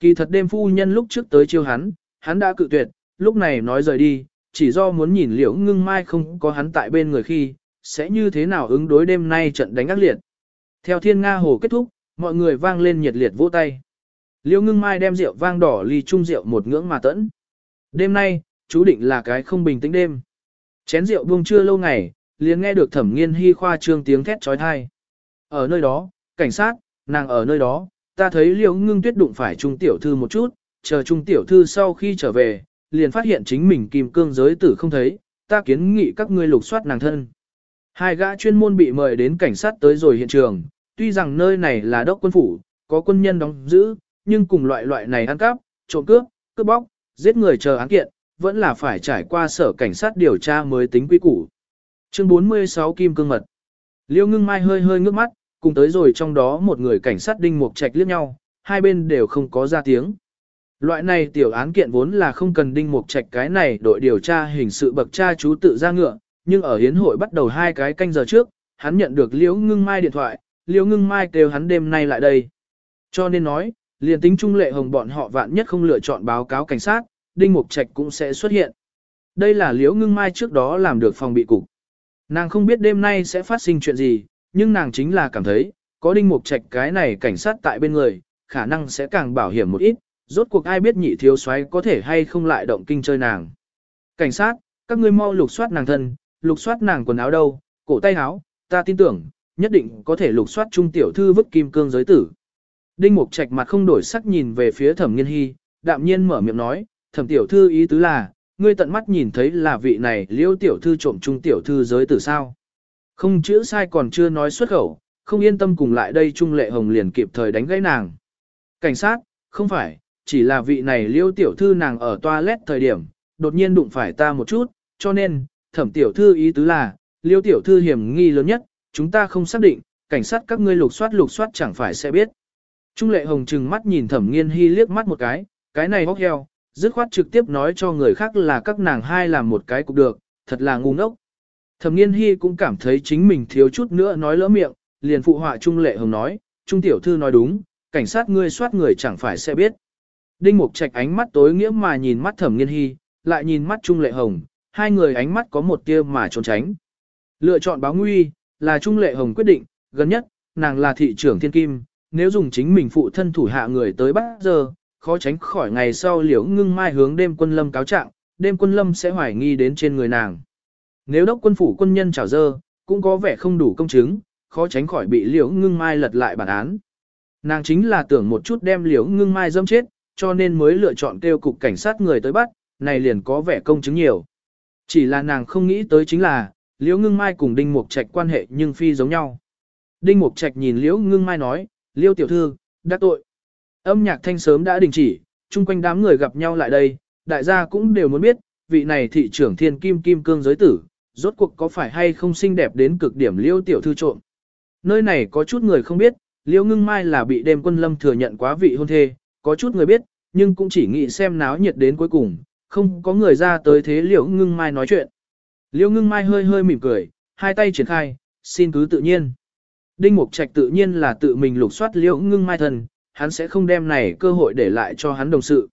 Kỳ thật đêm phu nhân lúc trước tới chiêu hắn, hắn đã cự tuyệt, lúc này nói rời đi, chỉ do muốn nhìn liễu ngưng mai không có hắn tại bên người khi, sẽ như thế nào ứng đối đêm nay trận đánh ác liệt. Theo thiên Nga hồ kết thúc, mọi người vang lên nhiệt liệt vỗ tay. Liễu ngưng mai đem rượu vang đỏ ly chung rượu một ngưỡng mà tẫn. Đêm nay, chú định là cái không bình tĩnh đêm. Chén rượu buông chưa lâu ngày, liền nghe được thẩm nghiên hy khoa trương tiếng thét trói thai. Ở nơi đó, cảnh sát, nàng ở nơi đó, ta thấy liễu ngưng tuyết đụng phải trung tiểu thư một chút, chờ trung tiểu thư sau khi trở về, liền phát hiện chính mình kim cương giới tử không thấy, ta kiến nghị các ngươi lục soát nàng thân. Hai gã chuyên môn bị mời đến cảnh sát tới rồi hiện trường, tuy rằng nơi này là đốc quân phủ, có quân nhân đóng giữ, nhưng cùng loại loại này ăn cắp, trộm cướp, cướp bóc, giết người chờ án kiện, vẫn là phải trải qua sở cảnh sát điều tra mới tính quy củ. Chương 46 Kim Cương Mật Liêu ngưng mai hơi hơi ngước mắt, cùng tới rồi trong đó một người cảnh sát đinh mục trạch liếc nhau, hai bên đều không có ra tiếng. Loại này tiểu án kiện vốn là không cần đinh mục trạch cái này đội điều tra hình sự bậc cha chú tự ra ngựa, nhưng ở hiến hội bắt đầu hai cái canh giờ trước, hắn nhận được liễu ngưng mai điện thoại, liễu ngưng mai kêu hắn đêm nay lại đây. Cho nên nói, liền tính trung lệ hồng bọn họ vạn nhất không lựa chọn báo cáo cảnh sát, đinh mục trạch cũng sẽ xuất hiện. Đây là liễu ngưng mai trước đó làm được phòng bị cục. Nàng không biết đêm nay sẽ phát sinh chuyện gì, nhưng nàng chính là cảm thấy, có đinh mục trạch cái này cảnh sát tại bên người, khả năng sẽ càng bảo hiểm một ít, rốt cuộc ai biết nhị thiếu soái có thể hay không lại động kinh chơi nàng. Cảnh sát, các ngươi mau lục soát nàng thân, lục soát nàng quần áo đâu, cổ tay áo, ta tin tưởng, nhất định có thể lục soát trung tiểu thư vứt kim cương giới tử. Đinh Mục Trạch mặt không đổi sắc nhìn về phía Thẩm Nghiên Hi, đạm nhiên mở miệng nói, "Thẩm tiểu thư ý tứ là, ngươi tận mắt nhìn thấy là vị này Liêu tiểu thư trộm trung tiểu thư giới tử sao?" Không chữ sai còn chưa nói xuất khẩu, không yên tâm cùng lại đây Trung Lệ Hồng liền kịp thời đánh gãy nàng. "Cảnh sát, không phải, chỉ là vị này Liêu tiểu thư nàng ở toilet thời điểm, đột nhiên đụng phải ta một chút, cho nên, thẩm tiểu thư ý tứ là, liêu tiểu thư hiểm nghi lớn nhất, chúng ta không xác định, cảnh sát các ngươi lục soát lục soát chẳng phải sẽ biết. Trung lệ hồng trừng mắt nhìn thẩm nghiên hy liếc mắt một cái, cái này bóc heo, dứt khoát trực tiếp nói cho người khác là các nàng hai làm một cái cũng được, thật là ngu ngốc. Thẩm nghiên hy cũng cảm thấy chính mình thiếu chút nữa nói lỡ miệng, liền phụ họa Trung lệ hồng nói, Trung tiểu thư nói đúng, cảnh sát ngươi soát người chẳng phải sẽ biết. Đinh Mục Trạch ánh mắt tối nghĩa mà nhìn mắt Thẩm Nghiên Hy, lại nhìn mắt Trung Lệ Hồng, hai người ánh mắt có một tia mà trốn tránh. Lựa chọn báo nguy, là Trung Lệ Hồng quyết định, gần nhất, nàng là thị trưởng thiên kim, nếu dùng chính mình phụ thân thủ hạ người tới bắt giờ, khó tránh khỏi ngày sau liễu ngưng mai hướng đêm quân lâm cáo trạng, đêm quân lâm sẽ hoài nghi đến trên người nàng. Nếu đốc quân phủ quân nhân trào dơ, cũng có vẻ không đủ công chứng, khó tránh khỏi bị liễu ngưng mai lật lại bản án. Nàng chính là tưởng một chút đem liễu ngưng mai dâm chết, cho nên mới lựa chọn kêu cục cảnh sát người tới bắt, này liền có vẻ công chứng nhiều. Chỉ là nàng không nghĩ tới chính là, Liễu Ngưng Mai cùng Đinh Mục Trạch quan hệ nhưng phi giống nhau. Đinh Mục Trạch nhìn Liễu Ngưng Mai nói, Liễu tiểu thư, đã tội. Âm nhạc thanh sớm đã đình chỉ, chung quanh đám người gặp nhau lại đây, đại gia cũng đều muốn biết, vị này thị trưởng thiên kim kim cương giới tử, rốt cuộc có phải hay không xinh đẹp đến cực điểm liêu tiểu thư trộm. Nơi này có chút người không biết, liêu Ngưng Mai là bị đêm quân lâm thừa nhận quá vị hôn thê, có chút người biết, nhưng cũng chỉ nghĩ xem náo nhiệt đến cuối cùng, không có người ra tới thế liêu ngưng mai nói chuyện. Liêu ngưng mai hơi hơi mỉm cười, hai tay triển khai, xin cứ tự nhiên. Đinh Mục Trạch tự nhiên là tự mình lục soát liễu ngưng mai thần, hắn sẽ không đem này cơ hội để lại cho hắn đồng sự.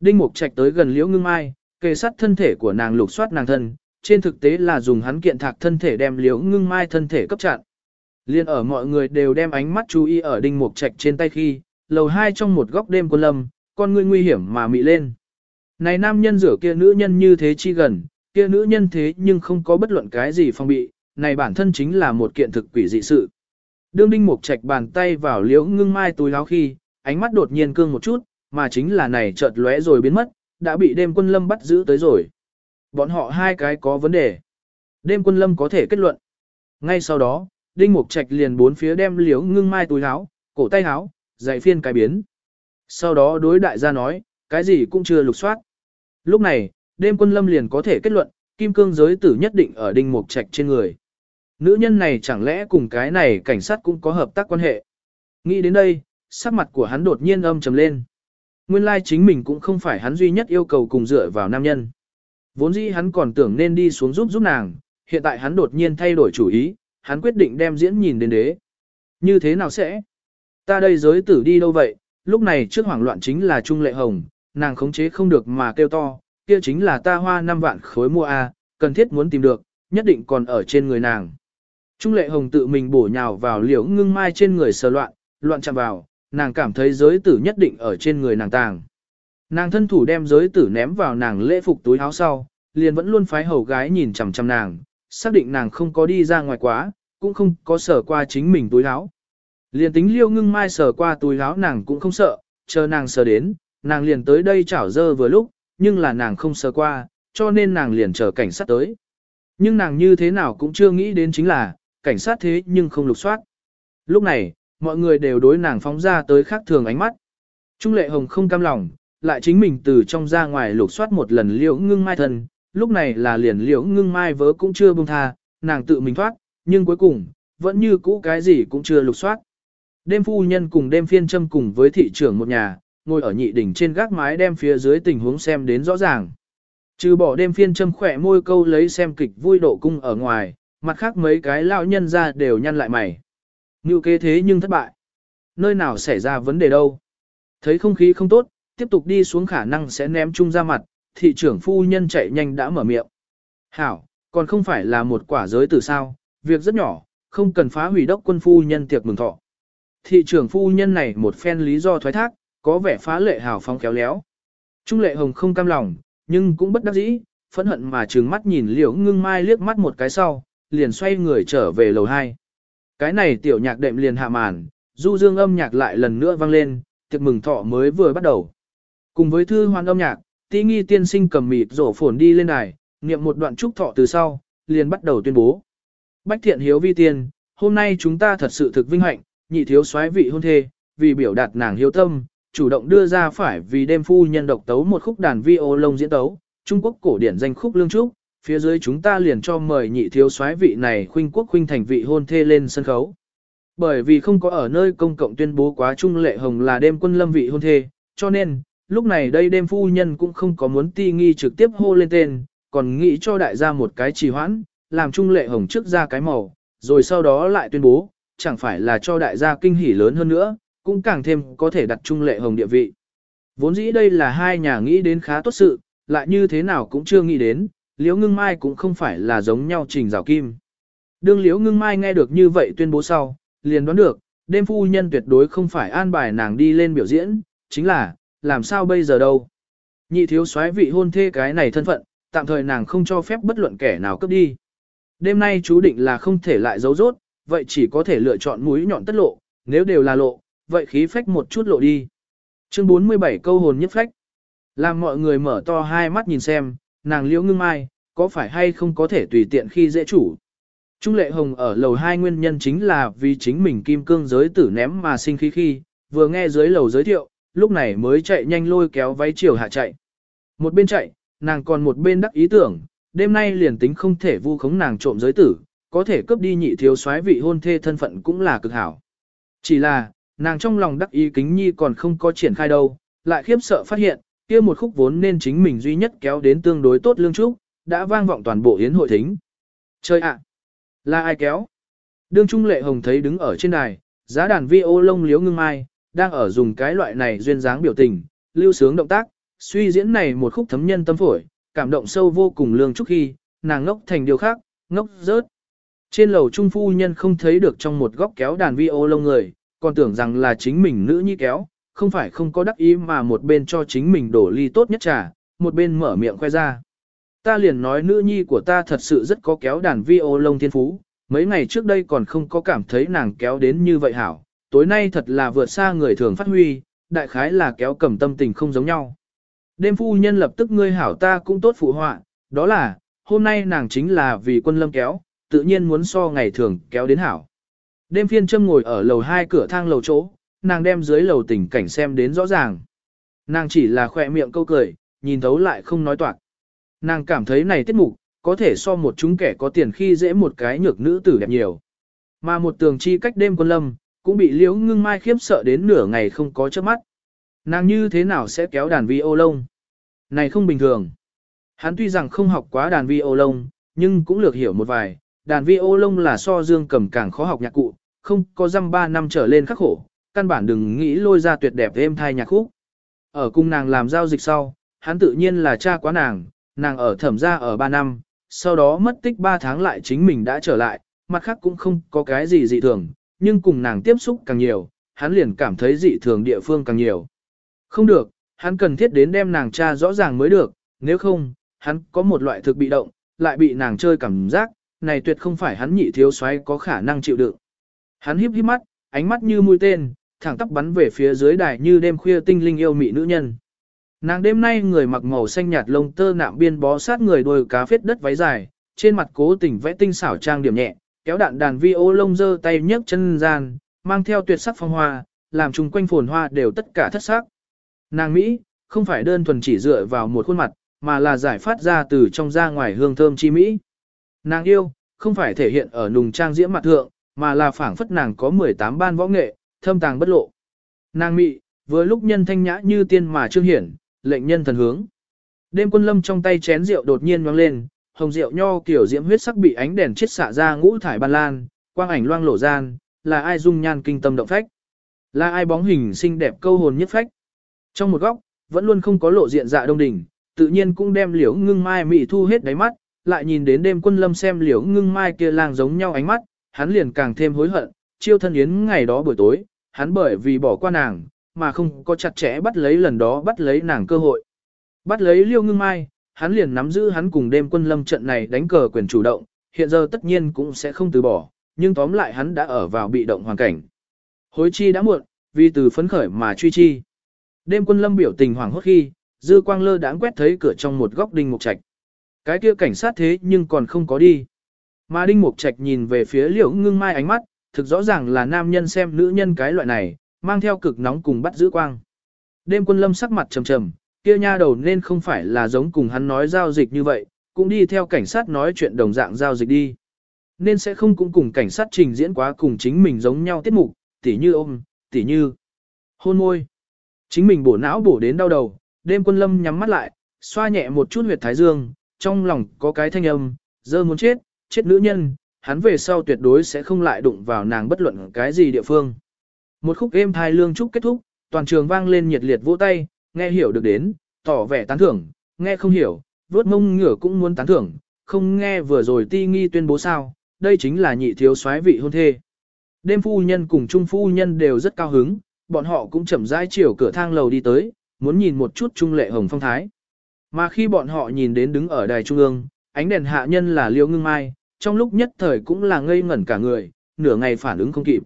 Đinh Mục Trạch tới gần liễu ngưng mai, kề sát thân thể của nàng lục soát nàng thân, trên thực tế là dùng hắn kiện thạc thân thể đem liễu ngưng mai thân thể cấp chặn. Liên ở mọi người đều đem ánh mắt chú ý ở Đinh Mục Trạch trên tay khi, lầu hai trong một góc đêm quân lâm, con ngươi nguy hiểm mà mị lên. Này nam nhân rửa kia nữ nhân như thế chi gần, kia nữ nhân thế nhưng không có bất luận cái gì phong bị, này bản thân chính là một kiện thực quỷ dị sự. Đương đinh mục trạch bàn tay vào liễu ngưng mai túi láo khi, ánh mắt đột nhiên cương một chút, mà chính là này chợt lóe rồi biến mất, đã bị đêm quân lâm bắt giữ tới rồi. Bọn họ hai cái có vấn đề. Đêm quân lâm có thể kết luận. Ngay sau đó, đinh mục trạch liền bốn phía đem liễu ngưng mai túi áo, cổ tay áo, dạy phiên cái biến. Sau đó đối đại gia nói, cái gì cũng chưa lục soát. Lúc này, đêm quân lâm liền có thể kết luận, kim cương giới tử nhất định ở đinh mục trạch trên người. Nữ nhân này chẳng lẽ cùng cái này cảnh sát cũng có hợp tác quan hệ. Nghĩ đến đây, sắc mặt của hắn đột nhiên âm trầm lên. Nguyên lai chính mình cũng không phải hắn duy nhất yêu cầu cùng dựa vào nam nhân. Vốn dĩ hắn còn tưởng nên đi xuống giúp giúp nàng, hiện tại hắn đột nhiên thay đổi chủ ý, hắn quyết định đem diễn nhìn đến đế. Như thế nào sẽ? Ta đây giới tử đi đâu vậy, lúc này trước hoảng loạn chính là Trung Lệ Hồng, nàng khống chế không được mà kêu to, kia chính là ta hoa 5 vạn khối mua A, cần thiết muốn tìm được, nhất định còn ở trên người nàng. Trung Lệ Hồng tự mình bổ nhào vào liễu ngưng mai trên người sờ loạn, loạn chạm vào, nàng cảm thấy giới tử nhất định ở trên người nàng tàng. Nàng thân thủ đem giới tử ném vào nàng lễ phục túi áo sau, liền vẫn luôn phái hầu gái nhìn chằm chằm nàng, xác định nàng không có đi ra ngoài quá, cũng không có sở qua chính mình túi áo. Liền tính liêu ngưng mai sở qua túi áo nàng cũng không sợ, chờ nàng sờ đến, nàng liền tới đây chảo dơ vừa lúc, nhưng là nàng không sờ qua, cho nên nàng liền chờ cảnh sát tới. Nhưng nàng như thế nào cũng chưa nghĩ đến chính là, cảnh sát thế nhưng không lục soát. Lúc này, mọi người đều đối nàng phóng ra tới khác thường ánh mắt. Trung lệ hồng không cam lòng, lại chính mình từ trong ra ngoài lục soát một lần liễu ngưng mai thân, lúc này là liền liễu ngưng mai vớ cũng chưa buông tha, nàng tự mình thoát, nhưng cuối cùng, vẫn như cũ cái gì cũng chưa lục soát. Đêm phu nhân cùng đêm phiên châm cùng với thị trưởng một nhà, ngồi ở nhị đỉnh trên gác mái đem phía dưới tình huống xem đến rõ ràng. Trừ bỏ đêm phiên châm khỏe môi câu lấy xem kịch vui độ cung ở ngoài, mặt khác mấy cái lão nhân ra đều nhăn lại mày. Ngưu kế thế nhưng thất bại. Nơi nào xảy ra vấn đề đâu. Thấy không khí không tốt, tiếp tục đi xuống khả năng sẽ ném chung ra mặt, thị trưởng phu nhân chạy nhanh đã mở miệng. Hảo, còn không phải là một quả giới từ sao, việc rất nhỏ, không cần phá hủy đốc quân phu nhân tiệc mừng thọ. Thị trưởng phu nhân này một phen lý do thoái thác, có vẻ phá lệ hào phóng kéo léo. Trung lệ hồng không cam lòng, nhưng cũng bất đắc dĩ, phẫn hận mà trừng mắt nhìn liễu ngưng mai liếc mắt một cái sau, liền xoay người trở về lầu 2. Cái này tiểu nhạc đệm liền hạ màn, du dương âm nhạc lại lần nữa vang lên, tiệc mừng thọ mới vừa bắt đầu. Cùng với thư hoan âm nhạc, tí nghi tiên sinh cầm mịt rổ phồn đi lên đài, niệm một đoạn trúc thọ từ sau, liền bắt đầu tuyên bố. Bách thiện hiếu vi tiên, hôm nay chúng ta thật sự thực vinh hạnh, nhị thiếu soái vị hôn thê, vì biểu đạt nàng hiếu tâm, chủ động đưa ra phải vì đêm phu nhân độc tấu một khúc đàn vi ô lông diễn tấu, Trung Quốc cổ điển danh khúc lương trúc, phía dưới chúng ta liền cho mời nhị thiếu soái vị này khuynh quốc khuynh thành vị hôn thê lên sân khấu. Bởi vì không có ở nơi công cộng tuyên bố quá trung lệ hồng là đêm quân lâm vị hôn thê, cho nên, lúc này đây đêm phu nhân cũng không có muốn ti nghi trực tiếp hô lên tên, còn nghĩ cho đại gia một cái trì hoãn, làm trung lệ hồng trước ra cái màu, rồi sau đó lại tuyên bố, chẳng phải là cho đại gia kinh hỉ lớn hơn nữa, cũng càng thêm có thể đặt trung lệ hồng địa vị. Vốn dĩ đây là hai nhà nghĩ đến khá tốt sự, lại như thế nào cũng chưa nghĩ đến, liễu ngưng mai cũng không phải là giống nhau trình rào kim. Đương liễu ngưng mai nghe được như vậy tuyên bố sau, liền đoán được, đêm phu nhân tuyệt đối không phải an bài nàng đi lên biểu diễn, chính là, làm sao bây giờ đâu. Nhị thiếu soái vị hôn thê cái này thân phận, tạm thời nàng không cho phép bất luận kẻ nào cướp đi. Đêm nay chú định là không thể lại giấu rốt, vậy chỉ có thể lựa chọn mũi nhọn tất lộ, nếu đều là lộ, vậy khí phách một chút lộ đi. Chương 47 câu hồn nhất phách. Làm mọi người mở to hai mắt nhìn xem, nàng liễu ngưng mai, có phải hay không có thể tùy tiện khi dễ chủ. Trung lệ hồng ở lầu hai nguyên nhân chính là vì chính mình kim cương giới tử ném mà sinh khí khi, vừa nghe dưới lầu giới thiệu, lúc này mới chạy nhanh lôi kéo váy chiều hạ chạy. Một bên chạy, nàng còn một bên đắc ý tưởng, đêm nay liền tính không thể vu khống nàng trộm giới tử, có thể cướp đi nhị thiếu soái vị hôn thê thân phận cũng là cực hảo. Chỉ là, nàng trong lòng đắc ý kính nhi còn không có triển khai đâu, lại khiếp sợ phát hiện, kia một khúc vốn nên chính mình duy nhất kéo đến tương đối tốt lương trúc, đã vang vọng toàn bộ yến hội thính. Chơi ạ! là ai kéo? Đương Trung Lệ Hồng thấy đứng ở trên đài, giá đàn vi ô lông liếu ngưng mai, đang ở dùng cái loại này duyên dáng biểu tình, lưu sướng động tác, suy diễn này một khúc thấm nhân tâm phổi, cảm động sâu vô cùng lương trúc khi, nàng ngốc thành điều khác, ngốc rớt. Trên lầu trung phu nhân không thấy được trong một góc kéo đàn vi ô lông người, còn tưởng rằng là chính mình nữ nhi kéo, không phải không có đắc ý mà một bên cho chính mình đổ ly tốt nhất trà, một bên mở miệng khoe ra. Ta liền nói nữ nhi của ta thật sự rất có kéo đàn vi ô lông thiên phú, mấy ngày trước đây còn không có cảm thấy nàng kéo đến như vậy hảo, tối nay thật là vượt xa người thường phát huy, đại khái là kéo cầm tâm tình không giống nhau. Đêm phu nhân lập tức ngươi hảo ta cũng tốt phụ họa, đó là, hôm nay nàng chính là vì quân lâm kéo, tự nhiên muốn so ngày thường kéo đến hảo. Đêm phiên châm ngồi ở lầu hai cửa thang lầu chỗ, nàng đem dưới lầu tình cảnh xem đến rõ ràng. Nàng chỉ là khỏe miệng câu cười, nhìn thấu lại không nói toạc. Nàng cảm thấy này tiết mục, có thể so một chúng kẻ có tiền khi dễ một cái nhược nữ tử đẹp nhiều. Mà một tường chi cách đêm quân lâm, cũng bị liễu ngưng mai khiếp sợ đến nửa ngày không có chớp mắt. Nàng như thế nào sẽ kéo đàn vi ô lông? Này không bình thường. Hắn tuy rằng không học quá đàn vi ô lông, nhưng cũng lược hiểu một vài. Đàn vi ô lông là so dương cầm càng khó học nhạc cụ, không có dăm ba năm trở lên khắc khổ, căn bản đừng nghĩ lôi ra tuyệt đẹp êm thai nhạc khúc. Ở cung nàng làm giao dịch sau, hắn tự nhiên là cha quá nàng, nàng ở thẩm gia ở 3 năm, sau đó mất tích 3 tháng lại chính mình đã trở lại, mặt khác cũng không có cái gì dị thường, nhưng cùng nàng tiếp xúc càng nhiều, hắn liền cảm thấy dị thường địa phương càng nhiều. Không được, hắn cần thiết đến đem nàng cha rõ ràng mới được, nếu không, hắn có một loại thực bị động, lại bị nàng chơi cảm giác, này tuyệt không phải hắn nhị thiếu soái có khả năng chịu đựng. Hắn híp híp mắt, ánh mắt như mũi tên, thẳng tắp bắn về phía dưới đài như đêm khuya tinh linh yêu mị nữ nhân. Nàng đêm nay người mặc màu xanh nhạt lông tơ nạm biên bó sát người đôi cá phết đất váy dài, trên mặt cố tình vẽ tinh xảo trang điểm nhẹ, kéo đạn đàn vi ô lông dơ tay nhấc chân gian, mang theo tuyệt sắc phong hoa, làm chung quanh phồn hoa đều tất cả thất sắc. Nàng Mỹ, không phải đơn thuần chỉ dựa vào một khuôn mặt, mà là giải phát ra từ trong ra ngoài hương thơm chi Mỹ. Nàng yêu, không phải thể hiện ở nùng trang diễm mặt thượng, mà là phảng phất nàng có 18 ban võ nghệ, thâm tàng bất lộ. Nàng Mỹ, vừa lúc nhân thanh nhã như tiên mà trương hiển, lệnh nhân thần hướng. Đêm quân lâm trong tay chén rượu đột nhiên nhoáng lên, hồng rượu nho kiểu diễm huyết sắc bị ánh đèn chết xạ ra ngũ thải ban lan, quang ảnh loang lổ gian, là ai dung nhan kinh tâm động phách. Là ai bóng hình xinh đẹp câu hồn nhất phách. Trong một góc, vẫn luôn không có lộ diện dạ đông đỉnh, tự nhiên cũng đem liễu ngưng mai mị thu hết đáy mắt, lại nhìn đến đêm quân lâm xem liễu ngưng mai kia lang giống nhau ánh mắt, hắn liền càng thêm hối hận, chiêu thân yến ngày đó buổi tối, hắn bởi vì bỏ qua nàng, mà không có chặt chẽ bắt lấy lần đó bắt lấy nàng cơ hội. Bắt lấy liêu ngưng mai, hắn liền nắm giữ hắn cùng đêm quân lâm trận này đánh cờ quyền chủ động, hiện giờ tất nhiên cũng sẽ không từ bỏ, nhưng tóm lại hắn đã ở vào bị động hoàn cảnh. Hối chi đã muộn, vì từ phấn khởi mà truy chi. Đêm quân lâm biểu tình hoảng hốt khi, dư quang lơ đãng quét thấy cửa trong một góc đinh mục trạch. Cái kia cảnh sát thế nhưng còn không có đi. Mà đinh mục trạch nhìn về phía liễu ngưng mai ánh mắt, thực rõ ràng là nam nhân xem nữ nhân cái loại này, mang theo cực nóng cùng bắt giữ quang. Đêm quân lâm sắc mặt trầm trầm, kia nha đầu nên không phải là giống cùng hắn nói giao dịch như vậy, cũng đi theo cảnh sát nói chuyện đồng dạng giao dịch đi. Nên sẽ không cũng cùng cảnh sát trình diễn quá cùng chính mình giống nhau tiết mục, tỉ như ôm, tỉ như hôn môi. Chính mình bổ não bổ đến đau đầu, đêm quân lâm nhắm mắt lại, xoa nhẹ một chút huyệt thái dương, trong lòng có cái thanh âm, dơ muốn chết, chết nữ nhân, hắn về sau tuyệt đối sẽ không lại đụng vào nàng bất luận cái gì địa phương. Một khúc êm thai lương trúc kết thúc, toàn trường vang lên nhiệt liệt vỗ tay, nghe hiểu được đến, tỏ vẻ tán thưởng, nghe không hiểu, vuốt mông ngửa cũng muốn tán thưởng, không nghe vừa rồi ti nghi tuyên bố sao, đây chính là nhị thiếu soái vị hôn thê. Đêm phu nhân cùng trung phu nhân đều rất cao hứng, bọn họ cũng chậm rãi chiều cửa thang lầu đi tới, muốn nhìn một chút trung lệ hồng phong thái. Mà khi bọn họ nhìn đến đứng ở đài trung ương, ánh đèn hạ nhân là liêu ngưng mai, trong lúc nhất thời cũng là ngây ngẩn cả người, nửa ngày phản ứng không kịp.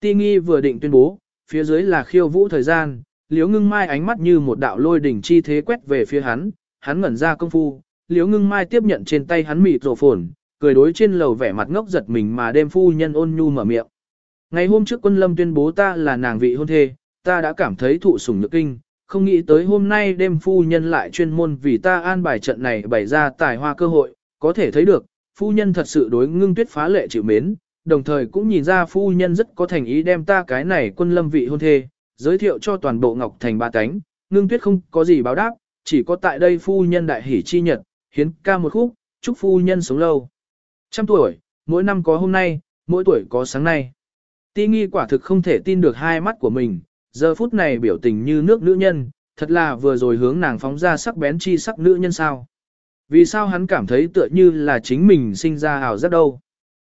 Ti nghi vừa định tuyên bố, phía dưới là khiêu vũ thời gian, liếu ngưng mai ánh mắt như một đạo lôi đỉnh chi thế quét về phía hắn, hắn ngẩn ra công phu, liếu ngưng mai tiếp nhận trên tay hắn mịt rổ phồn, cười đối trên lầu vẻ mặt ngốc giật mình mà đêm phu nhân ôn nhu mở miệng. Ngày hôm trước quân lâm tuyên bố ta là nàng vị hôn thê, ta đã cảm thấy thụ sủng nhược kinh, không nghĩ tới hôm nay đêm phu nhân lại chuyên môn vì ta an bài trận này bày ra tài hoa cơ hội, có thể thấy được, phu nhân thật sự đối ngưng tuyết phá lệ chịu mến, đồng thời cũng nhìn ra phu nhân rất có thành ý đem ta cái này quân lâm vị hôn thê, giới thiệu cho toàn bộ Ngọc Thành ba cánh, ngưng tuyết không có gì báo đáp, chỉ có tại đây phu nhân đại hỷ chi nhật, hiến ca một khúc, chúc phu nhân sống lâu. Trăm tuổi, mỗi năm có hôm nay, mỗi tuổi có sáng nay. Ti nghi quả thực không thể tin được hai mắt của mình, giờ phút này biểu tình như nước nữ nhân, thật là vừa rồi hướng nàng phóng ra sắc bén chi sắc nữ nhân sao. Vì sao hắn cảm thấy tựa như là chính mình sinh ra ảo rất đâu.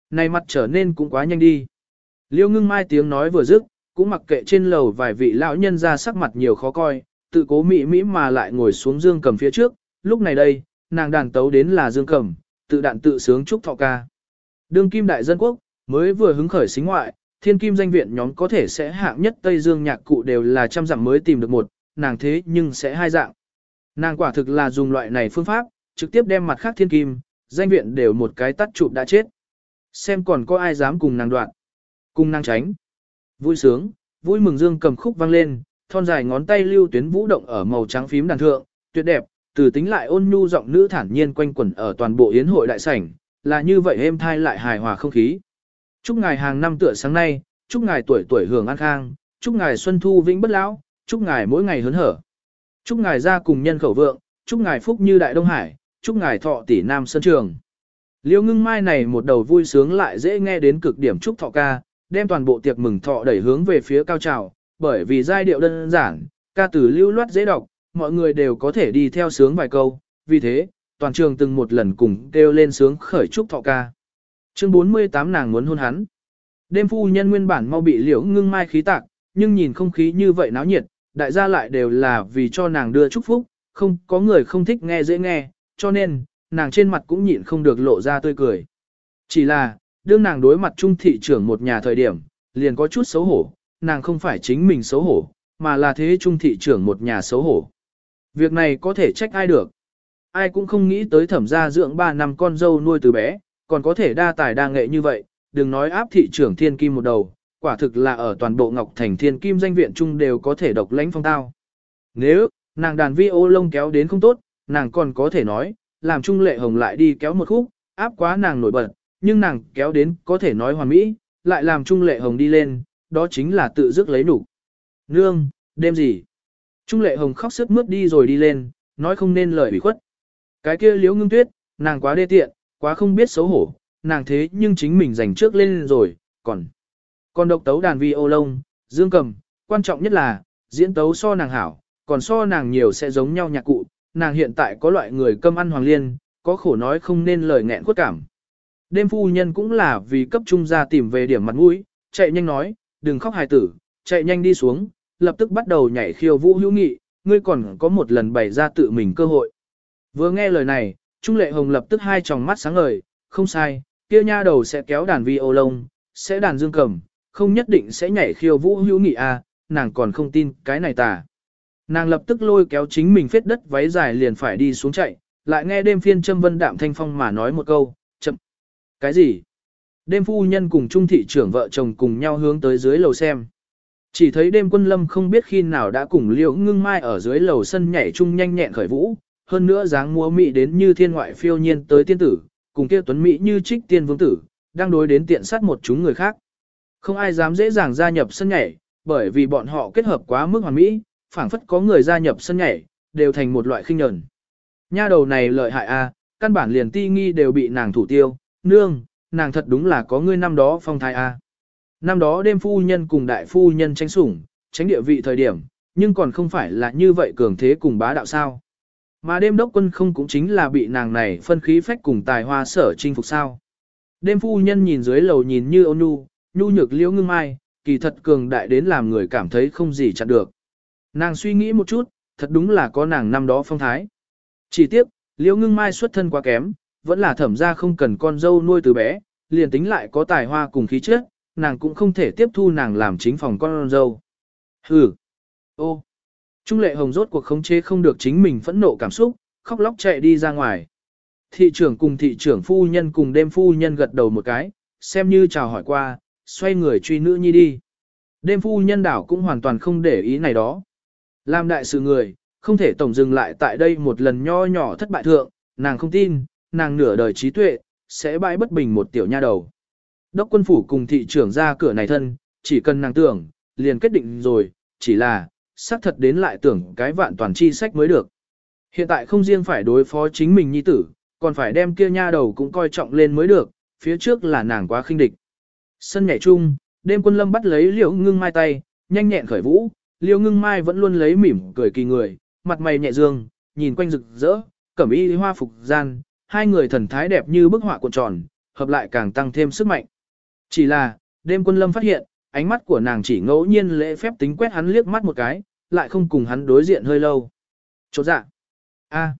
Này mặt trở nên cũng quá nhanh đi. Liêu ngưng mai tiếng nói vừa dứt, cũng mặc kệ trên lầu vài vị lão nhân ra sắc mặt nhiều khó coi, tự cố mỹ mỹ mà lại ngồi xuống dương cầm phía trước, lúc này đây, nàng đàn tấu đến là dương cầm, tự đạn tự sướng chúc thọ ca. Đương kim đại dân quốc, mới vừa hứng khởi xính ngoại, thiên kim danh viện nhóm có thể sẽ hạng nhất Tây Dương nhạc cụ đều là trăm dặm mới tìm được một, nàng thế nhưng sẽ hai dạng. Nàng quả thực là dùng loại này phương pháp, trực tiếp đem mặt khác thiên kim, danh viện đều một cái tắt chụp đã chết. Xem còn có ai dám cùng nàng đoạn. Cùng nàng tránh. Vui sướng, vui mừng dương cầm khúc vang lên, thon dài ngón tay lưu tuyến vũ động ở màu trắng phím đàn thượng, tuyệt đẹp, từ tính lại ôn nhu giọng nữ thản nhiên quanh quẩn ở toàn bộ yến hội đại sảnh, là như vậy êm thai lại hài hòa không khí. Chúc ngài hàng năm tựa sáng nay, chúc ngài tuổi tuổi hưởng an khang, chúc ngài xuân thu vĩnh bất lão, chúc ngài mỗi ngày hớn hở. Chúc ngài ra cùng nhân khẩu vượng, chúc ngài phúc như đại đông hải, chúc ngài thọ tỷ nam sân trường. Liêu ngưng mai này một đầu vui sướng lại dễ nghe đến cực điểm chúc thọ ca, đem toàn bộ tiệc mừng thọ đẩy hướng về phía cao trào, bởi vì giai điệu đơn giản, ca từ lưu loát dễ đọc, mọi người đều có thể đi theo sướng vài câu, vì thế, toàn trường từng một lần cùng kêu lên sướng khởi chúc thọ ca. Chương 48 nàng muốn hôn hắn. Đêm phu nhân nguyên bản mau bị liễu ngưng mai khí tạc, nhưng nhìn không khí như vậy náo nhiệt, đại gia lại đều là vì cho nàng đưa chúc phúc, không có người không thích nghe dễ nghe, cho nên, nàng trên mặt cũng nhịn không được lộ ra tươi cười. Chỉ là, đương nàng đối mặt trung thị trưởng một nhà thời điểm, liền có chút xấu hổ, nàng không phải chính mình xấu hổ, mà là thế trung thị trưởng một nhà xấu hổ. Việc này có thể trách ai được. Ai cũng không nghĩ tới thẩm gia dưỡng 3 năm con dâu nuôi từ bé, còn có thể đa tài đa nghệ như vậy, đừng nói áp thị trưởng thiên kim một đầu, quả thực là ở toàn bộ Ngọc Thành thiên kim danh viện chung đều có thể độc lãnh phong tao. Nếu, nàng đàn vi ô lông kéo đến không tốt, nàng còn có thể nói, làm trung lệ hồng lại đi kéo một khúc, áp quá nàng nổi bật, nhưng nàng kéo đến có thể nói hoàn mỹ, lại làm trung lệ hồng đi lên, đó chính là tự dứt lấy đủ. Nương, đêm gì? Trung lệ hồng khóc sức mướt đi rồi đi lên, nói không nên lời bị khuất. Cái kia liễu ngưng tuyết, nàng quá đê tiện, quá không biết xấu hổ, nàng thế nhưng chính mình giành trước lên rồi, còn... Còn độc tấu đàn vi ô lông, dương cầm, quan trọng nhất là, diễn tấu so nàng hảo, còn so nàng nhiều sẽ giống nhau nhạc cụ, nàng hiện tại có loại người câm ăn hoàng liên, có khổ nói không nên lời nghẹn khuất cảm. Đêm phu nhân cũng là vì cấp trung gia tìm về điểm mặt mũi, chạy nhanh nói, đừng khóc hài tử, chạy nhanh đi xuống, lập tức bắt đầu nhảy khiêu vũ hữu nghị, ngươi còn có một lần bày ra tự mình cơ hội. Vừa nghe lời này, Trung Lệ Hồng lập tức hai tròng mắt sáng ngời, không sai, kia nha đầu sẽ kéo đàn vi ô lông, sẽ đàn dương cầm, không nhất định sẽ nhảy khiêu vũ hữu nghị à, nàng còn không tin cái này tà. Nàng lập tức lôi kéo chính mình phết đất váy dài liền phải đi xuống chạy, lại nghe đêm phiên châm vân đạm thanh phong mà nói một câu. Cái gì? Đêm phu nhân cùng trung thị trưởng vợ chồng cùng nhau hướng tới dưới lầu xem. Chỉ thấy đêm quân lâm không biết khi nào đã cùng liễu ngưng mai ở dưới lầu sân nhảy chung nhanh nhẹn khởi vũ, hơn nữa dáng múa mỹ đến như thiên ngoại phiêu nhiên tới tiên tử, cùng kia tuấn mỹ như trích tiên vương tử, đang đối đến tiện sát một chúng người khác. Không ai dám dễ dàng gia nhập sân nhảy, bởi vì bọn họ kết hợp quá mức hoàn mỹ, phảng phất có người gia nhập sân nhảy, đều thành một loại khinh nhẫn. Nha đầu này lợi hại a, căn bản liền ti nghi đều bị nàng thủ tiêu, nương, nàng thật đúng là có ngươi năm đó phong thái a. Năm đó đêm phu nhân cùng đại phu nhân tranh sủng, tránh địa vị thời điểm, nhưng còn không phải là như vậy cường thế cùng bá đạo sao. Mà đêm đốc quân không cũng chính là bị nàng này phân khí phách cùng tài hoa sở chinh phục sao. Đêm phu nhân nhìn dưới lầu nhìn như ôn nhu, nhu nhược liễu ngưng mai, kỳ thật cường đại đến làm người cảm thấy không gì chặn được. Nàng suy nghĩ một chút, thật đúng là có nàng năm đó phong thái. Chỉ tiếc, liễu ngưng mai xuất thân quá kém, vẫn là thẩm ra không cần con dâu nuôi từ bé, liền tính lại có tài hoa cùng khí chất, nàng cũng không thể tiếp thu nàng làm chính phòng con dâu. Hừ. Ô. Trung lệ hồng rốt cuộc khống chế không được chính mình phẫn nộ cảm xúc, khóc lóc chạy đi ra ngoài. Thị trưởng cùng thị trưởng phu nhân cùng đêm phu nhân gật đầu một cái, xem như chào hỏi qua, xoay người truy nữ nhi đi. Đêm phu nhân đảo cũng hoàn toàn không để ý này đó. Làm đại sự người, không thể tổng dừng lại tại đây một lần nho nhỏ thất bại thượng, nàng không tin, nàng nửa đời trí tuệ, sẽ bãi bất bình một tiểu nha đầu. Đốc quân phủ cùng thị trưởng ra cửa này thân, chỉ cần nàng tưởng, liền kết định rồi, chỉ là, xác thật đến lại tưởng cái vạn toàn chi sách mới được. Hiện tại không riêng phải đối phó chính mình nhi tử, còn phải đem kia nha đầu cũng coi trọng lên mới được, phía trước là nàng quá khinh địch. Sân nhảy chung, đêm quân lâm bắt lấy liễu ngưng mai tay, nhanh nhẹn khởi vũ, liễu ngưng mai vẫn luôn lấy mỉm cười kỳ người, mặt mày nhẹ dương, nhìn quanh rực rỡ, cẩm y hoa phục gian, hai người thần thái đẹp như bức họa cuộn tròn, hợp lại càng tăng thêm sức mạnh. Chỉ là, đêm quân lâm phát hiện, ánh mắt của nàng chỉ ngẫu nhiên lễ phép tính quét hắn liếc mắt một cái, lại không cùng hắn đối diện hơi lâu. Chốt dạ. a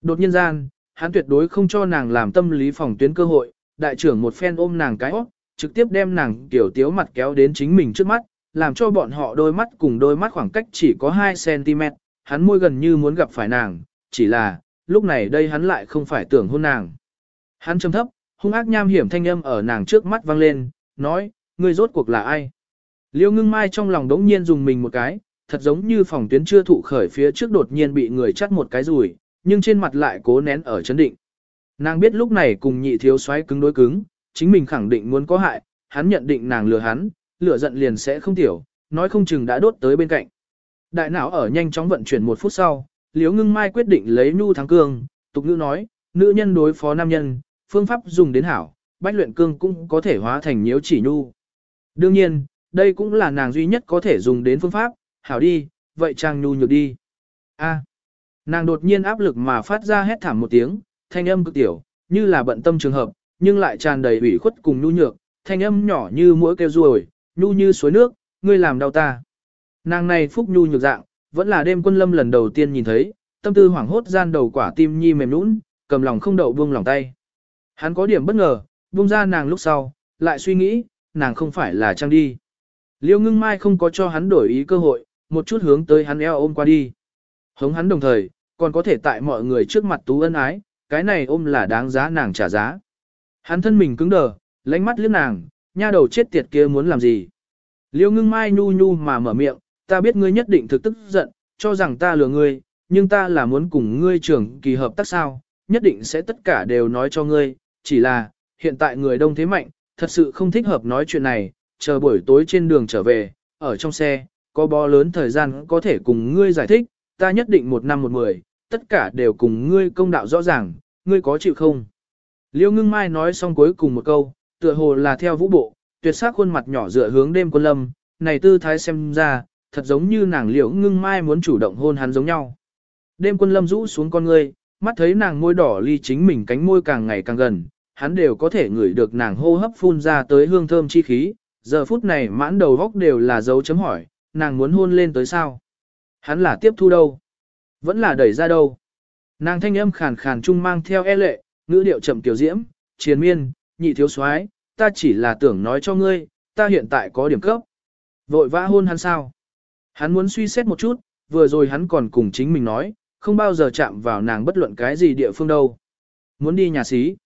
Đột nhiên gian, hắn tuyệt đối không cho nàng làm tâm lý phòng tuyến cơ hội, đại trưởng một phen ôm nàng cái óc, trực tiếp đem nàng tiểu tiếu mặt kéo đến chính mình trước mắt, làm cho bọn họ đôi mắt cùng đôi mắt khoảng cách chỉ có 2cm, hắn môi gần như muốn gặp phải nàng, chỉ là, lúc này đây hắn lại không phải tưởng hôn nàng. Hắn trầm thấp, hung ác nham hiểm thanh âm ở nàng trước mắt vang lên, nói, ngươi rốt cuộc là ai? Liêu ngưng mai trong lòng đống nhiên dùng mình một cái, thật giống như phòng tuyến chưa thụ khởi phía trước đột nhiên bị người chắt một cái rùi, nhưng trên mặt lại cố nén ở chấn định. Nàng biết lúc này cùng nhị thiếu xoáy cứng đối cứng, chính mình khẳng định muốn có hại, hắn nhận định nàng lừa hắn, lửa giận liền sẽ không tiểu, nói không chừng đã đốt tới bên cạnh. Đại não ở nhanh chóng vận chuyển một phút sau, Liễu Ngưng Mai quyết định lấy nhu thắng cương, tục ngữ nói, nữ nhân đối phó nam nhân, phương pháp dùng đến hảo, bách luyện cương cũng có thể hóa thành nhiễu chỉ nhu. Đương nhiên, đây cũng là nàng duy nhất có thể dùng đến phương pháp, hảo đi, vậy trang nhu nhược đi. A. nàng đột nhiên áp lực mà phát ra hét thảm một tiếng, thanh âm cực tiểu, như là bận tâm trường hợp, nhưng lại tràn đầy ủy khuất cùng nhu nhược, thanh âm nhỏ như mũi kêu ruồi, nhu như suối nước, ngươi làm đau ta. Nàng này phúc nhu nhược dạng, vẫn là đêm quân lâm lần đầu tiên nhìn thấy, tâm tư hoảng hốt gian đầu quả tim nhi mềm nũng, cầm lòng không đậu buông lòng tay. Hắn có điểm bất ngờ, buông ra nàng lúc sau, lại suy nghĩ, nàng không phải là trang đi. Liêu ngưng mai không có cho hắn đổi ý cơ hội, một chút hướng tới hắn eo ôm qua đi. Hống hắn đồng thời, còn có thể tại mọi người trước mặt tú ân ái, cái này ôm là đáng giá nàng trả giá. Hắn thân mình cứng đờ, lánh mắt liếc nàng, nha đầu chết tiệt kia muốn làm gì. Liêu ngưng mai nhu nhu mà mở miệng, ta biết ngươi nhất định thực tức giận, cho rằng ta lừa ngươi, nhưng ta là muốn cùng ngươi trưởng kỳ hợp tác sao, nhất định sẽ tất cả đều nói cho ngươi, chỉ là, hiện tại người đông thế mạnh, thật sự không thích hợp nói chuyện này, chờ buổi tối trên đường trở về, ở trong xe, có bó lớn thời gian có thể cùng ngươi giải thích, ta nhất định một năm một mười, tất cả đều cùng ngươi công đạo rõ ràng, ngươi có chịu không? Liêu ngưng mai nói xong cuối cùng một câu, tựa hồ là theo vũ bộ, tuyệt sắc khuôn mặt nhỏ dựa hướng đêm quân lâm, này tư thái xem ra, thật giống như nàng liễu ngưng mai muốn chủ động hôn hắn giống nhau. Đêm quân lâm rũ xuống con ngươi, mắt thấy nàng môi đỏ ly chính mình cánh môi càng ngày càng gần, hắn đều có thể ngửi được nàng hô hấp phun ra tới hương thơm chi khí, giờ phút này mãn đầu góc đều là dấu chấm hỏi, nàng muốn hôn lên tới sao? Hắn là tiếp thu đâu? Vẫn là đẩy ra đâu? Nàng thanh âm khàn khàn trung mang theo e lệ, ngữ điệu chậm tiểu diễm, triền miên, nhị thiếu soái, ta chỉ là tưởng nói cho ngươi, ta hiện tại có điểm cấp. Vội vã hôn hắn sao? Hắn muốn suy xét một chút, vừa rồi hắn còn cùng chính mình nói, không bao giờ chạm vào nàng bất luận cái gì địa phương đâu. Muốn đi nhà xí.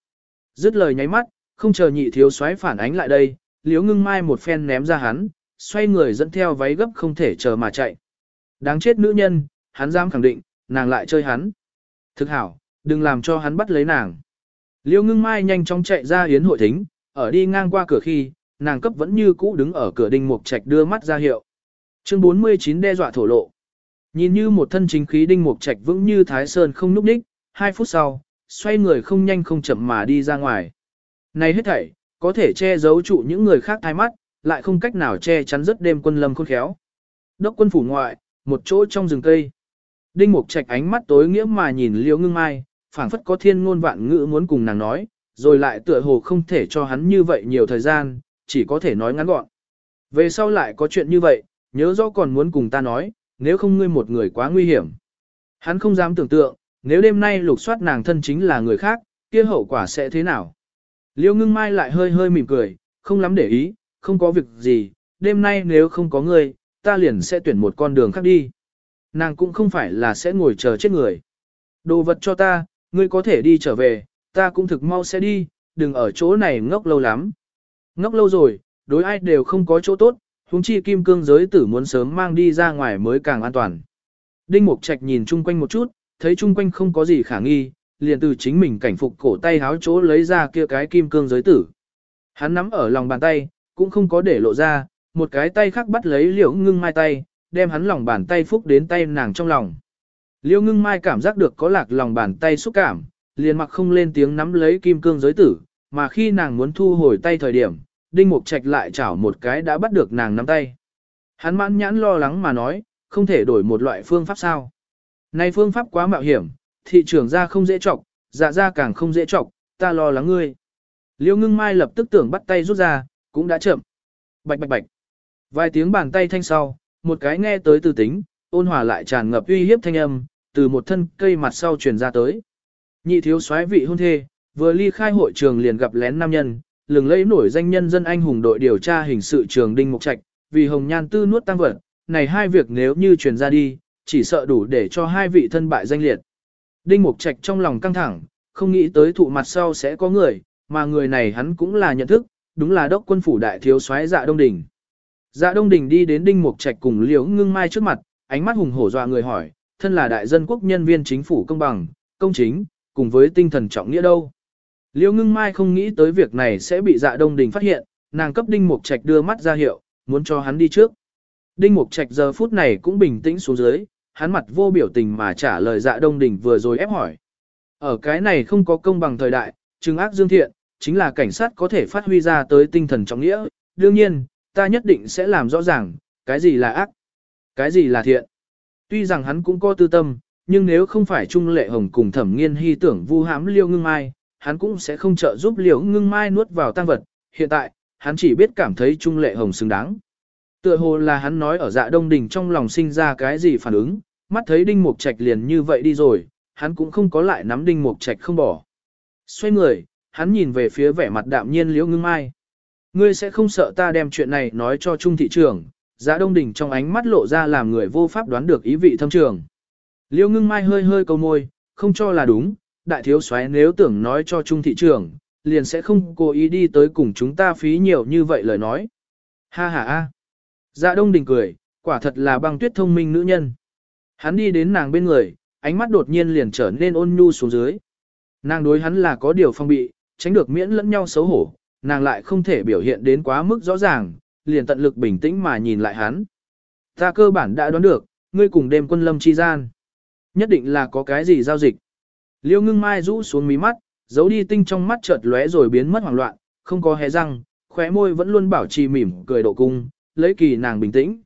Dứt lời nháy mắt, không chờ nhị thiếu soái phản ánh lại đây, liếu ngưng mai một phen ném ra hắn, xoay người dẫn theo váy gấp không thể chờ mà chạy. Đáng chết nữ nhân, hắn dám khẳng định, nàng lại chơi hắn. Thực hảo, đừng làm cho hắn bắt lấy nàng. Liêu ngưng mai nhanh chóng chạy ra yến hội thính, ở đi ngang qua cửa khi, nàng cấp vẫn như cũ đứng ở cửa đinh mục trạch đưa mắt ra hiệu. Chương 49 đe dọa thổ lộ. Nhìn như một thân chính khí đinh mục trạch vững như thái sơn không núp đích, hai phút sau, xoay người không nhanh không chậm mà đi ra ngoài. Này hết thảy, có thể che giấu trụ những người khác thai mắt, lại không cách nào che chắn rất đêm quân lâm khôn khéo. Đốc quân phủ ngoại, một chỗ trong rừng cây. Đinh Mục Trạch ánh mắt tối nghĩa mà nhìn Liễu Ngưng Mai, phảng phất có thiên ngôn vạn ngữ muốn cùng nàng nói, rồi lại tựa hồ không thể cho hắn như vậy nhiều thời gian, chỉ có thể nói ngắn gọn. Về sau lại có chuyện như vậy, nhớ rõ còn muốn cùng ta nói, nếu không ngươi một người quá nguy hiểm. Hắn không dám tưởng tượng, nếu đêm nay lục soát nàng thân chính là người khác, kia hậu quả sẽ thế nào. Liêu ngưng mai lại hơi hơi mỉm cười, không lắm để ý, không có việc gì, đêm nay nếu không có ngươi, ta liền sẽ tuyển một con đường khác đi. Nàng cũng không phải là sẽ ngồi chờ chết người. Đồ vật cho ta, ngươi có thể đi trở về, ta cũng thực mau sẽ đi, đừng ở chỗ này ngốc lâu lắm. Ngốc lâu rồi, đối ai đều không có chỗ tốt, huống chi kim cương giới tử muốn sớm mang đi ra ngoài mới càng an toàn. Đinh Mục Trạch nhìn chung quanh một chút, thấy chung quanh không có gì khả nghi, liền từ chính mình cảnh phục cổ tay háo chỗ lấy ra kia cái kim cương giới tử. Hắn nắm ở lòng bàn tay, cũng không có để lộ ra, một cái tay khác bắt lấy liễu ngưng mai tay, đem hắn lòng bàn tay phúc đến tay nàng trong lòng. Liễu ngưng mai cảm giác được có lạc lòng bàn tay xúc cảm, liền mặc không lên tiếng nắm lấy kim cương giới tử, mà khi nàng muốn thu hồi tay thời điểm, đinh mục trạch lại chảo một cái đã bắt được nàng nắm tay. Hắn mãn nhãn lo lắng mà nói, không thể đổi một loại phương pháp sao. Này phương pháp quá mạo hiểm, thị trường ra không dễ chọc, dạ ra càng không dễ chọc, ta lo lắng ngươi. Liêu ngưng mai lập tức tưởng bắt tay rút ra, cũng đã chậm. Bạch bạch bạch. Vài tiếng bàn tay thanh sau, một cái nghe tới từ tính, ôn hòa lại tràn ngập uy hiếp thanh âm, từ một thân cây mặt sau truyền ra tới. Nhị thiếu soái vị hôn thê, vừa ly khai hội trường liền gặp lén nam nhân, lừng lẫy nổi danh nhân dân anh hùng đội điều tra hình sự trường Đinh Mục Trạch, vì Hồng Nhan Tư nuốt tăng vật, này hai việc nếu như truyền ra đi, chỉ sợ đủ để cho hai vị thân bại danh liệt. Đinh Mục Trạch trong lòng căng thẳng, không nghĩ tới thụ mặt sau sẽ có người, mà người này hắn cũng là nhận thức, đúng là đốc quân phủ đại thiếu soái Dạ Đông Đình. Dạ Đông Đình đi đến Đinh Mục Trạch cùng Liễu Ngưng Mai trước mặt, ánh mắt hùng hổ dọa người hỏi, thân là đại dân quốc nhân viên chính phủ công bằng, công chính, cùng với tinh thần trọng nghĩa đâu. Liêu Ngưng Mai không nghĩ tới việc này sẽ bị Dạ Đông Đình phát hiện, nàng cấp Đinh Mục Trạch đưa mắt ra hiệu, muốn cho hắn đi trước. Đinh Mục Trạch giờ phút này cũng bình tĩnh xuống dưới, hắn mặt vô biểu tình mà trả lời Dạ Đông Đình vừa rồi ép hỏi. Ở cái này không có công bằng thời đại, trừng ác dương thiện, chính là cảnh sát có thể phát huy ra tới tinh thần trọng nghĩa. Đương nhiên, ta nhất định sẽ làm rõ ràng, cái gì là ác, cái gì là thiện. Tuy rằng hắn cũng có tư tâm, nhưng nếu không phải Trung Lệ Hồng cùng thẩm nghiên hy tưởng vu hãm liêu ngưng mai, hắn cũng sẽ không trợ giúp liễu ngưng mai nuốt vào tăng vật. Hiện tại, hắn chỉ biết cảm thấy Trung Lệ Hồng xứng đáng. Tựa hồ là hắn nói ở dạ đông đình trong lòng sinh ra cái gì phản ứng, mắt thấy đinh mục trạch liền như vậy đi rồi, hắn cũng không có lại nắm đinh mục trạch không bỏ. Xoay người, hắn nhìn về phía vẻ mặt đạm nhiên liễu ngưng mai. Ngươi sẽ không sợ ta đem chuyện này nói cho trung thị trường, dạ đông đình trong ánh mắt lộ ra làm người vô pháp đoán được ý vị thâm trường. Liễu ngưng mai hơi hơi câu môi, không cho là đúng, đại thiếu soái nếu tưởng nói cho trung thị trưởng liền sẽ không cố ý đi tới cùng chúng ta phí nhiều như vậy lời nói. Ha ha ha. Dạ đông đình cười, quả thật là băng tuyết thông minh nữ nhân. Hắn đi đến nàng bên người, ánh mắt đột nhiên liền trở nên ôn nhu xuống dưới. Nàng đối hắn là có điều phong bị, tránh được miễn lẫn nhau xấu hổ, nàng lại không thể biểu hiện đến quá mức rõ ràng, liền tận lực bình tĩnh mà nhìn lại hắn. Ta cơ bản đã đoán được, ngươi cùng đêm quân lâm chi gian. Nhất định là có cái gì giao dịch. Liêu ngưng mai rũ xuống mí mắt, giấu đi tinh trong mắt chợt lóe rồi biến mất hoảng loạn, không có hé răng, khóe môi vẫn luôn bảo trì mỉm cười độ cung, lấy kỳ nàng bình tĩnh.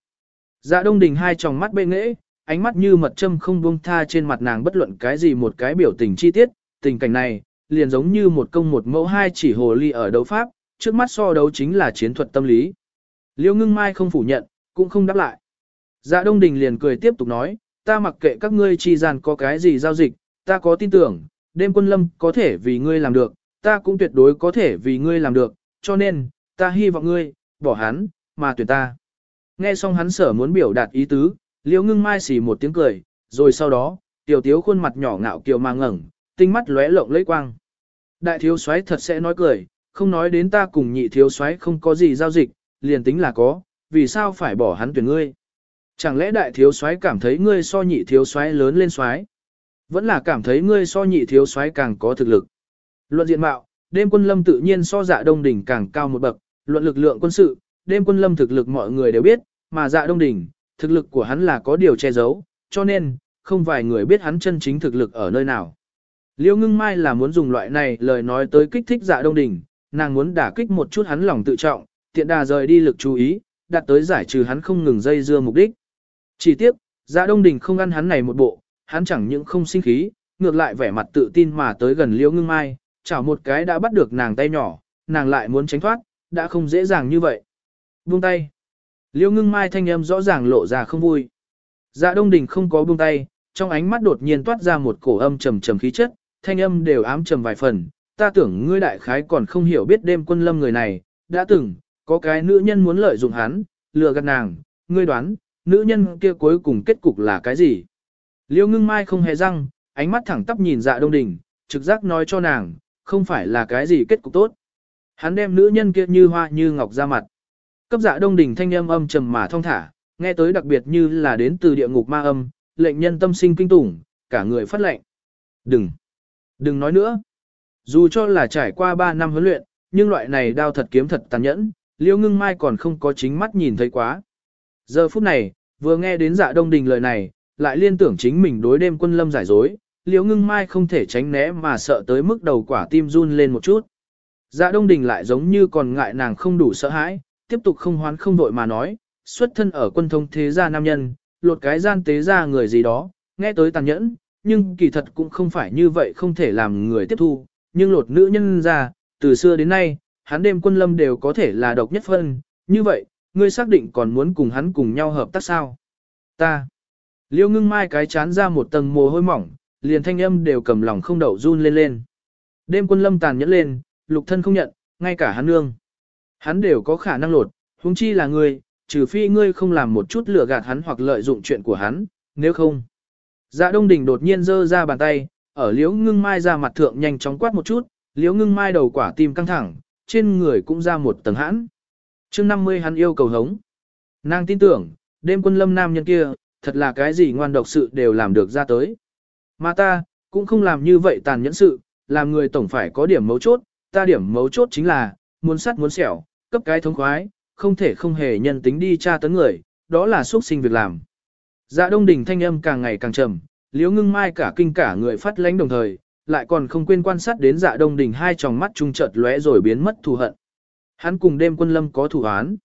Dạ đông đình hai tròng mắt bê nghễ, ánh mắt như mật châm không buông tha trên mặt nàng bất luận cái gì một cái biểu tình chi tiết, tình cảnh này, liền giống như một công một mẫu hai chỉ hồ ly ở đấu pháp, trước mắt so đấu chính là chiến thuật tâm lý. Liêu ngưng mai không phủ nhận, cũng không đáp lại. Dạ Đông Đình liền cười tiếp tục nói, ta mặc kệ các ngươi chi gian có cái gì giao dịch, ta có tin tưởng, đêm quân lâm có thể vì ngươi làm được, ta cũng tuyệt đối có thể vì ngươi làm được, cho nên, ta hy vọng ngươi, bỏ hắn, mà tuyển ta. Nghe xong hắn sở muốn biểu đạt ý tứ, liễu ngưng mai xì một tiếng cười, rồi sau đó, tiểu tiếu khuôn mặt nhỏ ngạo kiều mà ngẩng, tinh mắt lóe lộng lấy quang. Đại thiếu soái thật sẽ nói cười, không nói đến ta cùng nhị thiếu soái không có gì giao dịch, liền tính là có, vì sao phải bỏ hắn tuyển ngươi? Chẳng lẽ đại thiếu soái cảm thấy ngươi so nhị thiếu soái lớn lên soái? Vẫn là cảm thấy ngươi so nhị thiếu soái càng có thực lực. Luận diện mạo, đêm quân lâm tự nhiên so dạ đông đỉnh càng cao một bậc, luận lực lượng quân sự, đêm quân lâm thực lực mọi người đều biết, mà dạ đông đỉnh, thực lực của hắn là có điều che giấu, cho nên, không vài người biết hắn chân chính thực lực ở nơi nào. Liêu ngưng mai là muốn dùng loại này lời nói tới kích thích dạ đông đỉnh, nàng muốn đả kích một chút hắn lòng tự trọng, tiện đà rời đi lực chú ý, đạt tới giải trừ hắn không ngừng dây dưa mục đích. Chỉ tiếc, dạ đông đỉnh không ăn hắn này một bộ, hắn chẳng những không sinh khí, ngược lại vẻ mặt tự tin mà tới gần liêu ngưng mai, chảo một cái đã bắt được nàng tay nhỏ, nàng lại muốn tránh thoát, đã không dễ dàng như vậy. Buông tay. Liêu ngưng mai thanh âm rõ ràng lộ ra không vui. Dạ đông đình không có buông tay, trong ánh mắt đột nhiên toát ra một cổ âm trầm trầm khí chất, thanh âm đều ám trầm vài phần, ta tưởng ngươi đại khái còn không hiểu biết đêm quân lâm người này, đã từng, có cái nữ nhân muốn lợi dụng hắn, lừa gạt nàng, ngươi đoán, nữ nhân kia cuối cùng kết cục là cái gì? Liêu ngưng mai không hề răng, ánh mắt thẳng tắp nhìn dạ đông đình, trực giác nói cho nàng, không phải là cái gì kết cục tốt. Hắn đem nữ nhân kia như hoa như ngọc ra mặt. Cấp dạ đông đình thanh âm âm trầm mà thong thả, nghe tới đặc biệt như là đến từ địa ngục ma âm, lệnh nhân tâm sinh kinh tủng, cả người phát lệnh. Đừng! Đừng nói nữa. Dù cho là trải qua 3 năm huấn luyện, nhưng loại này đao thật kiếm thật tàn nhẫn, liêu ngưng mai còn không có chính mắt nhìn thấy quá. Giờ phút này, vừa nghe đến dạ đông đình lời này, lại liên tưởng chính mình đối đêm quân lâm giải dối, liễu ngưng mai không thể tránh né mà sợ tới mức đầu quả tim run lên một chút. Dạ đông đình lại giống như còn ngại nàng không đủ sợ hãi, tiếp tục không hoán không đội mà nói, xuất thân ở quân thông thế gia nam nhân, lột cái gian tế gia người gì đó, nghe tới tàn nhẫn, nhưng kỳ thật cũng không phải như vậy không thể làm người tiếp thu, nhưng lột nữ nhân ra, từ xưa đến nay, hắn đêm quân lâm đều có thể là độc nhất phân, như vậy, ngươi xác định còn muốn cùng hắn cùng nhau hợp tác sao? Ta. Liêu ngưng mai cái chán ra một tầng mồ hôi mỏng, liền thanh âm đều cầm lòng không đậu run lên lên. Đêm quân lâm tàn nhẫn lên, lục thân không nhận, ngay cả hắn nương. Hắn đều có khả năng lột, huống chi là ngươi, trừ phi ngươi không làm một chút lừa gạt hắn hoặc lợi dụng chuyện của hắn, nếu không. Dạ Đông Đình đột nhiên giơ ra bàn tay, ở Liễu Ngưng Mai ra mặt thượng nhanh chóng quát một chút, Liễu Ngưng Mai đầu quả tim căng thẳng, trên người cũng ra một tầng hãn. Chương 50 hắn yêu cầu hống. Nàng tin tưởng, đêm quân lâm nam nhân kia, thật là cái gì ngoan độc sự đều làm được ra tới. Mà ta, cũng không làm như vậy tàn nhẫn sự, làm người tổng phải có điểm mấu chốt, ta điểm mấu chốt chính là, muốn sắt muốn sẹo, cấp cái thống khoái, không thể không hề nhân tính đi tra tấn người, đó là xuất sinh việc làm. Dạ đông đỉnh thanh âm càng ngày càng trầm, liếu ngưng mai cả kinh cả người phát lánh đồng thời, lại còn không quên quan sát đến dạ đông đỉnh hai tròng mắt trung chợt lóe rồi biến mất thù hận. Hắn cùng đêm quân lâm có thủ án.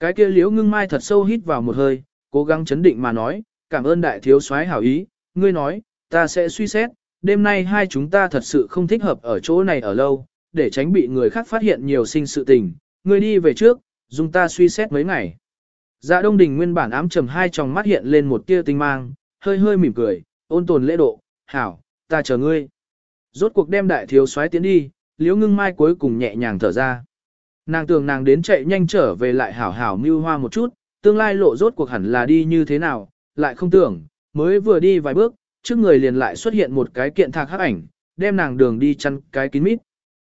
Cái kia liễu ngưng mai thật sâu hít vào một hơi, cố gắng chấn định mà nói, cảm ơn đại thiếu soái hảo ý, ngươi nói, ta sẽ suy xét, đêm nay hai chúng ta thật sự không thích hợp ở chỗ này ở lâu, để tránh bị người khác phát hiện nhiều sinh sự tình, ngươi đi về trước, dùng ta suy xét mấy ngày. Dạ Đông Đình nguyên bản ám trầm hai tròng mắt hiện lên một tia tinh mang, hơi hơi mỉm cười, ôn tồn lễ độ, hảo, ta chờ ngươi. Rốt cuộc đem đại thiếu soái tiến đi, liễu ngưng mai cuối cùng nhẹ nhàng thở ra. Nàng tưởng nàng đến chạy nhanh trở về lại hảo hảo mưu hoa một chút, tương lai lộ rốt cuộc hẳn là đi như thế nào, lại không tưởng, mới vừa đi vài bước, trước người liền lại xuất hiện một cái kiện thạc hắc ảnh, đem nàng đường đi chăn cái kín mít.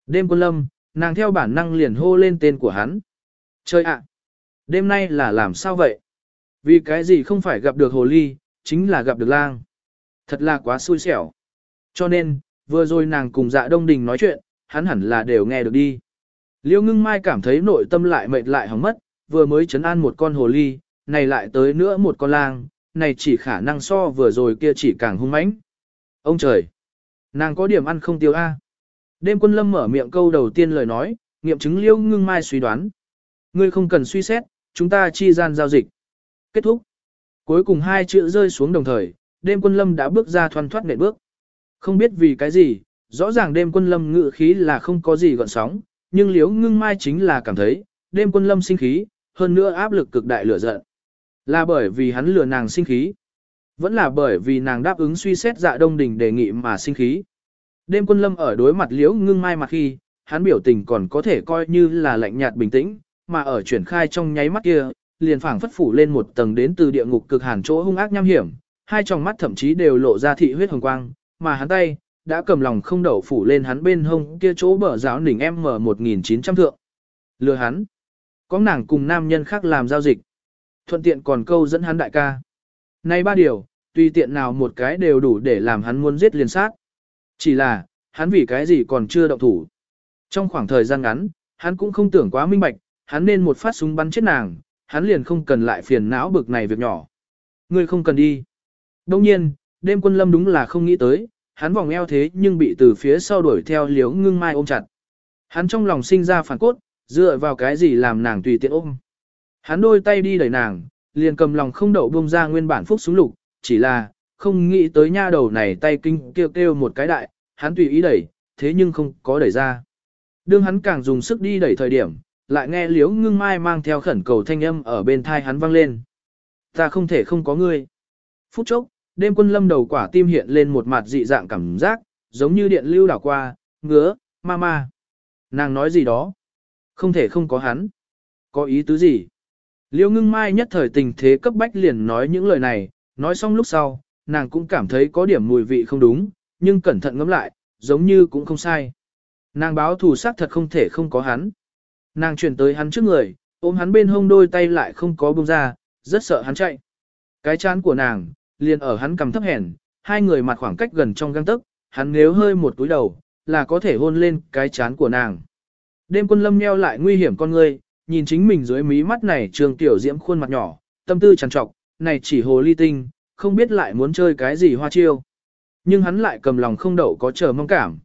Đêm quân lâm, nàng theo bản năng liền hô lên tên của hắn. Trời ạ! đêm nay là làm sao vậy? Vì cái gì không phải gặp được hồ ly, chính là gặp được lang. Thật là quá xui xẻo. Cho nên, vừa rồi nàng cùng dạ đông đình nói chuyện, hắn hẳn là đều nghe được đi. Liêu ngưng mai cảm thấy nội tâm lại mệt lại hỏng mất, vừa mới chấn an một con hồ ly, này lại tới nữa một con lang, này chỉ khả năng so vừa rồi kia chỉ càng hung mãnh. Ông trời! Nàng có điểm ăn không tiêu a. Đêm quân lâm mở miệng câu đầu tiên lời nói, nghiệm chứng liêu ngưng mai suy đoán. Ngươi không cần suy xét, chúng ta chi gian giao dịch. Kết thúc. Cuối cùng hai chữ rơi xuống đồng thời, đêm quân lâm đã bước ra thoăn thoát nệm bước. Không biết vì cái gì, rõ ràng đêm quân lâm ngự khí là không có gì gọn sóng, nhưng liếu ngưng mai chính là cảm thấy, đêm quân lâm sinh khí, hơn nữa áp lực cực đại lửa giận. Là bởi vì hắn lừa nàng sinh khí. Vẫn là bởi vì nàng đáp ứng suy xét dạ đông đình đề nghị mà sinh khí. Đêm quân lâm ở đối mặt liễu ngưng mai mặt khi, hắn biểu tình còn có thể coi như là lạnh nhạt bình tĩnh, mà ở chuyển khai trong nháy mắt kia, liền phảng phất phủ lên một tầng đến từ địa ngục cực hàn chỗ hung ác nham hiểm, hai tròng mắt thậm chí đều lộ ra thị huyết hồng quang, mà hắn tay đã cầm lòng không đậu phủ lên hắn bên hông kia chỗ bờ giáo đỉnh M1900 thượng. Lừa hắn. Có nàng cùng nam nhân khác làm giao dịch. Thuận tiện còn câu dẫn hắn đại ca. nay ba điều, tùy tiện nào một cái đều đủ để làm hắn muốn giết liền sát. Chỉ là, hắn vì cái gì còn chưa động thủ. Trong khoảng thời gian ngắn, hắn cũng không tưởng quá minh bạch, hắn nên một phát súng bắn chết nàng, hắn liền không cần lại phiền não bực này việc nhỏ. Ngươi không cần đi. Đông nhiên, đêm quân lâm đúng là không nghĩ tới, hắn vòng eo thế nhưng bị từ phía sau đuổi theo liếu ngưng mai ôm chặt. Hắn trong lòng sinh ra phản cốt, dựa vào cái gì làm nàng tùy tiện ôm. Hắn đôi tay đi đẩy nàng, liền cầm lòng không đậu bông ra nguyên bản phúc súng lục, chỉ là, không nghĩ tới nha đầu này tay kinh kêu kêu một cái đại, hắn tùy ý đẩy, thế nhưng không có đẩy ra. Đương hắn càng dùng sức đi đẩy thời điểm, lại nghe liếu ngưng mai mang theo khẩn cầu thanh âm ở bên thai hắn vang lên. Ta không thể không có ngươi. Phút chốc, đêm quân lâm đầu quả tim hiện lên một mặt dị dạng cảm giác, giống như điện lưu đảo qua, ngứa, ma ma. Nàng nói gì đó? Không thể không có hắn. Có ý tứ gì? Liêu ngưng mai nhất thời tình thế cấp bách liền nói những lời này, nói xong lúc sau, nàng cũng cảm thấy có điểm mùi vị không đúng, nhưng cẩn thận ngẫm lại, giống như cũng không sai. Nàng báo thù sát thật không thể không có hắn. Nàng chuyển tới hắn trước người, ôm hắn bên hông đôi tay lại không có buông ra, rất sợ hắn chạy. Cái chán của nàng, liền ở hắn cầm thấp hèn, hai người mặt khoảng cách gần trong găng tức, hắn nếu hơi một túi đầu, là có thể hôn lên cái chán của nàng. Đêm quân lâm nheo lại nguy hiểm con ngươi, nhìn chính mình dưới mí mắt này trường tiểu diễm khuôn mặt nhỏ, tâm tư trằn trọc, này chỉ hồ ly tinh, không biết lại muốn chơi cái gì hoa chiêu. Nhưng hắn lại cầm lòng không đậu có chờ mong cảm.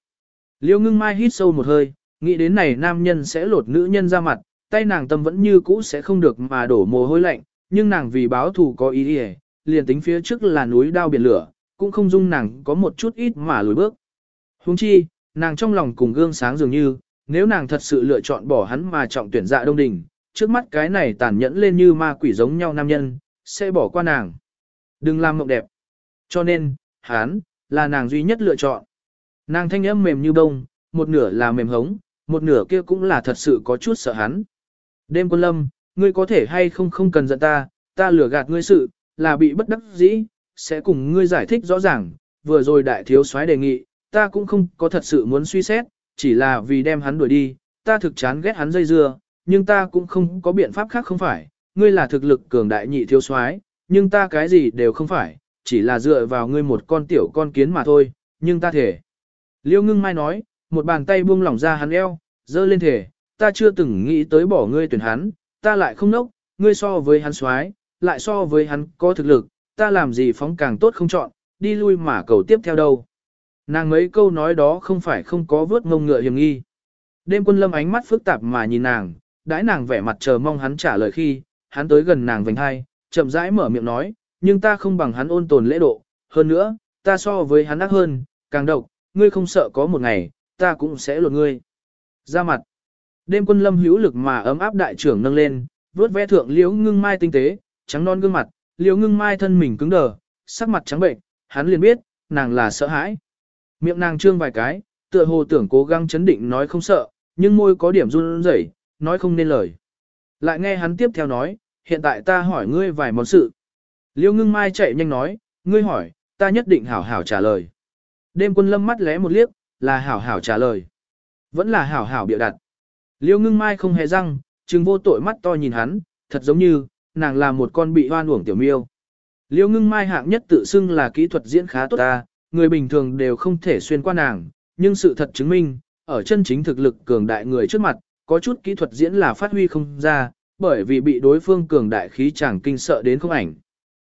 Liêu ngưng mai hít sâu một hơi, nghĩ đến này nam nhân sẽ lột nữ nhân ra mặt, tay nàng tâm vẫn như cũ sẽ không được mà đổ mồ hôi lạnh, nhưng nàng vì báo thù có ý đi liền tính phía trước là núi đao biển lửa, cũng không dung nàng có một chút ít mà lùi bước. Huống chi, nàng trong lòng cùng gương sáng dường như, nếu nàng thật sự lựa chọn bỏ hắn mà trọng tuyển dạ đông đình, trước mắt cái này tàn nhẫn lên như ma quỷ giống nhau nam nhân, sẽ bỏ qua nàng. Đừng làm mộng đẹp. Cho nên, hắn, là nàng duy nhất lựa chọn. Nàng thanh âm mềm như bông, một nửa là mềm hống, một nửa kia cũng là thật sự có chút sợ hắn. Đêm quân lâm, ngươi có thể hay không không cần giận ta, ta lừa gạt ngươi sự, là bị bất đắc dĩ, sẽ cùng ngươi giải thích rõ ràng, vừa rồi đại thiếu soái đề nghị, ta cũng không có thật sự muốn suy xét, chỉ là vì đem hắn đuổi đi, ta thực chán ghét hắn dây dưa, nhưng ta cũng không có biện pháp khác không phải, ngươi là thực lực cường đại nhị thiếu soái, nhưng ta cái gì đều không phải, chỉ là dựa vào ngươi một con tiểu con kiến mà thôi, nhưng ta thể. Liêu ngưng mai nói, một bàn tay buông lỏng ra hắn eo, dơ lên thể, ta chưa từng nghĩ tới bỏ ngươi tuyển hắn, ta lại không nốc, ngươi so với hắn soái, lại so với hắn có thực lực, ta làm gì phóng càng tốt không chọn, đi lui mà cầu tiếp theo đâu. Nàng mấy câu nói đó không phải không có vớt ngông ngựa hiểm nghi. Đêm quân lâm ánh mắt phức tạp mà nhìn nàng, đãi nàng vẻ mặt chờ mong hắn trả lời khi, hắn tới gần nàng vành hai, chậm rãi mở miệng nói, nhưng ta không bằng hắn ôn tồn lễ độ, hơn nữa, ta so với hắn ác hơn, càng độc, ngươi không sợ có một ngày, ta cũng sẽ lột ngươi. Ra mặt. Đêm quân lâm hữu lực mà ấm áp đại trưởng nâng lên, vuốt ve thượng liễu ngưng mai tinh tế, trắng non gương mặt, liễu ngưng mai thân mình cứng đờ, sắc mặt trắng bệnh, hắn liền biết, nàng là sợ hãi. Miệng nàng trương vài cái, tựa hồ tưởng cố gắng chấn định nói không sợ, nhưng môi có điểm run rẩy, nói không nên lời. Lại nghe hắn tiếp theo nói, hiện tại ta hỏi ngươi vài món sự. Liêu ngưng mai chạy nhanh nói, ngươi hỏi, ta nhất định hảo hảo trả lời. Đêm quân lâm mắt lé một liếc, là hảo hảo trả lời. Vẫn là hảo hảo biểu đặt. Liêu ngưng mai không hề răng, trừng vô tội mắt to nhìn hắn, thật giống như, nàng là một con bị hoan uổng tiểu miêu. Liêu ngưng mai hạng nhất tự xưng là kỹ thuật diễn khá tốt ta, người bình thường đều không thể xuyên qua nàng, nhưng sự thật chứng minh, ở chân chính thực lực cường đại người trước mặt, có chút kỹ thuật diễn là phát huy không ra, bởi vì bị đối phương cường đại khí chẳng kinh sợ đến không ảnh.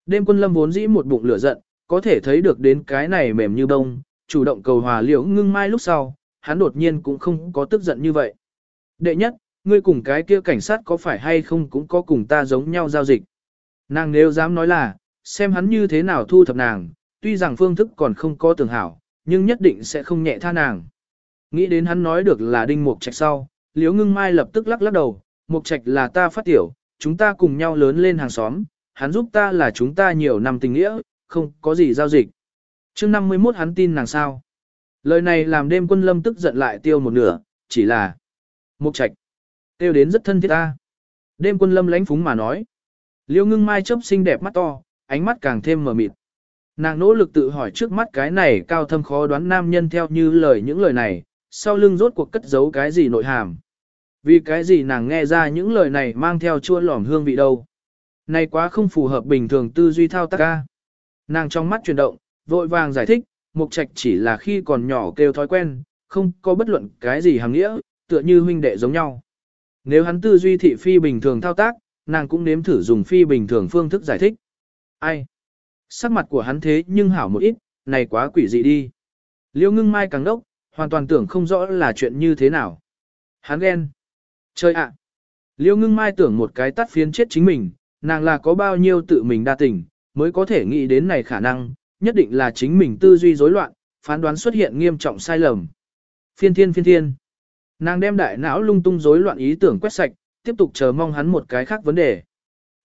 Đêm quân lâm vốn dĩ một bụng lửa giận, có thể thấy được đến cái này mềm như bông, chủ động cầu hòa liễu ngưng mai lúc sau, hắn đột nhiên cũng không có tức giận như vậy. Đệ nhất, ngươi cùng cái kia cảnh sát có phải hay không cũng có cùng ta giống nhau giao dịch. Nàng nếu dám nói là, xem hắn như thế nào thu thập nàng, tuy rằng phương thức còn không có tường hảo, nhưng nhất định sẽ không nhẹ tha nàng. Nghĩ đến hắn nói được là đinh mục trạch sau, liễu ngưng mai lập tức lắc lắc đầu, mục trạch là ta phát tiểu, chúng ta cùng nhau lớn lên hàng xóm, hắn giúp ta là chúng ta nhiều năm tình nghĩa, không có gì giao dịch. chương 51 hắn tin nàng sao. Lời này làm đêm quân lâm tức giận lại tiêu một nửa, chỉ là mục trạch. Tiêu đến rất thân thiết ta. Đêm quân lâm lánh phúng mà nói. Liêu ngưng mai chớp xinh đẹp mắt to, ánh mắt càng thêm mờ mịt. Nàng nỗ lực tự hỏi trước mắt cái này cao thâm khó đoán nam nhân theo như lời những lời này, sau lưng rốt cuộc cất giấu cái gì nội hàm. Vì cái gì nàng nghe ra những lời này mang theo chua lỏm hương vị đâu. Này quá không phù hợp bình thường tư duy thao tác ca. Nàng trong mắt chuyển động, vội vàng giải thích, mục trạch chỉ là khi còn nhỏ kêu thói quen, không có bất luận cái gì hàng nghĩa, tựa như huynh đệ giống nhau. Nếu hắn tư duy thị phi bình thường thao tác, nàng cũng nếm thử dùng phi bình thường phương thức giải thích. Ai? Sắc mặt của hắn thế nhưng hảo một ít, này quá quỷ dị đi. Liêu ngưng mai càng đốc, hoàn toàn tưởng không rõ là chuyện như thế nào. Hắn ghen. Chơi ạ. Liêu ngưng mai tưởng một cái tắt phiến chết chính mình, nàng là có bao nhiêu tự mình đa tình, mới có thể nghĩ đến này khả năng, nhất định là chính mình tư duy rối loạn, phán đoán xuất hiện nghiêm trọng sai lầm. Phiên thiên phiên thiên. Nàng đem đại não lung tung rối loạn ý tưởng quét sạch, tiếp tục chờ mong hắn một cái khác vấn đề.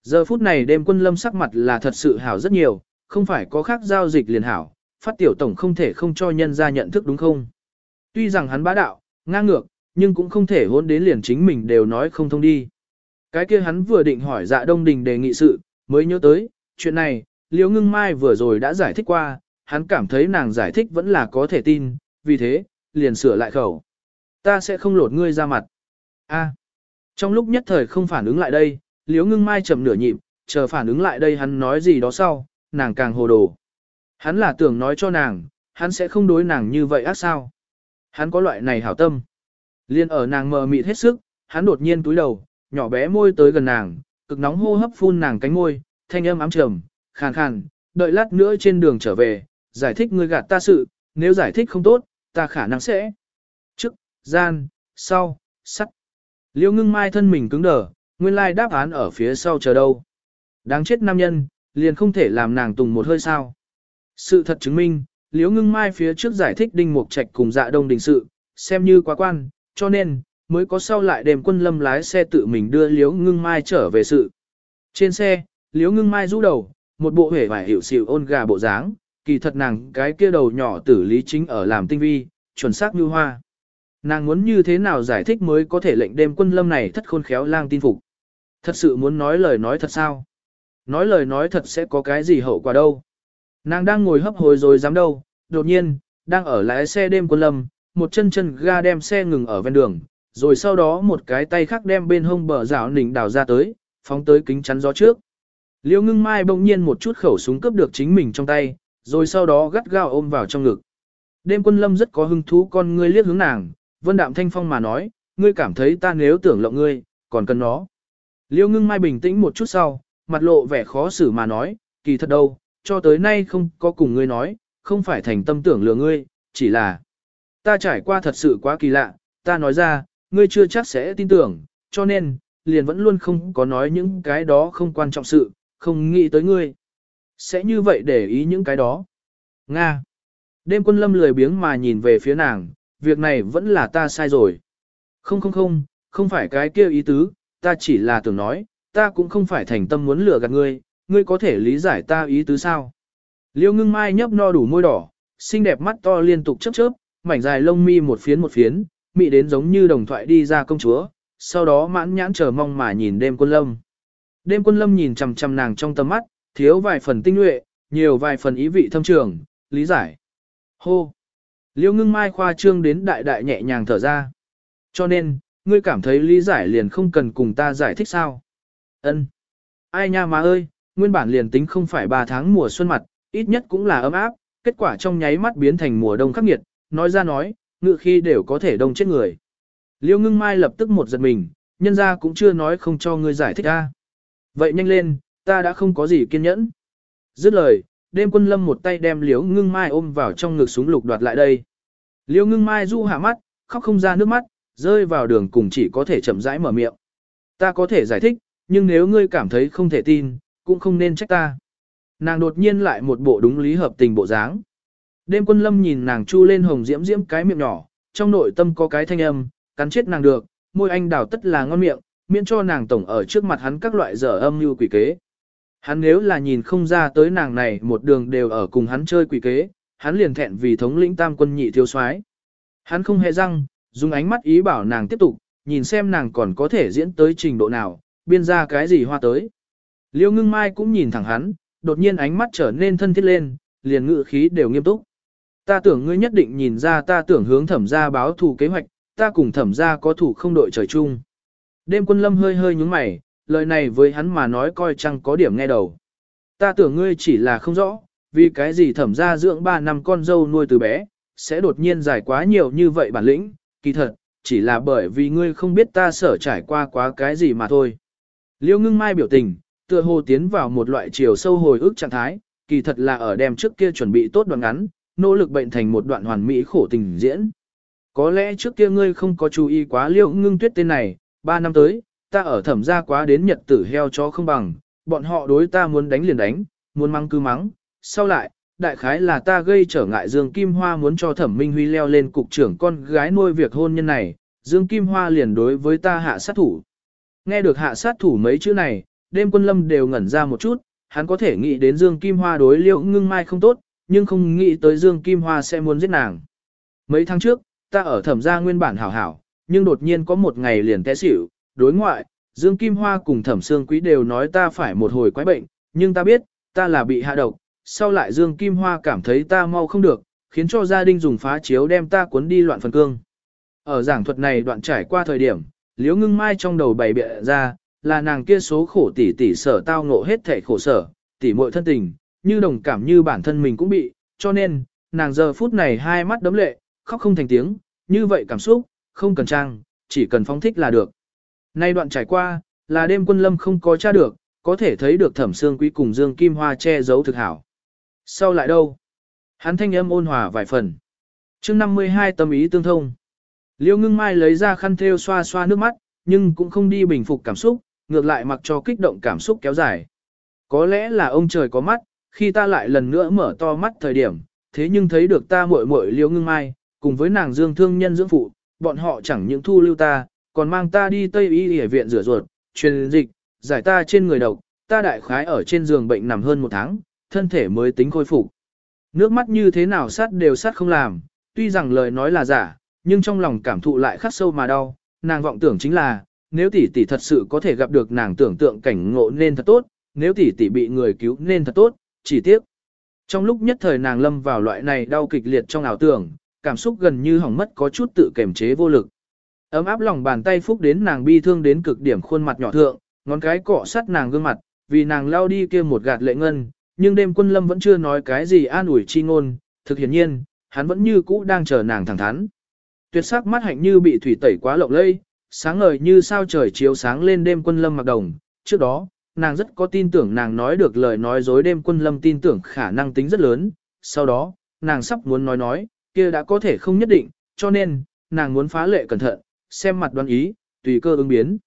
Giờ phút này đêm quân lâm sắc mặt là thật sự hảo rất nhiều, không phải có khác giao dịch liền hảo, phát tiểu tổng không thể không cho nhân ra nhận thức đúng không? Tuy rằng hắn bá đạo, ngang ngược, nhưng cũng không thể hôn đến liền chính mình đều nói không thông đi. Cái kia hắn vừa định hỏi dạ đông đình đề nghị sự, mới nhớ tới, chuyện này, liễu ngưng mai vừa rồi đã giải thích qua, hắn cảm thấy nàng giải thích vẫn là có thể tin, vì thế, liền sửa lại khẩu. Ta sẽ không lột ngươi ra mặt. A. Trong lúc nhất thời không phản ứng lại đây, liễu ngưng mai chậm nửa nhịp, chờ phản ứng lại đây hắn nói gì đó sau, nàng càng hồ đồ. Hắn là tưởng nói cho nàng, hắn sẽ không đối nàng như vậy ác sao. Hắn có loại này hảo tâm. Liên ở nàng mờ mịt hết sức, hắn đột nhiên túi đầu, nhỏ bé môi tới gần nàng, cực nóng hô hấp phun nàng cánh môi, thanh âm ám trầm, khàn khàn, đợi lát nữa trên đường trở về, giải thích ngươi gạt ta sự, nếu giải thích không tốt, ta khả năng sẽ. Trước, gian, sau, sắt. Liêu ngưng mai thân mình cứng đờ, nguyên lai đáp án ở phía sau chờ đâu. Đáng chết nam nhân, liền không thể làm nàng tùng một hơi sao. Sự thật chứng minh, liễu ngưng mai phía trước giải thích đinh mục trạch cùng dạ đông đình sự, xem như quá quan, cho nên, mới có sau lại đêm quân lâm lái xe tự mình đưa liễu ngưng mai trở về sự. Trên xe, liễu ngưng mai rũ đầu, một bộ hể vải hiểu xỉu ôn gà bộ dáng, kỳ thật nàng cái kia đầu nhỏ tử lý chính ở làm tinh vi, chuẩn xác như hoa. Nàng muốn như thế nào giải thích mới có thể lệnh đêm quân lâm này thất khôn khéo lang tin phục. Thật sự muốn nói lời nói thật sao? Nói lời nói thật sẽ có cái gì hậu quả đâu. Nàng đang ngồi hấp hối rồi dám đâu, đột nhiên, đang ở lái xe đêm quân lâm, một chân chân ga đem xe ngừng ở ven đường, rồi sau đó một cái tay khác đem bên hông bờ rào nỉnh đào ra tới, phóng tới kính chắn gió trước. Liêu ngưng mai bỗng nhiên một chút khẩu súng cướp được chính mình trong tay, rồi sau đó gắt gao ôm vào trong ngực. Đêm quân lâm rất có hứng thú con ngươi liếc hướng nàng, vân đạm thanh phong mà nói, ngươi cảm thấy ta nếu tưởng lộng ngươi, còn cần nó. Liêu ngưng mai bình tĩnh một chút sau, mặt lộ vẻ khó xử mà nói, kỳ thật đâu, cho tới nay không có cùng ngươi nói, không phải thành tâm tưởng lừa ngươi, chỉ là ta trải qua thật sự quá kỳ lạ, ta nói ra, ngươi chưa chắc sẽ tin tưởng, cho nên, liền vẫn luôn không có nói những cái đó không quan trọng sự, không nghĩ tới ngươi. Sẽ như vậy để ý những cái đó. Nga. Đêm quân lâm lười biếng mà nhìn về phía nàng, việc này vẫn là ta sai rồi. Không không không, không phải cái kia ý tứ, ta chỉ là tưởng nói, ta cũng không phải thành tâm muốn lừa gạt ngươi, ngươi có thể lý giải ta ý tứ sao. Liêu ngưng mai nhấp no đủ môi đỏ, xinh đẹp mắt to liên tục chớp chớp, mảnh dài lông mi một phiến một phiến, mị đến giống như đồng thoại đi ra công chúa, sau đó mãn nhãn chờ mong mà nhìn đêm quân lâm. Đêm quân lâm nhìn chằm chằm nàng trong tầm mắt, thiếu vài phần tinh nhuệ, nhiều vài phần ý vị thâm trường, lý giải. Hô! Liêu ngưng mai khoa trương đến đại đại nhẹ nhàng thở ra. Cho nên, ngươi cảm thấy lý giải liền không cần cùng ta giải thích sao. Ân, Ai nha má ơi, nguyên bản liền tính không phải 3 tháng mùa xuân mặt, ít nhất cũng là ấm áp, kết quả trong nháy mắt biến thành mùa đông khắc nghiệt, nói ra nói, ngự khi đều có thể đông chết người. Liêu ngưng mai lập tức một giật mình, nhân ra cũng chưa nói không cho ngươi giải thích ra. Vậy nhanh lên, ta đã không có gì kiên nhẫn. Dứt lời, đêm quân lâm một tay đem liêu ngưng mai ôm vào trong ngực súng lục đoạt lại đây. Liêu ngưng mai du hạ mắt, khóc không ra nước mắt, rơi vào đường cùng chỉ có thể chậm rãi mở miệng. Ta có thể giải thích, nhưng nếu ngươi cảm thấy không thể tin, cũng không nên trách ta. Nàng đột nhiên lại một bộ đúng lý hợp tình bộ dáng. Đêm quân lâm nhìn nàng chu lên hồng diễm diễm cái miệng nhỏ, trong nội tâm có cái thanh âm, cắn chết nàng được, môi anh đào tất là ngon miệng, miễn cho nàng tổng ở trước mặt hắn các loại dở âm như quỷ kế. Hắn nếu là nhìn không ra tới nàng này một đường đều ở cùng hắn chơi quỷ kế, hắn liền thẹn vì thống lĩnh tam quân nhị thiếu soái. Hắn không hề răng, dùng ánh mắt ý bảo nàng tiếp tục, nhìn xem nàng còn có thể diễn tới trình độ nào, biên ra cái gì hoa tới. Liêu ngưng mai cũng nhìn thẳng hắn, đột nhiên ánh mắt trở nên thân thiết lên, liền ngự khí đều nghiêm túc. Ta tưởng ngươi nhất định nhìn ra ta tưởng hướng thẩm gia báo thù kế hoạch, ta cùng thẩm gia có thủ không đội trời chung. Đêm quân lâm hơi hơi nhúng mày, lời này với hắn mà nói coi chăng có điểm nghe đầu. Ta tưởng ngươi chỉ là không rõ, vì cái gì thẩm gia dưỡng 3 năm con dâu nuôi từ bé, sẽ đột nhiên dài quá nhiều như vậy bản lĩnh, kỳ thật, chỉ là bởi vì ngươi không biết ta sở trải qua quá cái gì mà thôi. Liêu ngưng mai biểu tình, tựa hồ tiến vào một loại chiều sâu hồi ức trạng thái, kỳ thật là ở đem trước kia chuẩn bị tốt đoạn ngắn, nỗ lực bệnh thành một đoạn hoàn mỹ khổ tình diễn. Có lẽ trước kia ngươi không có chú ý quá liêu ngưng tuyết tên này, ba năm tới, ta ở thẩm gia quá đến nhật tử heo chó không bằng, bọn họ đối ta muốn đánh liền đánh, muốn mắng cứ mắng, sau lại, đại khái là ta gây trở ngại Dương Kim Hoa muốn cho thẩm minh huy leo lên cục trưởng con gái nuôi việc hôn nhân này, Dương Kim Hoa liền đối với ta hạ sát thủ. Nghe được hạ sát thủ mấy chữ này, đêm quân lâm đều ngẩn ra một chút, hắn có thể nghĩ đến Dương Kim Hoa đối liệu ngưng mai không tốt, nhưng không nghĩ tới Dương Kim Hoa sẽ muốn giết nàng. Mấy tháng trước, ta ở thẩm gia nguyên bản hảo hảo, nhưng đột nhiên có một ngày liền té xỉu, đối ngoại, Dương Kim Hoa cùng thẩm sương quý đều nói ta phải một hồi quái bệnh, nhưng ta biết, ta là bị hạ độc, sau lại Dương Kim Hoa cảm thấy ta mau không được, khiến cho gia đình dùng phá chiếu đem ta cuốn đi loạn phần cương. Ở giảng thuật này đoạn trải qua thời điểm, liễu ngưng mai trong đầu bày bịa ra, là nàng kia số khổ tỷ tỷ sở tao ngộ hết thể khổ sở, tỷ muội thân tình, như đồng cảm như bản thân mình cũng bị, cho nên, nàng giờ phút này hai mắt đấm lệ, khóc không thành tiếng, như vậy cảm xúc, không cần trang, chỉ cần phóng thích là được. Nay đoạn trải qua, là đêm quân lâm không có tra được, có thể thấy được thẩm xương quý cùng Dương Kim Hoa che giấu thực hảo. Sau lại đâu? Hắn thanh âm ôn hòa vài phần. chương 52 tâm ý tương thông. Liêu ngưng mai lấy ra khăn thêu xoa xoa nước mắt, nhưng cũng không đi bình phục cảm xúc, ngược lại mặc cho kích động cảm xúc kéo dài. Có lẽ là ông trời có mắt, khi ta lại lần nữa mở to mắt thời điểm, thế nhưng thấy được ta muội muội liêu ngưng mai, cùng với nàng dương thương nhân dưỡng phụ, bọn họ chẳng những thu lưu ta, còn mang ta đi Tây Y Y viện rửa ruột, truyền dịch, giải ta trên người độc, ta đại khái ở trên giường bệnh nằm hơn một tháng, thân thể mới tính khôi phục. Nước mắt như thế nào sát đều sát không làm, tuy rằng lời nói là giả, nhưng trong lòng cảm thụ lại khắc sâu mà đau, nàng vọng tưởng chính là, nếu tỷ tỷ thật sự có thể gặp được nàng tưởng tượng cảnh ngộ nên thật tốt, nếu tỷ tỷ bị người cứu nên thật tốt, chỉ tiếc. Trong lúc nhất thời nàng lâm vào loại này đau kịch liệt trong ảo tưởng, cảm xúc gần như hỏng mất có chút tự kềm chế vô lực. Ấm áp lòng bàn tay phúc đến nàng bi thương đến cực điểm khuôn mặt nhỏ thượng, ngón cái cọ sát nàng gương mặt, vì nàng lao đi kia một gạt lệ ngân, nhưng đêm quân lâm vẫn chưa nói cái gì an ủi chi ngôn, thực hiển nhiên, hắn vẫn như cũ đang chờ nàng thẳng thắn. Tuyệt sắc mắt hạnh như bị thủy tẩy quá lộng lây, sáng ngời như sao trời chiếu sáng lên đêm quân lâm mặc đồng, trước đó, nàng rất có tin tưởng nàng nói được lời nói dối đêm quân lâm tin tưởng khả năng tính rất lớn, sau đó, nàng sắp muốn nói nói, kia đã có thể không nhất định, cho nên, nàng muốn phá lệ cẩn thận, xem mặt đoán ý, tùy cơ ứng biến.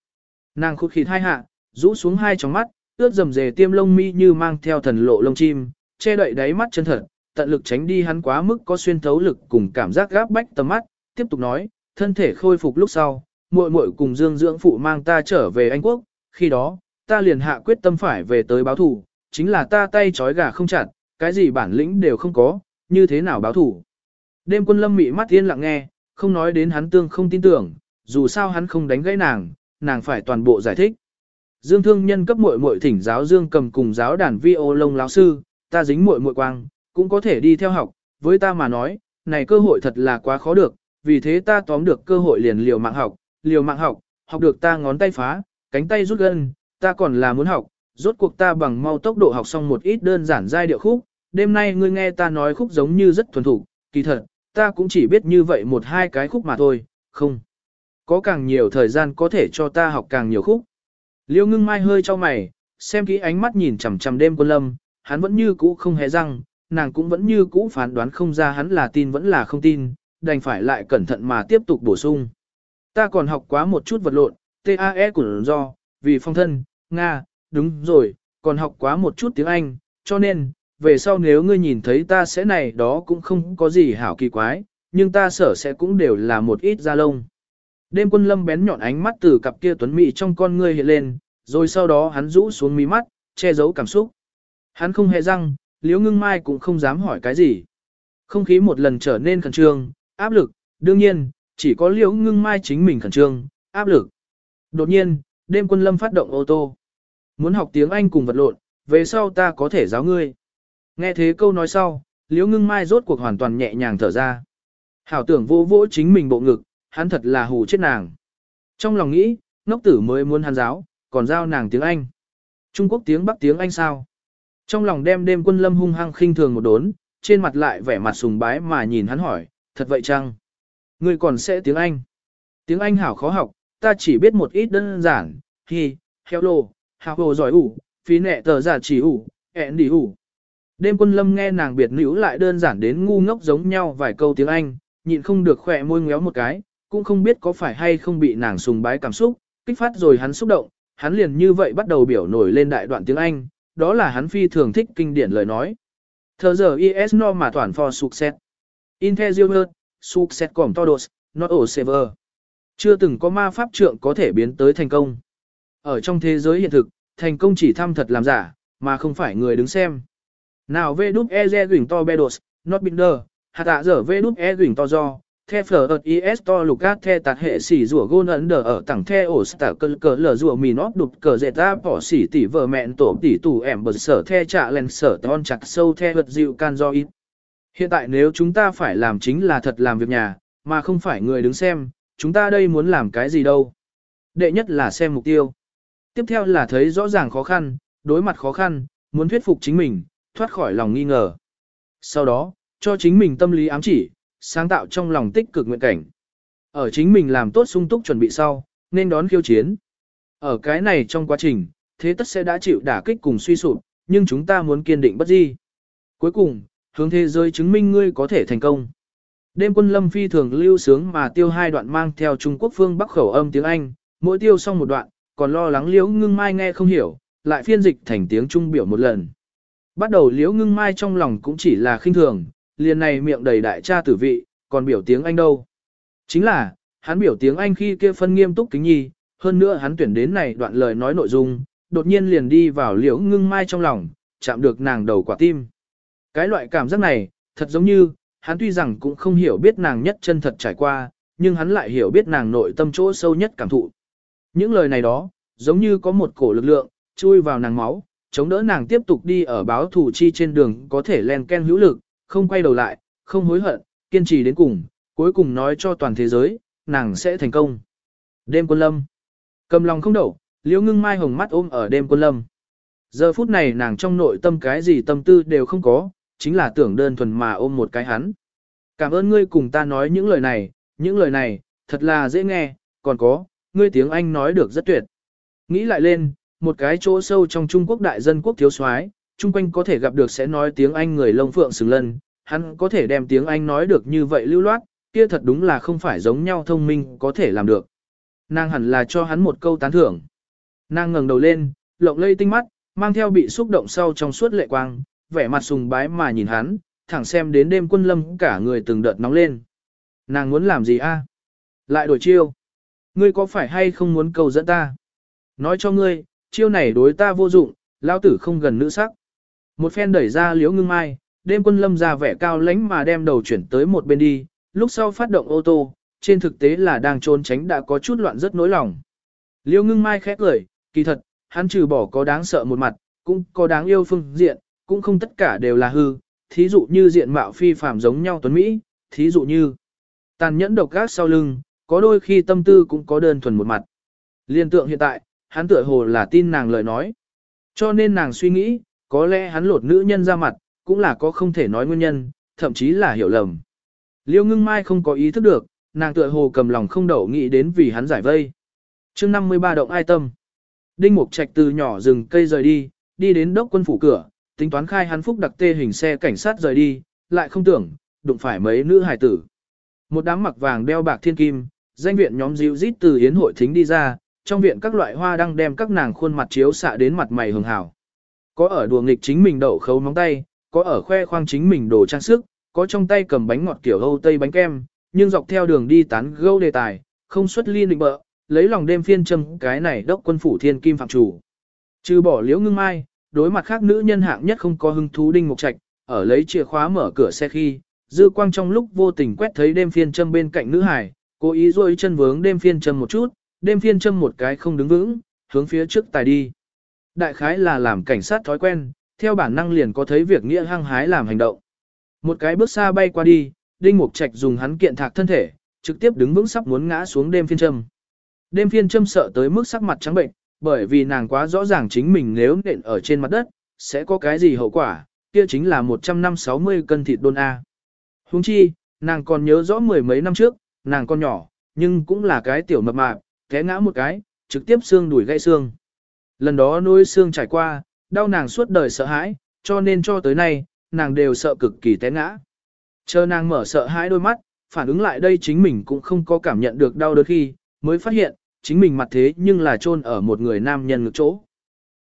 Nàng khụt khịt hai hạ, rũ xuống hai tròng mắt, ướt dầm dề tiêm lông mi như mang theo thần lộ lông chim, che đậy đáy mắt chân thật, tận lực tránh đi hắn quá mức có xuyên thấu lực cùng cảm giác gáp bách tầm mắt, tiếp tục nói, thân thể khôi phục lúc sau, muội muội cùng Dương dưỡng phụ mang ta trở về Anh quốc, khi đó, ta liền hạ quyết tâm phải về tới báo thủ, chính là ta tay trói gà không chặt, cái gì bản lĩnh đều không có, như thế nào báo thủ. Đêm quân lâm mị mắt yên lặng nghe, không nói đến hắn tương không tin tưởng, dù sao hắn không đánh gãy nàng, nàng phải toàn bộ giải thích. Dương Thương Nhân cấp muội muội thỉnh giáo Dương cầm cùng giáo đàn vi ô lông lão sư, ta dính muội muội quang, cũng có thể đi theo học, với ta mà nói, này cơ hội thật là quá khó được, vì thế ta tóm được cơ hội liền liều mạng học, liều mạng học, học được ta ngón tay phá, cánh tay rút gân, ta còn là muốn học, rốt cuộc ta bằng mau tốc độ học xong một ít đơn giản giai điệu khúc, đêm nay ngươi nghe ta nói khúc giống như rất thuần thủ, kỳ thật, ta cũng chỉ biết như vậy một hai cái khúc mà thôi, không. Có càng nhiều thời gian có thể cho ta học càng nhiều khúc. Liêu ngưng mai hơi cho mày, xem kỹ ánh mắt nhìn chằm chằm đêm quân lâm, hắn vẫn như cũ không hề răng, nàng cũng vẫn như cũ phán đoán không ra hắn là tin vẫn là không tin, đành phải lại cẩn thận mà tiếp tục bổ sung. Ta còn học quá một chút vật lộn, TAE của do, vì phong thân, Nga, đúng rồi, còn học quá một chút tiếng Anh, cho nên, về sau nếu ngươi nhìn thấy ta sẽ này đó cũng không có gì hảo kỳ quái, nhưng ta sở sẽ cũng đều là một ít da lông. Đêm quân lâm bén nhọn ánh mắt từ cặp kia tuấn mị trong con ngươi hiện lên, rồi sau đó hắn rũ xuống mí mắt, che giấu cảm xúc. Hắn không hề răng, liễu ngưng mai cũng không dám hỏi cái gì. Không khí một lần trở nên khẩn trương, áp lực, đương nhiên, chỉ có liễu ngưng mai chính mình khẩn trương, áp lực. Đột nhiên, đêm quân lâm phát động ô tô. Muốn học tiếng Anh cùng vật lộn, về sau ta có thể giáo ngươi. Nghe thế câu nói sau, liễu ngưng mai rốt cuộc hoàn toàn nhẹ nhàng thở ra. Hảo tưởng vô vỗ chính mình bộ ngực, hắn thật là hù chết nàng. Trong lòng nghĩ, ngốc tử mới muốn hắn giáo, còn giao nàng tiếng Anh. Trung Quốc tiếng Bắc tiếng Anh sao? Trong lòng đem đêm quân lâm hung hăng khinh thường một đốn, trên mặt lại vẻ mặt sùng bái mà nhìn hắn hỏi, thật vậy chăng? Ngươi còn sẽ tiếng Anh? Tiếng Anh hảo khó học, ta chỉ biết một ít đơn giản, hi, hello, hào hồ giỏi ủ, phí nẹ tờ giả chỉ ủ, hẹn đi ủ. Đêm quân lâm nghe nàng biệt nữ lại đơn giản đến ngu ngốc giống nhau vài câu tiếng Anh, nhịn không được khỏe môi ngéo một cái, cũng không biết có phải hay không bị nàng sùng bái cảm xúc, kích phát rồi hắn xúc động, hắn liền như vậy bắt đầu biểu nổi lên đại đoạn tiếng Anh, đó là hắn phi thường thích kinh điển lời nói. Thờ giờ is no mà toàn for success. Intelligent, success com todos, not all sever. Chưa từng có ma pháp trượng có thể biến tới thành công. Ở trong thế giới hiện thực, thành công chỉ thăm thật làm giả, mà không phải người đứng xem. Nào vê đúc e re gửi to bedos, not binder, hạt tạ dở vê đúc e gửi to do, the phở ợt is to lục át the tạt hệ xỉ rủa gôn ấn đờ ở tẳng the ổ stả cờ cờ lờ rủa mì nót đục cờ dệt ta bỏ xỉ tỷ vợ mẹn tổ tỷ tủ ẻm bờ sở the trạ lên sở ton chặt sâu the vật dịu can do ít. Hiện tại nếu chúng ta phải làm chính là thật làm việc nhà, mà không phải người đứng xem, chúng ta đây muốn làm cái gì đâu. Đệ nhất là xem mục tiêu. Tiếp theo là thấy rõ ràng khó khăn, đối mặt khó khăn, muốn thuyết phục chính mình, thoát khỏi lòng nghi ngờ. Sau đó, cho chính mình tâm lý ám chỉ, sáng tạo trong lòng tích cực nguyện cảnh. Ở chính mình làm tốt sung túc chuẩn bị sau, nên đón khiêu chiến. Ở cái này trong quá trình, thế tất sẽ đã chịu đả kích cùng suy sụp, nhưng chúng ta muốn kiên định bất di. Cuối cùng, hướng thế giới chứng minh ngươi có thể thành công. Đêm quân lâm phi thường lưu sướng mà tiêu hai đoạn mang theo Trung Quốc phương Bắc khẩu âm tiếng Anh, mỗi tiêu xong một đoạn, còn lo lắng liễu ngưng mai nghe không hiểu, lại phiên dịch thành tiếng Trung biểu một lần. Bắt đầu liễu ngưng mai trong lòng cũng chỉ là khinh thường, liền này miệng đầy đại cha tử vị, còn biểu tiếng Anh đâu. Chính là, hắn biểu tiếng Anh khi kia phân nghiêm túc kính nhi, hơn nữa hắn tuyển đến này đoạn lời nói nội dung, đột nhiên liền đi vào liễu ngưng mai trong lòng, chạm được nàng đầu quả tim. Cái loại cảm giác này, thật giống như, hắn tuy rằng cũng không hiểu biết nàng nhất chân thật trải qua, nhưng hắn lại hiểu biết nàng nội tâm chỗ sâu nhất cảm thụ. Những lời này đó, giống như có một cổ lực lượng, chui vào nàng máu, chống đỡ nàng tiếp tục đi ở báo thủ chi trên đường có thể len ken hữu lực, không quay đầu lại, không hối hận, kiên trì đến cùng, cuối cùng nói cho toàn thế giới, nàng sẽ thành công. Đêm quân lâm. Cầm lòng không đậu, liễu ngưng mai hồng mắt ôm ở đêm quân lâm. Giờ phút này nàng trong nội tâm cái gì tâm tư đều không có, chính là tưởng đơn thuần mà ôm một cái hắn. Cảm ơn ngươi cùng ta nói những lời này, những lời này, thật là dễ nghe, còn có, ngươi tiếng Anh nói được rất tuyệt. Nghĩ lại lên, một cái chỗ sâu trong Trung Quốc đại dân quốc thiếu soái, chung quanh có thể gặp được sẽ nói tiếng Anh người lông phượng xứng lân, hắn có thể đem tiếng Anh nói được như vậy lưu loát, kia thật đúng là không phải giống nhau thông minh có thể làm được. Nàng hẳn là cho hắn một câu tán thưởng. Nàng ngẩng đầu lên, lộng lây tinh mắt, mang theo bị xúc động sau trong suốt lệ quang, vẻ mặt sùng bái mà nhìn hắn, thẳng xem đến đêm quân lâm cả người từng đợt nóng lên. Nàng muốn làm gì a? Lại đổi chiêu. Ngươi có phải hay không muốn cầu dẫn ta? Nói cho ngươi, chiêu này đối ta vô dụng, lao tử không gần nữ sắc. Một phen đẩy ra liễu ngưng mai, đêm quân lâm ra vẻ cao lánh mà đem đầu chuyển tới một bên đi, lúc sau phát động ô tô, trên thực tế là đang trốn tránh đã có chút loạn rất nỗi lòng. Liễu ngưng mai khẽ cười, kỳ thật, hắn trừ bỏ có đáng sợ một mặt, cũng có đáng yêu phương diện, cũng không tất cả đều là hư, thí dụ như diện mạo phi phàm giống nhau tuấn Mỹ, thí dụ như tàn nhẫn độc gác sau lưng, có đôi khi tâm tư cũng có đơn thuần một mặt. Liên tượng hiện tại, hắn tựa hồ là tin nàng lời nói. Cho nên nàng suy nghĩ, có lẽ hắn lột nữ nhân ra mặt, cũng là có không thể nói nguyên nhân, thậm chí là hiểu lầm. Liêu ngưng mai không có ý thức được, nàng tựa hồ cầm lòng không đậu nghĩ đến vì hắn giải vây. chương 53 động ai tâm. Đinh Mục Trạch từ nhỏ rừng cây rời đi, đi đến đốc quân phủ cửa, tính toán khai hắn phúc đặc tê hình xe cảnh sát rời đi, lại không tưởng, đụng phải mấy nữ hài tử. Một đám mặc vàng đeo bạc thiên kim, danh viện nhóm dịu rít từ yến hội thính đi ra, trong viện các loại hoa đang đem các nàng khuôn mặt chiếu xạ đến mặt mày hường hảo. Có ở đùa nghịch chính mình đậu khấu móng tay, có ở khoe khoang chính mình đồ trang sức, có trong tay cầm bánh ngọt kiểu Âu Tây bánh kem, nhưng dọc theo đường đi tán gẫu đề tài, không xuất ly định bợ, lấy lòng đêm phiên châm cái này đốc quân phủ thiên kim phạm chủ. Trừ bỏ liễu ngưng mai, đối mặt khác nữ nhân hạng nhất không có hứng thú đinh mục trạch, ở lấy chìa khóa mở cửa xe khi, dư quang trong lúc vô tình quét thấy đêm phiên châm bên cạnh nữ hải, cố ý rôi chân vướng đêm phiên châm một chút, đêm phiên châm một cái không đứng vững, hướng phía trước tài đi. Đại khái là làm cảnh sát thói quen, theo bản năng liền có thấy việc nghĩa hăng hái làm hành động. Một cái bước xa bay qua đi, đinh mục trạch dùng hắn kiện thạc thân thể, trực tiếp đứng vững sắp muốn ngã xuống đêm phiên châm. Đêm phiên châm sợ tới mức sắc mặt trắng bệnh, bởi vì nàng quá rõ ràng chính mình nếu nện ở trên mặt đất, sẽ có cái gì hậu quả, kia chính là 100 năm 60 cân thịt đôn A. Huống chi, nàng còn nhớ rõ mười mấy năm trước, nàng còn nhỏ, nhưng cũng là cái tiểu mập mạp, té ngã một cái, trực tiếp xương đuổi gãy xương. Lần đó nuôi xương trải qua, đau nàng suốt đời sợ hãi, cho nên cho tới nay, nàng đều sợ cực kỳ té ngã. Chờ nàng mở sợ hãi đôi mắt, phản ứng lại đây chính mình cũng không có cảm nhận được đau đớn khi, mới phát hiện, chính mình mặt thế nhưng là chôn ở một người nam nhân ngực chỗ.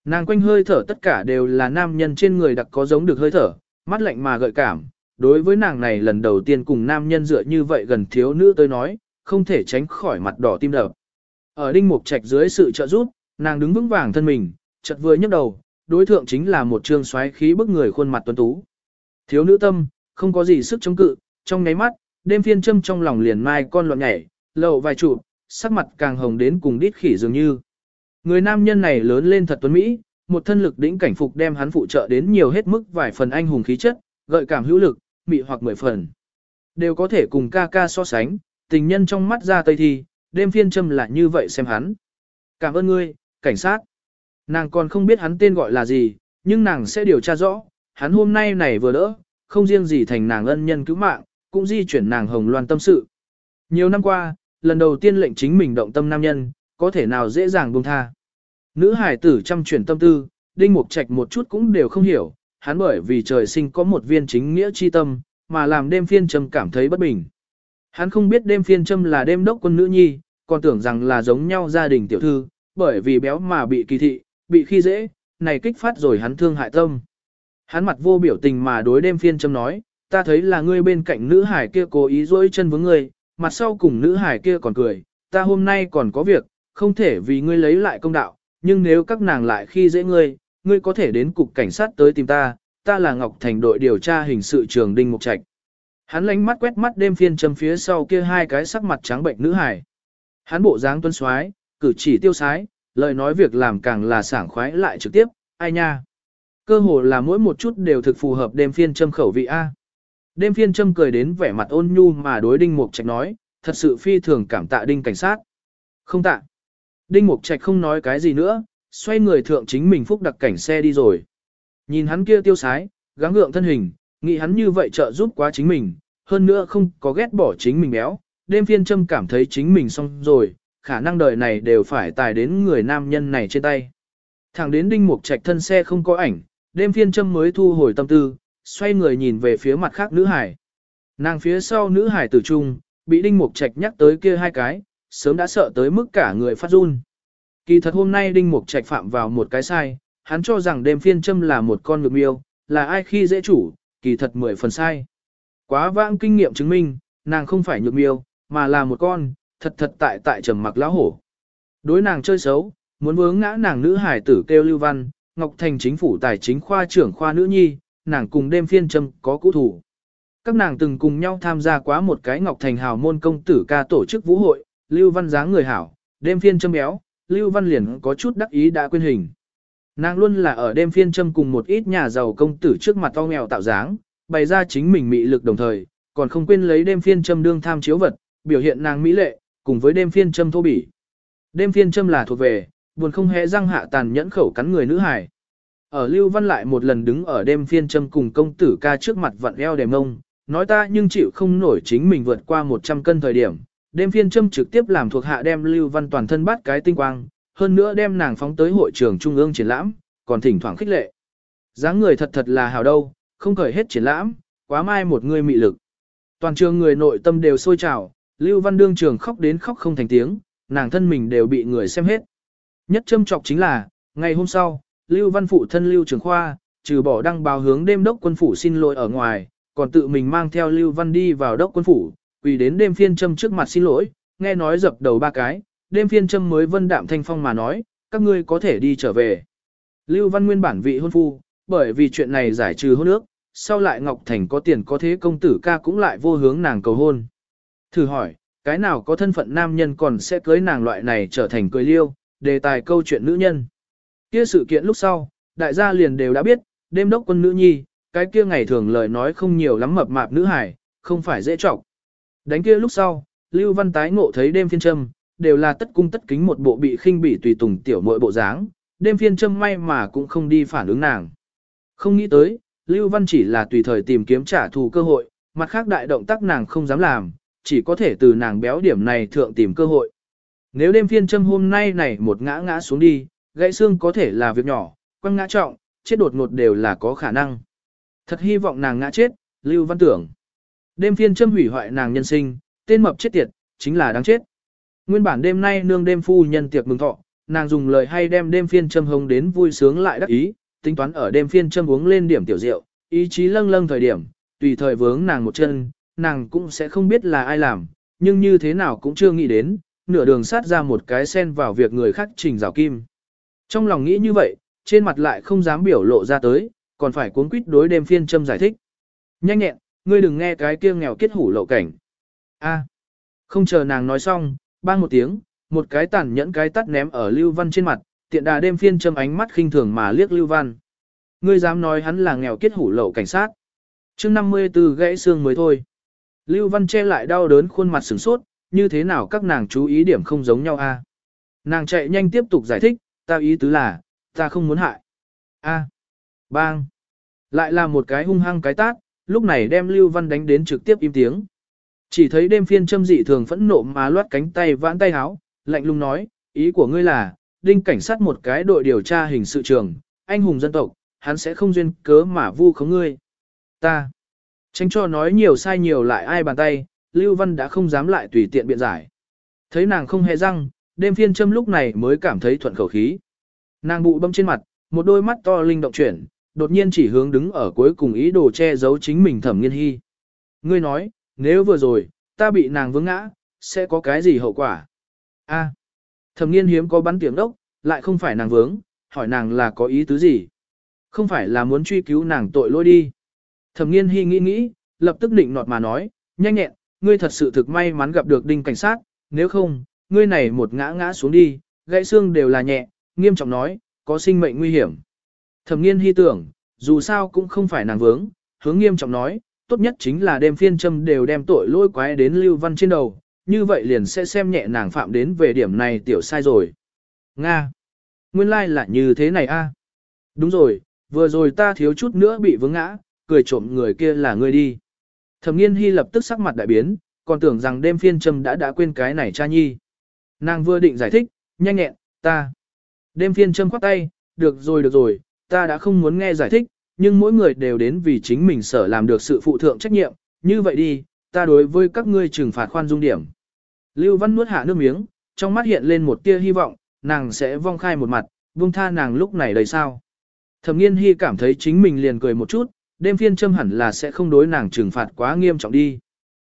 Nàng quanh hơi thở tất cả đều là nam nhân trên người đặc có giống được hơi thở, mắt lạnh mà gợi cảm. Đối với nàng này lần đầu tiên cùng nam nhân dựa như vậy gần thiếu nữ tới nói, không thể tránh khỏi mặt đỏ tim đập. Ở đinh mục trạch dưới sự trợ giúp, nàng đứng vững vàng thân mình, chợt vừa nhấc đầu, đối thượng chính là một trương xoáy khí bức người khuôn mặt tuấn tú. Thiếu nữ tâm, không có gì sức chống cự, trong nháy mắt, đêm phiên châm trong lòng liền mai con loạn nhảy, lậu vài chụp, sắc mặt càng hồng đến cùng đít khỉ dường như. Người nam nhân này lớn lên thật tuấn Mỹ, một thân lực đỉnh cảnh phục đem hắn phụ trợ đến nhiều hết mức vài phần anh hùng khí chất, gợi cảm hữu lực, mị hoặc mười phần. Đều có thể cùng ca ca so sánh, tình nhân trong mắt ra tây thi, đêm phiên châm là như vậy xem hắn. Cảm ơn ngươi, cảnh sát. Nàng còn không biết hắn tên gọi là gì, nhưng nàng sẽ điều tra rõ, hắn hôm nay này vừa đỡ, không riêng gì thành nàng ân nhân cứu mạng, cũng di chuyển nàng hồng loan tâm sự. Nhiều năm qua, lần đầu tiên lệnh chính mình động tâm nam nhân, có thể nào dễ dàng buông tha. Nữ hải tử chăm chuyển tâm tư, đinh mục trạch một chút cũng đều không hiểu, hắn bởi vì trời sinh có một viên chính nghĩa chi tâm, mà làm đêm phiên trầm cảm thấy bất bình. Hắn không biết đêm phiên trâm là đêm đốc quân nữ nhi, còn tưởng rằng là giống nhau gia đình tiểu thư, bởi vì béo mà bị kỳ thị, bị khi dễ, này kích phát rồi hắn thương hại tâm. Hắn mặt vô biểu tình mà đối đêm phiên trâm nói, ta thấy là ngươi bên cạnh nữ hải kia cố ý dối chân với ngươi, mặt sau cùng nữ hải kia còn cười, ta hôm nay còn có việc, không thể vì ngươi lấy lại công đạo, nhưng nếu các nàng lại khi dễ ngươi, ngươi có thể đến cục cảnh sát tới tìm ta, ta là Ngọc Thành đội điều tra hình sự trường Đinh Mục Trạch. Hắn lánh mắt quét mắt đêm phiên châm phía sau kia hai cái sắc mặt trắng bệnh nữ hải. Hắn bộ dáng tuấn xoái, cử chỉ tiêu sái, lời nói việc làm càng là sảng khoái lại trực tiếp, ai nha. Cơ hồ là mỗi một chút đều thực phù hợp đêm phiên châm khẩu vị A. Đêm phiên châm cười đến vẻ mặt ôn nhu mà đối đinh mục trạch nói, thật sự phi thường cảm tạ đinh cảnh sát. Không tạ. Đinh mục trạch không nói cái gì nữa, xoay người thượng chính mình phúc đặc cảnh xe đi rồi. Nhìn hắn kia tiêu sái, gắng gượng thân hình, nghĩ hắn như vậy trợ giúp quá chính mình, hơn nữa không có ghét bỏ chính mình béo, đêm phiên châm cảm thấy chính mình xong rồi, khả năng đời này đều phải tài đến người nam nhân này trên tay. Thẳng đến đinh mục trạch thân xe không có ảnh, đêm phiên châm mới thu hồi tâm tư, xoay người nhìn về phía mặt khác nữ hải. Nàng phía sau nữ hải tử trung, bị đinh mục trạch nhắc tới kia hai cái, sớm đã sợ tới mức cả người phát run. Kỳ thật hôm nay Đinh Mục Trạch phạm vào một cái sai, hắn cho rằng đêm phiên châm là một con ngược miêu, là ai khi dễ chủ, kỳ thật mười phần sai. Quá vãng kinh nghiệm chứng minh, nàng không phải nhược miêu, mà là một con, thật thật tại tại trầm mặc lão hổ. Đối nàng chơi xấu, muốn vướng ngã nàng nữ hải tử kêu Lưu Văn, Ngọc Thành chính phủ tài chính khoa trưởng khoa nữ nhi, nàng cùng đêm phiên châm có cũ thủ. Các nàng từng cùng nhau tham gia quá một cái Ngọc Thành hào môn công tử ca tổ chức vũ hội, Lưu Văn dáng người hảo, đêm phiên châm béo, Lưu Văn liền có chút đắc ý đã quên hình. Nàng luôn là ở đêm phiên châm cùng một ít nhà giàu công tử trước mặt to nghèo tạo dáng, bày ra chính mình mị lực đồng thời, còn không quên lấy đêm phiên châm đương tham chiếu vật, biểu hiện nàng mỹ lệ, cùng với đêm phiên châm thô bỉ. Đêm phiên châm là thuộc về, buồn không hề răng hạ tàn nhẫn khẩu cắn người nữ hài. Ở Lưu Văn lại một lần đứng ở đêm phiên châm cùng công tử ca trước mặt vặn eo đềm ngông, nói ta nhưng chịu không nổi chính mình vượt qua 100 cân thời điểm. Đêm phiên châm trực tiếp làm thuộc hạ đem Lưu Văn toàn thân bắt cái tinh quang, hơn nữa đem nàng phóng tới hội trường trung ương triển lãm, còn thỉnh thoảng khích lệ. dáng người thật thật là hào đâu, không khởi hết triển lãm, quá mai một người mị lực. Toàn trường người nội tâm đều sôi trào, Lưu Văn đương trường khóc đến khóc không thành tiếng, nàng thân mình đều bị người xem hết. Nhất châm trọc chính là, ngày hôm sau, Lưu Văn phụ thân Lưu Trường Khoa, trừ bỏ đăng báo hướng đêm đốc quân phủ xin lỗi ở ngoài, còn tự mình mang theo Lưu Văn đi vào đốc quân phủ, quỳ đến đêm phiên châm trước mặt xin lỗi, nghe nói dập đầu ba cái, đêm phiên châm mới vân đạm thanh phong mà nói, các ngươi có thể đi trở về. Lưu Văn nguyên bản vị hôn phu, bởi vì chuyện này giải trừ hôn ước, sau lại Ngọc Thành có tiền có thế công tử ca cũng lại vô hướng nàng cầu hôn. Thử hỏi, cái nào có thân phận nam nhân còn sẽ cưới nàng loại này trở thành cưới liêu, đề tài câu chuyện nữ nhân. Kia sự kiện lúc sau, đại gia liền đều đã biết, đêm đốc quân nữ nhi, cái kia ngày thường lời nói không nhiều lắm mập mạp nữ hải, không phải dễ trọng. Đánh kia lúc sau, Lưu Văn tái ngộ thấy đêm phiên châm, đều là tất cung tất kính một bộ bị khinh bỉ tùy tùng tiểu muội bộ dáng, đêm phiên châm may mà cũng không đi phản ứng nàng. Không nghĩ tới, Lưu Văn chỉ là tùy thời tìm kiếm trả thù cơ hội, mặt khác đại động tác nàng không dám làm, chỉ có thể từ nàng béo điểm này thượng tìm cơ hội. Nếu đêm phiên châm hôm nay này một ngã ngã xuống đi, gãy xương có thể là việc nhỏ, quăng ngã trọng, chết đột ngột đều là có khả năng. Thật hy vọng nàng ngã chết, Lưu Văn tưởng. Đêm phiên châm hủy hoại nàng nhân sinh, tên mập chết tiệt, chính là đáng chết. Nguyên bản đêm nay nương đêm phu nhân tiệc mừng thọ, nàng dùng lời hay đem đêm phiên châm hông đến vui sướng lại đắc ý, tính toán ở đêm phiên châm uống lên điểm tiểu rượu, ý chí lâng lâng thời điểm, tùy thời vướng nàng một chân, nàng cũng sẽ không biết là ai làm, nhưng như thế nào cũng chưa nghĩ đến, nửa đường sát ra một cái sen vào việc người khác trình rào kim. Trong lòng nghĩ như vậy, trên mặt lại không dám biểu lộ ra tới, còn phải cuốn quýt đối đêm phiên châm giải thích. Nhanh nhẹn, ngươi đừng nghe cái kia nghèo kết hủ lộ cảnh. A, không chờ nàng nói xong, bang một tiếng, một cái tàn nhẫn cái tắt ném ở Lưu Văn trên mặt, tiện đà đêm phiên châm ánh mắt khinh thường mà liếc Lưu Văn. Ngươi dám nói hắn là nghèo kết hủ lậu cảnh sát. chương 54 gãy xương mới thôi. Lưu Văn che lại đau đớn khuôn mặt sửng sốt, như thế nào các nàng chú ý điểm không giống nhau a? Nàng chạy nhanh tiếp tục giải thích, ta ý tứ là, ta không muốn hại. A. Bang. Lại là một cái hung hăng cái tát, lúc này đem Lưu Văn đánh đến trực tiếp im tiếng. Chỉ thấy đêm phiên châm dị thường phẫn nộ mà loát cánh tay vãn tay háo, lạnh lùng nói, ý của ngươi là, đinh cảnh sát một cái đội điều tra hình sự trường, anh hùng dân tộc, hắn sẽ không duyên cớ mà vu khống ngươi. Ta. Tránh cho nói nhiều sai nhiều lại ai bàn tay, Lưu Văn đã không dám lại tùy tiện biện giải. Thấy nàng không hề răng, đêm phiên châm lúc này mới cảm thấy thuận khẩu khí. Nàng bụ bấm trên mặt, một đôi mắt to linh động chuyển, đột nhiên chỉ hướng đứng ở cuối cùng ý đồ che giấu chính mình thẩm nghiên hy. Ngươi nói, nếu vừa rồi, ta bị nàng vướng ngã, sẽ có cái gì hậu quả? A. thẩm nghiên hiếm có bắn tiếng đốc, lại không phải nàng vướng, hỏi nàng là có ý tứ gì? Không phải là muốn truy cứu nàng tội lỗi đi. Thẩm nghiên hy nghĩ nghĩ, lập tức định nọt mà nói, nhanh nhẹn, ngươi thật sự thực may mắn gặp được đinh cảnh sát, nếu không, ngươi này một ngã ngã xuống đi, gãy xương đều là nhẹ, nghiêm trọng nói, có sinh mệnh nguy hiểm. Thẩm nghiên hy tưởng, dù sao cũng không phải nàng vướng, hướng nghiêm trọng nói, tốt nhất chính là đem phiên châm đều đem tội lỗi quái đến Lưu Văn trên đầu, như vậy liền sẽ xem nhẹ nàng phạm đến về điểm này tiểu sai rồi. Nga! Nguyên lai like là như thế này a. Đúng rồi, vừa rồi ta thiếu chút nữa bị vướng ngã, cười trộm người kia là ngươi đi. Thẩm nghiên hy lập tức sắc mặt đại biến, còn tưởng rằng đêm phiên châm đã đã quên cái này cha nhi. Nàng vừa định giải thích, nhanh nhẹn, ta. Đêm phiên châm khoát tay, được rồi được rồi, ta đã không muốn nghe giải thích, nhưng mỗi người đều đến vì chính mình sở làm được sự phụ thượng trách nhiệm, như vậy đi, ta đối với các ngươi trừng phạt khoan dung điểm. Lưu Văn nuốt hạ nước miếng, trong mắt hiện lên một tia hy vọng, nàng sẽ vong khai một mặt, buông tha nàng lúc này đầy sao. Thẩm nghiên hy cảm thấy chính mình liền cười một chút, đêm phiên châm hẳn là sẽ không đối nàng trừng phạt quá nghiêm trọng đi.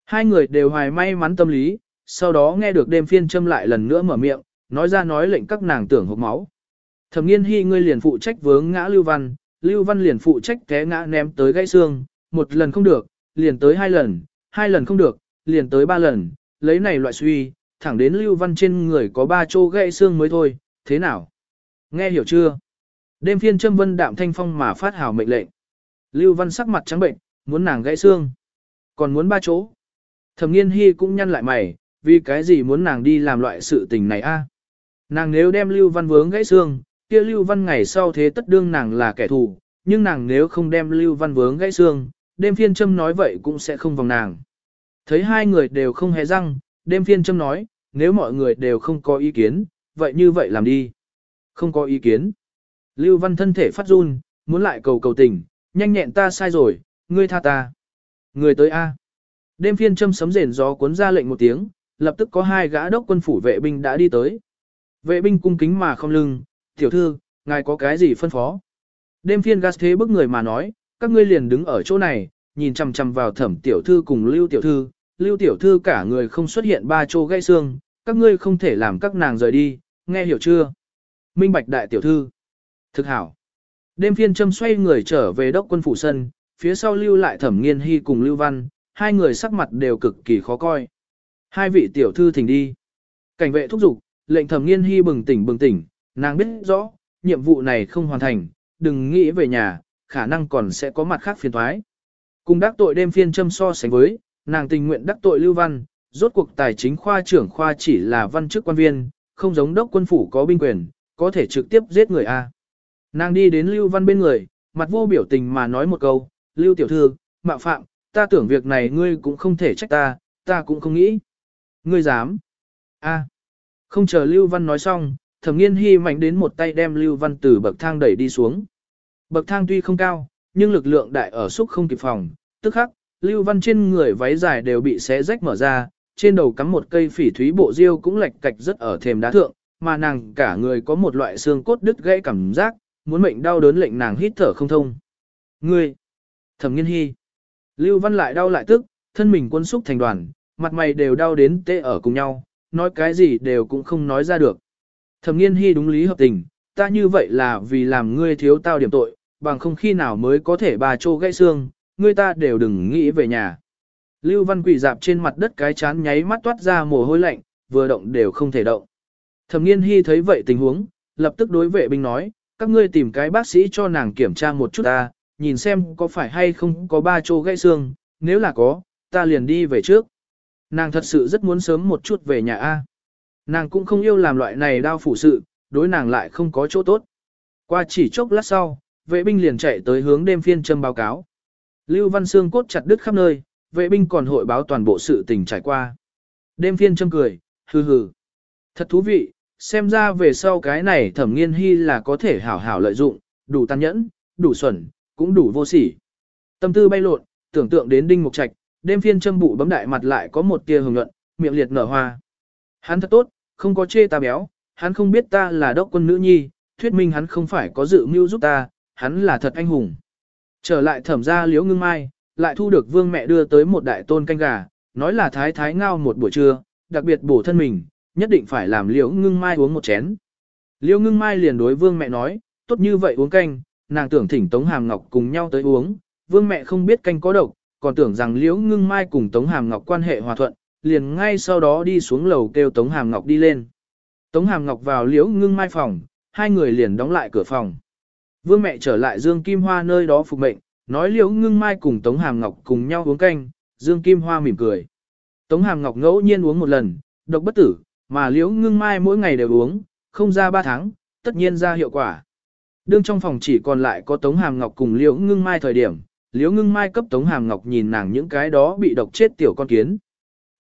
Hai người đều hoài may mắn tâm lý, sau đó nghe được đêm phiên châm lại lần nữa mở miệng, nói ra nói lệnh các nàng tưởng hộp máu. Thẩm nghiên hy ngươi liền phụ trách vướng ngã Lưu Văn, Lưu Văn liền phụ trách té ngã ném tới gãy xương, một lần không được, liền tới hai lần, hai lần không được, liền tới ba lần, lấy này loại suy, thẳng đến Lưu Văn trên người có ba chỗ gãy xương mới thôi, thế nào? Nghe hiểu chưa? Đêm phiên châm vân đạm thanh phong mà phát hào mệnh lệnh. Lưu Văn sắc mặt trắng bệnh, muốn nàng gãy xương. Còn muốn ba chỗ. Thẩm nghiên hy cũng nhăn lại mày, vì cái gì muốn nàng đi làm loại sự tình này a? Nàng nếu đem Lưu Văn vướng gãy xương, kia Lưu Văn ngày sau thế tất đương nàng là kẻ thù, nhưng nàng nếu không đem Lưu Văn vướng gãy xương, đêm phiên châm nói vậy cũng sẽ không vòng nàng. Thấy hai người đều không hề răng, đêm phiên châm nói, nếu mọi người đều không có ý kiến, vậy như vậy làm đi. Không có ý kiến. Lưu Văn thân thể phát run, muốn lại cầu cầu tình, nhanh nhẹn ta sai rồi, ngươi tha ta. Người tới A. Đêm phiên châm sấm rền gió cuốn ra lệnh một tiếng, lập tức có hai gã đốc quân phủ vệ binh đã đi tới. Vệ binh cung kính mà không lưng, tiểu thư, ngài có cái gì phân phó? Đêm phiên gas thế bức người mà nói, các ngươi liền đứng ở chỗ này, nhìn chằm chằm vào thẩm tiểu thư cùng lưu tiểu thư, lưu tiểu thư cả người không xuất hiện ba chỗ gãy xương, các ngươi không thể làm các nàng rời đi, nghe hiểu chưa? Minh bạch đại tiểu thư. Thực hảo. Đêm phiên châm xoay người trở về đốc quân phủ sân, phía sau lưu lại thẩm nghiên hy cùng lưu văn, hai người sắc mặt đều cực kỳ khó coi. Hai vị tiểu thư thỉnh đi. Cảnh vệ thúc giục, lệnh thẩm nghiên hy bừng tỉnh bừng tỉnh, nàng biết rõ, nhiệm vụ này không hoàn thành, đừng nghĩ về nhà, khả năng còn sẽ có mặt khác phiền thoái. Cùng đắc tội đêm phiên châm so sánh với, nàng tình nguyện đắc tội lưu văn, rốt cuộc tài chính khoa trưởng khoa chỉ là văn chức quan viên, không giống đốc quân phủ có binh quyền, có thể trực tiếp giết người A. Nàng đi đến lưu văn bên người, mặt vô biểu tình mà nói một câu, lưu tiểu thư, mạo phạm, ta tưởng việc này ngươi cũng không thể trách ta, ta cũng không nghĩ. Ngươi dám. A. Không chờ lưu văn nói xong, thẩm nghiên hy mạnh đến một tay đem lưu văn từ bậc thang đẩy đi xuống. Bậc thang tuy không cao, nhưng lực lượng đại ở xúc không kịp phòng, tức khắc, lưu văn trên người váy dài đều bị xé rách mở ra, trên đầu cắm một cây phỉ thúy bộ diêu cũng lệch cạch rất ở thềm đá thượng, mà nàng cả người có một loại xương cốt đứt gãy cảm giác, muốn mệnh đau đớn lệnh nàng hít thở không thông. Ngươi! Thẩm nghiên hy! Lưu văn lại đau lại tức, thân mình quân xúc thành đoàn, mặt mày đều đau đến tê ở cùng nhau, nói cái gì đều cũng không nói ra được. Thẩm nghiên hy đúng lý hợp tình, ta như vậy là vì làm ngươi thiếu tao điểm tội, bằng không khi nào mới có thể bà trô gãy xương, ngươi ta đều đừng nghĩ về nhà. Lưu Văn Quỷ dạp trên mặt đất cái chán nháy mắt toát ra mồ hôi lạnh, vừa động đều không thể động. Thẩm nghiên hy thấy vậy tình huống, lập tức đối vệ binh nói, các ngươi tìm cái bác sĩ cho nàng kiểm tra một chút ta, nhìn xem có phải hay không có ba chỗ gãy xương, nếu là có, ta liền đi về trước. Nàng thật sự rất muốn sớm một chút về nhà A. Nàng cũng không yêu làm loại này đau phủ sự, đối nàng lại không có chỗ tốt. Qua chỉ chốc lát sau, vệ binh liền chạy tới hướng đêm phiên châm báo cáo. Lưu Văn Sương cốt chặt đứt khắp nơi, vệ binh còn hội báo toàn bộ sự tình trải qua. Đêm phiên châm cười, hừ hừ. Thật thú vị, xem ra về sau cái này thẩm nghiên hy là có thể hảo hảo lợi dụng, đủ tàn nhẫn, đủ xuẩn, cũng đủ vô sỉ. Tâm tư bay lộn, tưởng tượng đến đinh mục trạch, đêm phiên châm bụ bấm đại mặt lại có một tia hồng nhuận, miệng liệt nở hoa. Hắn thật tốt, không có chê ta béo, hắn không biết ta là đốc quân nữ nhi, thuyết minh hắn không phải có dự mưu giúp ta, hắn là thật anh hùng. Trở lại thẩm ra liễu ngưng mai, lại thu được vương mẹ đưa tới một đại tôn canh gà, nói là thái thái ngao một buổi trưa, đặc biệt bổ thân mình, nhất định phải làm liễu ngưng mai uống một chén. Liễu ngưng mai liền đối vương mẹ nói, tốt như vậy uống canh, nàng tưởng thỉnh Tống Hàm Ngọc cùng nhau tới uống, vương mẹ không biết canh có độc, còn tưởng rằng liễu ngưng mai cùng Tống Hàm Ngọc quan hệ hòa thuận, liền ngay sau đó đi xuống lầu kêu Tống Hàm Ngọc đi lên. Tống Hàm Ngọc vào liễu ngưng mai phòng, hai người liền đóng lại cửa phòng. Vương mẹ trở lại Dương Kim Hoa nơi đó phục mệnh, nói liễu ngưng mai cùng Tống Hàm Ngọc cùng nhau uống canh, Dương Kim Hoa mỉm cười. Tống Hàm Ngọc ngẫu nhiên uống một lần, độc bất tử, mà liễu ngưng mai mỗi ngày đều uống, không ra ba tháng, tất nhiên ra hiệu quả. Đương trong phòng chỉ còn lại có Tống Hàm Ngọc cùng liễu ngưng mai thời điểm, liễu ngưng mai cấp Tống Hàm Ngọc nhìn nàng những cái đó bị độc chết tiểu con kiến.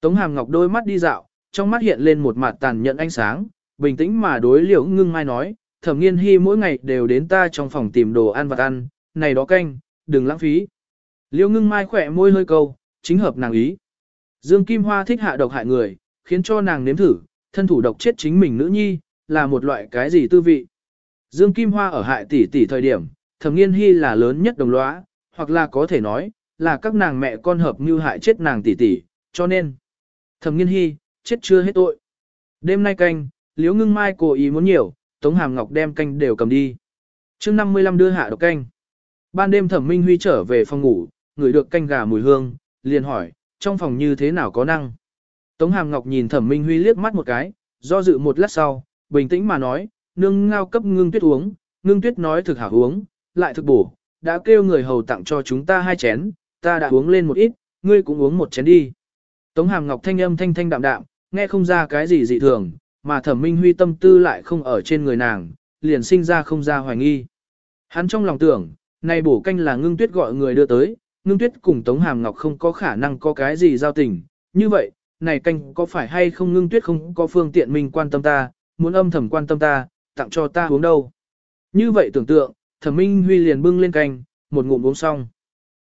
Tống Hàm Ngọc đôi mắt đi dạo, trong mắt hiện lên một mặt tàn nhẫn ánh sáng, bình tĩnh mà đối liễu ngưng mai nói, thẩm nghiên hy mỗi ngày đều đến ta trong phòng tìm đồ ăn vặt ăn, này đó canh, đừng lãng phí. Liễu ngưng mai khỏe môi hơi câu, chính hợp nàng ý. Dương Kim Hoa thích hạ độc hại người, khiến cho nàng nếm thử, thân thủ độc chết chính mình nữ nhi, là một loại cái gì tư vị. Dương Kim Hoa ở hại tỷ tỷ thời điểm, thẩm nghiên hy là lớn nhất đồng lõa, hoặc là có thể nói, là các nàng mẹ con hợp như hại chết nàng tỷ tỷ, cho nên, thẩm nghiên hy, chết chưa hết tội. Đêm nay canh, liễu ngưng mai cố ý muốn nhiều, Tống Hàm Ngọc đem canh đều cầm đi. chương 55 đưa hạ độc canh. Ban đêm thẩm minh huy trở về phòng ngủ, ngửi được canh gà mùi hương, liền hỏi, trong phòng như thế nào có năng. Tống Hàm Ngọc nhìn thẩm minh huy liếc mắt một cái, do dự một lát sau, bình tĩnh mà nói, nương ngao cấp ngưng tuyết uống, ngưng tuyết nói thực hảo uống, lại thực bổ, đã kêu người hầu tặng cho chúng ta hai chén, ta đã uống lên một ít, ngươi cũng uống một chén đi. Tống Hàm Ngọc thanh âm thanh thanh đạm đạm, nghe không ra cái gì dị thường, mà thẩm minh huy tâm tư lại không ở trên người nàng, liền sinh ra không ra hoài nghi. Hắn trong lòng tưởng, này bổ canh là ngưng tuyết gọi người đưa tới, ngưng tuyết cùng Tống Hàm Ngọc không có khả năng có cái gì giao tình, như vậy, này canh có phải hay không ngưng tuyết không có phương tiện mình quan tâm ta, muốn âm thầm quan tâm ta, tặng cho ta uống đâu. Như vậy tưởng tượng, thẩm minh huy liền bưng lên canh, một ngụm uống xong.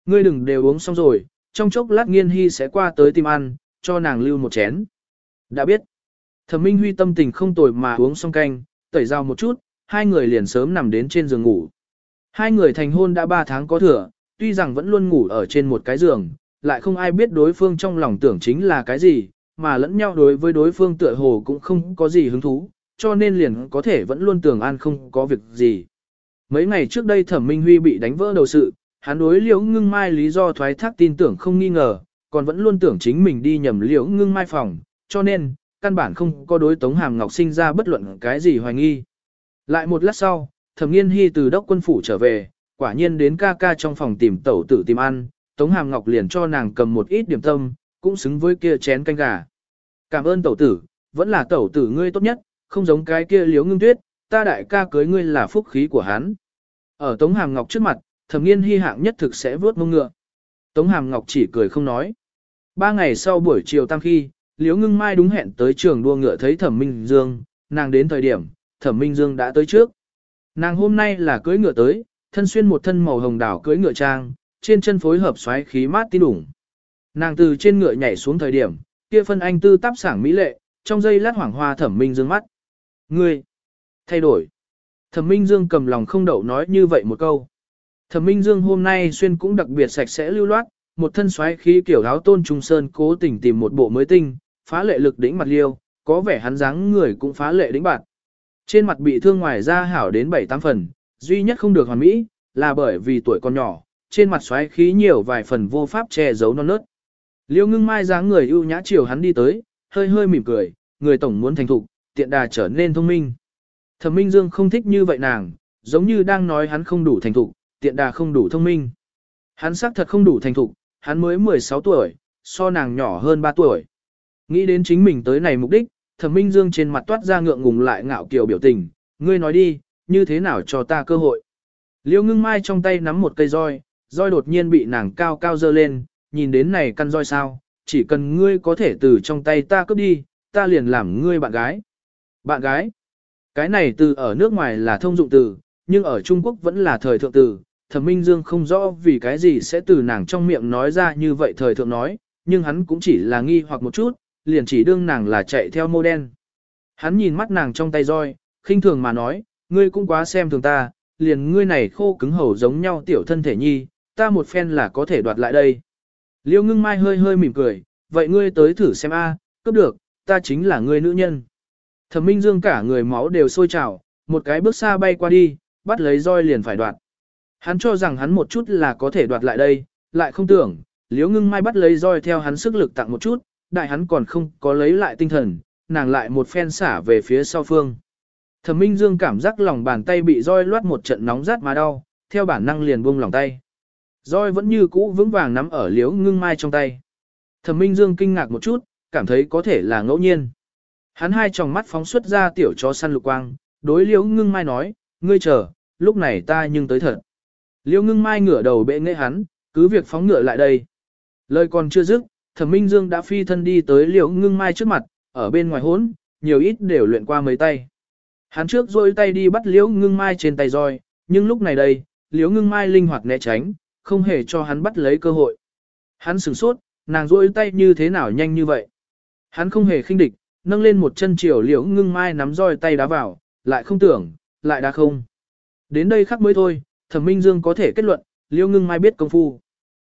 Ngươi đừng đều uống xong rồi, trong chốc lát nghiên hy sẽ qua tới tìm ăn, cho nàng lưu một chén. Đã biết, thẩm minh huy tâm tình không tồi mà uống xong canh, tẩy dao một chút, hai người liền sớm nằm đến trên giường ngủ. Hai người thành hôn đã ba tháng có thừa, tuy rằng vẫn luôn ngủ ở trên một cái giường, lại không ai biết đối phương trong lòng tưởng chính là cái gì, mà lẫn nhau đối với đối phương tựa hồ cũng không có gì hứng thú, cho nên liền có thể vẫn luôn tưởng an không có việc gì. Mấy ngày trước đây thẩm minh huy bị đánh vỡ đầu sự, hắn đối liễu ngưng mai lý do thoái thác tin tưởng không nghi ngờ, còn vẫn luôn tưởng chính mình đi nhầm liễu ngưng mai phòng, cho nên, căn bản không có đối tống hàm ngọc sinh ra bất luận cái gì hoài nghi. Lại một lát sau, thẩm nghiên hy từ đốc quân phủ trở về, quả nhiên đến ca ca trong phòng tìm tẩu tử tìm ăn, tống hàm ngọc liền cho nàng cầm một ít điểm tâm, cũng xứng với kia chén canh gà. Cảm ơn tẩu tử, vẫn là tẩu tử ngươi tốt nhất, không giống cái kia liếu ngưng tuyết, ta đại ca cưới ngươi là phúc khí của hắn. Ở Tống Hàm Ngọc trước mặt, thẩm nghiên hy hạng nhất thực sẽ vớt mông ngựa. Tống Hàm Ngọc chỉ cười không nói. Ba ngày sau buổi chiều tam khi, liễu ngưng mai đúng hẹn tới trường đua ngựa thấy thẩm minh dương, nàng đến thời điểm, thẩm minh dương đã tới trước. Nàng hôm nay là cưới ngựa tới, thân xuyên một thân màu hồng đảo cưới ngựa trang, trên chân phối hợp xoáy khí mát tin đủng. Nàng từ trên ngựa nhảy xuống thời điểm, kia phân anh tư táp sảng mỹ lệ, trong giây lát hoảng hoa thẩm minh dương mắt. Ngươi, thay đổi. Thẩm minh dương cầm lòng không đậu nói như vậy một câu. Thẩm minh dương hôm nay xuyên cũng đặc biệt sạch sẽ lưu loát, một thân xoáy khí kiểu áo tôn trung sơn cố tình tìm một bộ mới tinh, phá lệ lực đỉnh mặt liêu, có vẻ hắn dáng người cũng phá lệ đỉnh bạt. Trên mặt bị thương ngoài da hảo đến 7-8 phần, duy nhất không được hoàn mỹ, là bởi vì tuổi còn nhỏ, trên mặt xoáy khí nhiều vài phần vô pháp che giấu non nớt. Liêu ngưng mai dáng người ưu nhã chiều hắn đi tới, hơi hơi mỉm cười, người tổng muốn thành thục, tiện đà trở nên thông minh. Thẩm Minh Dương không thích như vậy nàng, giống như đang nói hắn không đủ thành thục, tiện đà không đủ thông minh. Hắn xác thật không đủ thành thục, hắn mới 16 tuổi, so nàng nhỏ hơn 3 tuổi. Nghĩ đến chính mình tới này mục đích, Thẩm Minh Dương trên mặt toát ra ngượng ngùng lại ngạo kiều biểu tình, ngươi nói đi, như thế nào cho ta cơ hội. Liêu ngưng mai trong tay nắm một cây roi, roi đột nhiên bị nàng cao cao dơ lên, nhìn đến này căn roi sao, chỉ cần ngươi có thể từ trong tay ta cướp đi, ta liền làm ngươi bạn gái. Bạn gái? Cái này từ ở nước ngoài là thông dụng từ, nhưng ở Trung Quốc vẫn là thời thượng từ. Thẩm Minh Dương không rõ vì cái gì sẽ từ nàng trong miệng nói ra như vậy thời thượng nói, nhưng hắn cũng chỉ là nghi hoặc một chút, liền chỉ đương nàng là chạy theo mô đen. Hắn nhìn mắt nàng trong tay roi, khinh thường mà nói, ngươi cũng quá xem thường ta, liền ngươi này khô cứng hầu giống nhau tiểu thân thể nhi, ta một phen là có thể đoạt lại đây. Liêu ngưng mai hơi hơi mỉm cười, vậy ngươi tới thử xem a, cấp được, ta chính là ngươi nữ nhân. Thẩm Minh Dương cả người máu đều sôi trào, một cái bước xa bay qua đi, bắt lấy roi liền phải đoạt. Hắn cho rằng hắn một chút là có thể đoạt lại đây, lại không tưởng, Liễu ngưng mai bắt lấy roi theo hắn sức lực tặng một chút, đại hắn còn không có lấy lại tinh thần, nàng lại một phen xả về phía sau phương. Thẩm Minh Dương cảm giác lòng bàn tay bị roi loát một trận nóng rát mà đau, theo bản năng liền buông lòng tay. Roi vẫn như cũ vững vàng nắm ở Liễu ngưng mai trong tay. Thẩm Minh Dương kinh ngạc một chút, cảm thấy có thể là ngẫu nhiên. Hắn hai tròng mắt phóng xuất ra tiểu chó săn lục quang, đối liễu ngưng mai nói, ngươi chờ, lúc này ta nhưng tới thật. Liễu ngưng mai ngửa đầu bệ nghệ hắn, cứ việc phóng ngựa lại đây. Lời còn chưa dứt, thẩm minh dương đã phi thân đi tới liễu ngưng mai trước mặt, ở bên ngoài hốn, nhiều ít đều luyện qua mấy tay. Hắn trước rôi tay đi bắt liễu ngưng mai trên tay roi, nhưng lúc này đây, liễu ngưng mai linh hoạt né tránh, không hề cho hắn bắt lấy cơ hội. Hắn sửng sốt, nàng rôi tay như thế nào nhanh như vậy. Hắn không hề khinh địch, nâng lên một chân chiều liễu ngưng mai nắm roi tay đá vào, lại không tưởng, lại đá không. Đến đây khắc mới thôi, thẩm minh dương có thể kết luận, liễu ngưng mai biết công phu.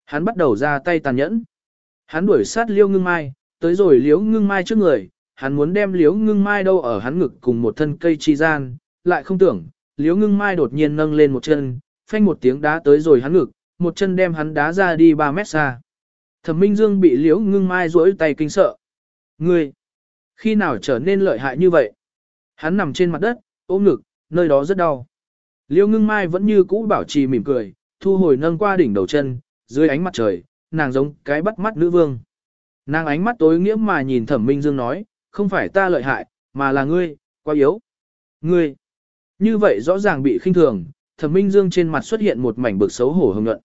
Hắn bắt đầu ra tay tàn nhẫn. Hắn đuổi sát liễu ngưng mai, tới rồi liễu ngưng mai trước người, hắn muốn đem liễu ngưng mai đâu ở hắn ngực cùng một thân cây chi gian, lại không tưởng, liễu ngưng mai đột nhiên nâng lên một chân, phanh một tiếng đá tới rồi hắn ngực, một chân đem hắn đá ra đi 3 mét xa. Thẩm Minh Dương bị liễu ngưng mai rỗi tay kinh sợ. Ngươi, khi nào trở nên lợi hại như vậy? Hắn nằm trên mặt đất, ôm ngực, nơi đó rất đau. Liêu ngưng mai vẫn như cũ bảo trì mỉm cười, thu hồi nâng qua đỉnh đầu chân, dưới ánh mặt trời, nàng giống cái bắt mắt nữ vương. Nàng ánh mắt tối nghĩa mà nhìn thẩm minh dương nói, không phải ta lợi hại, mà là ngươi, quá yếu. Ngươi, như vậy rõ ràng bị khinh thường, thẩm minh dương trên mặt xuất hiện một mảnh bực xấu hổ hồng nhuận.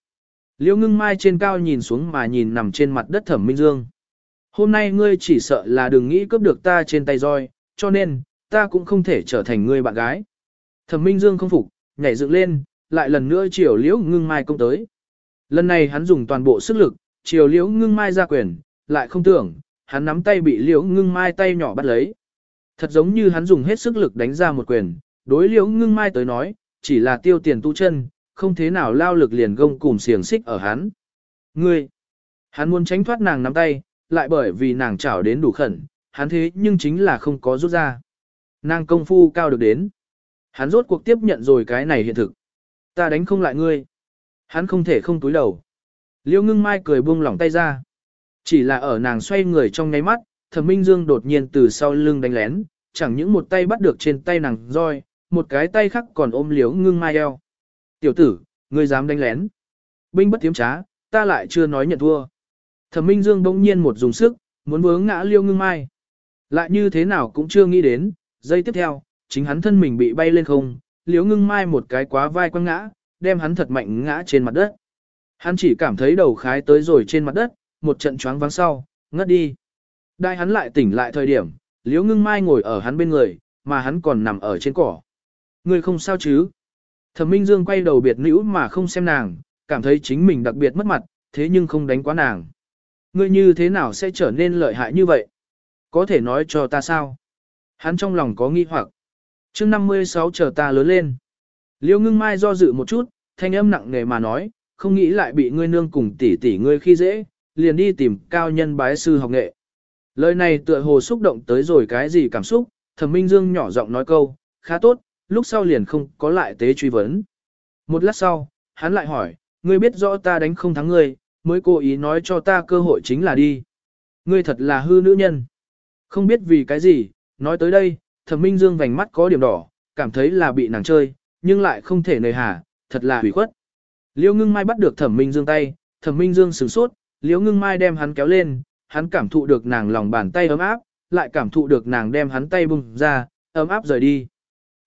Liêu ngưng mai trên cao nhìn xuống mà nhìn nằm trên mặt đất thẩm minh dương. Hôm nay ngươi chỉ sợ là đừng nghĩ cướp được ta trên tay roi, cho nên, ta cũng không thể trở thành ngươi bạn gái. Thẩm minh dương không phục, nhảy dựng lên, lại lần nữa chiều liễu ngưng mai công tới. Lần này hắn dùng toàn bộ sức lực, chiều liễu ngưng mai ra quyền, lại không tưởng, hắn nắm tay bị liễu ngưng mai tay nhỏ bắt lấy. Thật giống như hắn dùng hết sức lực đánh ra một quyền, đối liễu ngưng mai tới nói, chỉ là tiêu tiền tu chân, không thế nào lao lực liền gông cùng xiềng xích ở hắn. Ngươi, hắn muốn tránh thoát nàng nắm tay, lại bởi vì nàng chảo đến đủ khẩn, hắn thế nhưng chính là không có rút ra. Nàng công phu cao được đến. Hắn rốt cuộc tiếp nhận rồi cái này hiện thực. Ta đánh không lại ngươi. Hắn không thể không túi đầu. Liêu ngưng mai cười buông lỏng tay ra. Chỉ là ở nàng xoay người trong nháy mắt, thẩm minh dương đột nhiên từ sau lưng đánh lén, chẳng những một tay bắt được trên tay nàng roi, một cái tay khác còn ôm liếu ngưng mai eo. Tiểu tử, ngươi dám đánh lén. Binh bất tiếm trá, ta lại chưa nói nhận thua. Thẩm Minh Dương bỗng nhiên một dùng sức, muốn vướng ngã liêu ngưng mai. Lại như thế nào cũng chưa nghĩ đến, giây tiếp theo, chính hắn thân mình bị bay lên không, Liêu ngưng mai một cái quá vai quăng ngã, đem hắn thật mạnh ngã trên mặt đất. Hắn chỉ cảm thấy đầu khái tới rồi trên mặt đất, một trận choáng vắng sau, ngất đi. Đại hắn lại tỉnh lại thời điểm, Liễu ngưng mai ngồi ở hắn bên người, mà hắn còn nằm ở trên cỏ. Người không sao chứ? Thẩm Minh Dương quay đầu biệt nữ mà không xem nàng, cảm thấy chính mình đặc biệt mất mặt, thế nhưng không đánh quá nàng. Ngươi như thế nào sẽ trở nên lợi hại như vậy? Có thể nói cho ta sao? Hắn trong lòng có nghi hoặc. chương 56 chờ ta lớn lên. Liêu ngưng mai do dự một chút, thanh âm nặng nề mà nói, không nghĩ lại bị ngươi nương cùng tỷ tỷ ngươi khi dễ, liền đi tìm cao nhân bái sư học nghệ. Lời này tựa hồ xúc động tới rồi cái gì cảm xúc, thẩm minh dương nhỏ giọng nói câu, khá tốt, lúc sau liền không có lại tế truy vấn. Một lát sau, hắn lại hỏi, ngươi biết rõ ta đánh không thắng ngươi, mới cố ý nói cho ta cơ hội chính là đi. Ngươi thật là hư nữ nhân. Không biết vì cái gì, nói tới đây, thẩm minh dương vành mắt có điểm đỏ, cảm thấy là bị nàng chơi, nhưng lại không thể nề hà, thật là hủy khuất. Liêu ngưng mai bắt được thẩm minh dương tay, thẩm minh dương sửng sốt, liêu ngưng mai đem hắn kéo lên, hắn cảm thụ được nàng lòng bàn tay ấm áp, lại cảm thụ được nàng đem hắn tay bung ra, ấm áp rời đi.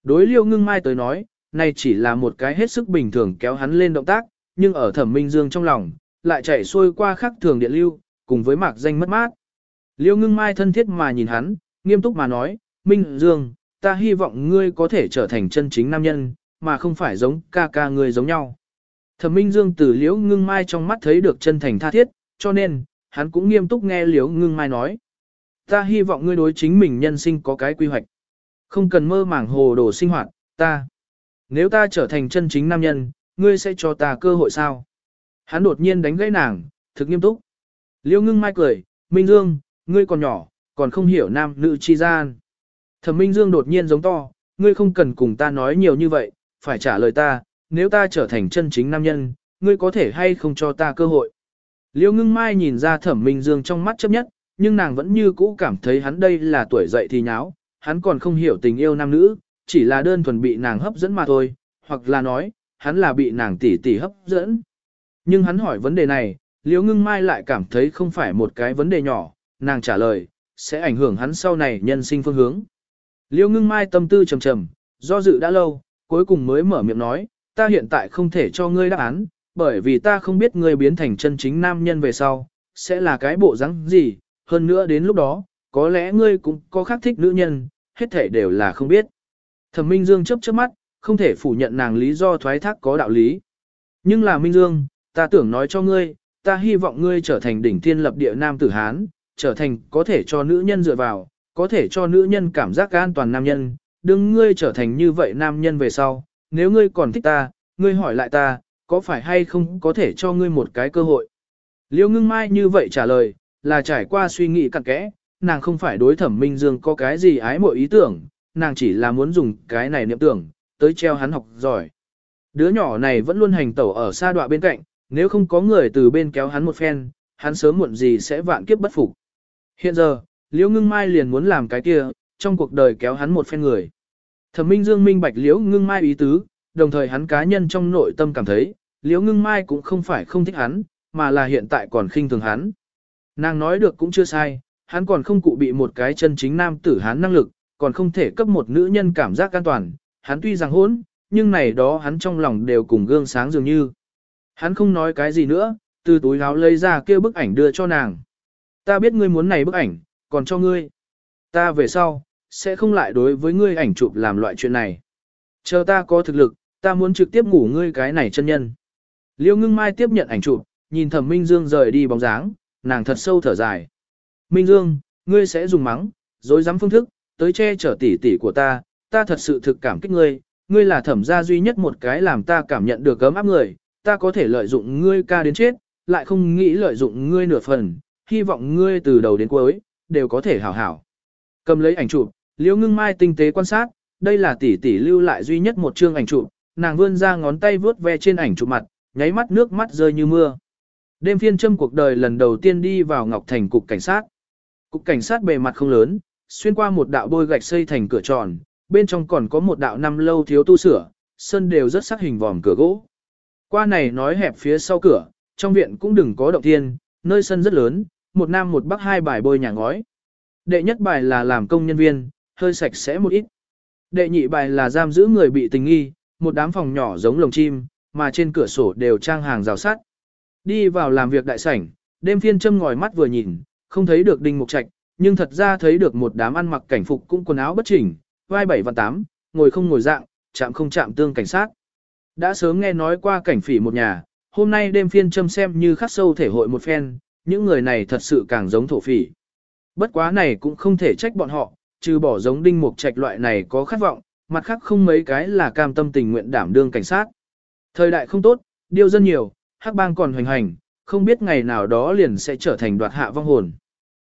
Đối liêu ngưng mai tới nói, này chỉ là một cái hết sức bình thường kéo hắn lên động tác, nhưng ở thẩm minh dương trong lòng, lại chạy xuôi qua khắc thường điện lưu, cùng với mạc danh mất mát. Liêu ngưng mai thân thiết mà nhìn hắn, nghiêm túc mà nói, Minh Dương, ta hy vọng ngươi có thể trở thành chân chính nam nhân, mà không phải giống ca ca ngươi giống nhau. Thẩm Minh Dương từ liễu ngưng mai trong mắt thấy được chân thành tha thiết, cho nên, hắn cũng nghiêm túc nghe liễu ngưng mai nói. Ta hy vọng ngươi đối chính mình nhân sinh có cái quy hoạch. Không cần mơ màng hồ đồ sinh hoạt, ta. Nếu ta trở thành chân chính nam nhân, ngươi sẽ cho ta cơ hội sao? Hắn đột nhiên đánh gãy nàng, thực nghiêm túc. Liêu ngưng mai cười, Minh Dương, ngươi còn nhỏ, còn không hiểu nam nữ chi gian. Thẩm Minh Dương đột nhiên giống to, ngươi không cần cùng ta nói nhiều như vậy, phải trả lời ta, nếu ta trở thành chân chính nam nhân, ngươi có thể hay không cho ta cơ hội. Liêu ngưng mai nhìn ra thẩm Minh Dương trong mắt chấp nhất, nhưng nàng vẫn như cũ cảm thấy hắn đây là tuổi dậy thì nháo, hắn còn không hiểu tình yêu nam nữ, chỉ là đơn thuần bị nàng hấp dẫn mà thôi, hoặc là nói, hắn là bị nàng tỉ tỉ hấp dẫn. Nhưng hắn hỏi vấn đề này, Liễu Ngưng Mai lại cảm thấy không phải một cái vấn đề nhỏ, nàng trả lời, sẽ ảnh hưởng hắn sau này nhân sinh phương hướng. Liễu Ngưng Mai tâm tư trầm trầm, do dự đã lâu, cuối cùng mới mở miệng nói, ta hiện tại không thể cho ngươi đáp án, bởi vì ta không biết ngươi biến thành chân chính nam nhân về sau, sẽ là cái bộ dáng gì, hơn nữa đến lúc đó, có lẽ ngươi cũng có khác thích nữ nhân, hết thể đều là không biết. Thẩm Minh Dương chớp chớp mắt, không thể phủ nhận nàng lý do thoái thác có đạo lý. Nhưng là Minh Dương, ta tưởng nói cho ngươi, ta hy vọng ngươi trở thành đỉnh thiên lập địa nam tử Hán, trở thành có thể cho nữ nhân dựa vào, có thể cho nữ nhân cảm giác an toàn nam nhân, đừng ngươi trở thành như vậy nam nhân về sau, nếu ngươi còn thích ta, ngươi hỏi lại ta, có phải hay không có thể cho ngươi một cái cơ hội. Liêu ngưng mai như vậy trả lời, là trải qua suy nghĩ cặn kẽ, nàng không phải đối thẩm minh dương có cái gì ái mộ ý tưởng, nàng chỉ là muốn dùng cái này niệm tưởng, tới treo hắn học giỏi. Đứa nhỏ này vẫn luôn hành tẩu ở xa đoạn bên cạnh, nếu không có người từ bên kéo hắn một phen, hắn sớm muộn gì sẽ vạn kiếp bất phục. Hiện giờ, Liễu Ngưng Mai liền muốn làm cái kia, trong cuộc đời kéo hắn một phen người. Thẩm Minh Dương minh bạch Liễu Ngưng Mai ý tứ, đồng thời hắn cá nhân trong nội tâm cảm thấy, Liễu Ngưng Mai cũng không phải không thích hắn, mà là hiện tại còn khinh thường hắn. Nàng nói được cũng chưa sai, hắn còn không cụ bị một cái chân chính nam tử hắn năng lực, còn không thể cấp một nữ nhân cảm giác an toàn, hắn tuy rằng hỗn, nhưng này đó hắn trong lòng đều cùng gương sáng dường như. Hắn không nói cái gì nữa, từ túi áo lấy ra kêu bức ảnh đưa cho nàng. Ta biết ngươi muốn này bức ảnh, còn cho ngươi. Ta về sau, sẽ không lại đối với ngươi ảnh chụp làm loại chuyện này. Chờ ta có thực lực, ta muốn trực tiếp ngủ ngươi cái này chân nhân. Liêu ngưng mai tiếp nhận ảnh chụp, nhìn thẩm Minh Dương rời đi bóng dáng, nàng thật sâu thở dài. Minh Dương, ngươi sẽ dùng mắng, dối dám phương thức, tới che chở tỉ tỉ của ta, ta thật sự thực cảm kích ngươi, ngươi là thẩm gia duy nhất một cái làm ta cảm nhận được cấm áp người, ta có thể lợi dụng ngươi ca đến chết, lại không nghĩ lợi dụng ngươi nửa phần, hy vọng ngươi từ đầu đến cuối, đều có thể hảo hảo. Cầm lấy ảnh chụp, Liễu Ngưng Mai tinh tế quan sát, đây là tỷ tỷ lưu lại duy nhất một chương ảnh chụp, nàng vươn ra ngón tay vướt ve trên ảnh chụp mặt, nháy mắt nước mắt rơi như mưa. Đêm phiên châm cuộc đời lần đầu tiên đi vào Ngọc Thành cục cảnh sát. Cục cảnh sát bề mặt không lớn, xuyên qua một đạo bôi gạch xây thành cửa tròn, bên trong còn có một đạo năm lâu thiếu tu sửa, sơn đều rất sắc hình vòm cửa gỗ. Qua này nói hẹp phía sau cửa, trong viện cũng đừng có động thiên, nơi sân rất lớn, một nam một bắc hai bài bôi nhà ngói. Đệ nhất bài là làm công nhân viên, hơi sạch sẽ một ít. Đệ nhị bài là giam giữ người bị tình nghi, một đám phòng nhỏ giống lồng chim, mà trên cửa sổ đều trang hàng rào sắt. Đi vào làm việc đại sảnh, đêm phiên châm ngòi mắt vừa nhìn, không thấy được đinh mục trạch, nhưng thật ra thấy được một đám ăn mặc cảnh phục cũng quần áo bất chỉnh, vai bảy và tám, ngồi không ngồi dạng, chạm không chạm tương cảnh sát. Đã sớm nghe nói qua cảnh phỉ một nhà, hôm nay đêm phiên châm xem như khắc sâu thể hội một phen, những người này thật sự càng giống thổ phỉ. Bất quá này cũng không thể trách bọn họ, trừ bỏ giống đinh mục trạch loại này có khát vọng, mặt khác không mấy cái là cam tâm tình nguyện đảm đương cảnh sát. Thời đại không tốt, điều dân nhiều, hắc bang còn hoành hành, không biết ngày nào đó liền sẽ trở thành đoạt hạ vong hồn.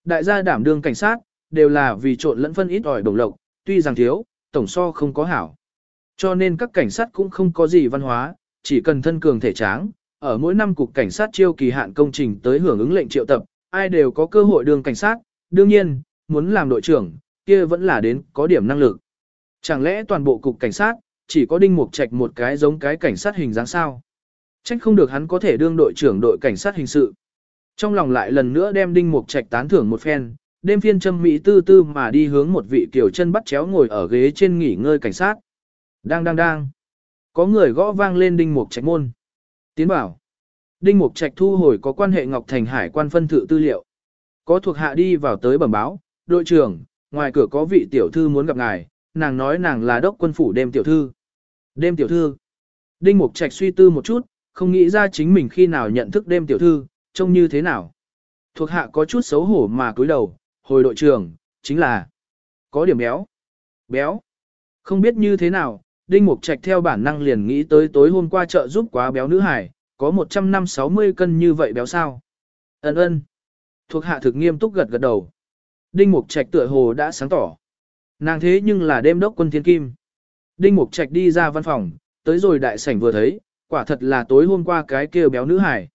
Đại gia đảm đương cảnh sát, đều là vì trộn lẫn phân ít ỏi đồng lộc, tuy rằng thiếu, tổng so không có hảo. Cho nên các cảnh sát cũng không có gì văn hóa, chỉ cần thân cường thể tráng, ở mỗi năm cục cảnh sát chiêu kỳ hạn công trình tới hưởng ứng lệnh triệu tập, ai đều có cơ hội đương cảnh sát, đương nhiên, muốn làm đội trưởng, kia vẫn là đến có điểm năng lực. Chẳng lẽ toàn bộ cục cảnh sát, chỉ có đinh mục trạch một cái giống cái cảnh sát hình dáng sao? Trách không được hắn có thể đương đội trưởng đội cảnh sát hình sự. Trong lòng lại lần nữa đem đinh mục trạch tán thưởng một phen, đêm phiên châm mỹ tư tư mà đi hướng một vị tiểu chân bắt chéo ngồi ở ghế trên nghỉ ngơi cảnh sát. Đang đang đang. Có người gõ vang lên đinh mục trạch môn. Tiến bảo. Đinh mục trạch thu hồi có quan hệ Ngọc Thành Hải quan phân thự tư liệu. Có thuộc hạ đi vào tới bẩm báo, đội trưởng, ngoài cửa có vị tiểu thư muốn gặp ngài, nàng nói nàng là đốc quân phủ đêm tiểu thư. Đêm tiểu thư. Đinh mục trạch suy tư một chút, không nghĩ ra chính mình khi nào nhận thức đêm tiểu thư, trông như thế nào. Thuộc hạ có chút xấu hổ mà cúi đầu, hồi đội trưởng, chính là có điểm béo. Béo. Không biết như thế nào, Đinh Mục Trạch theo bản năng liền nghĩ tới tối hôm qua chợ giúp quá béo nữ hải, có 150-60 cân như vậy béo sao. Ân ơn. Thuộc hạ thực nghiêm túc gật gật đầu. Đinh Mục Trạch tựa hồ đã sáng tỏ. Nàng thế nhưng là đêm đốc quân thiên kim. Đinh Mục Trạch đi ra văn phòng, tới rồi đại sảnh vừa thấy, quả thật là tối hôm qua cái kia béo nữ hải.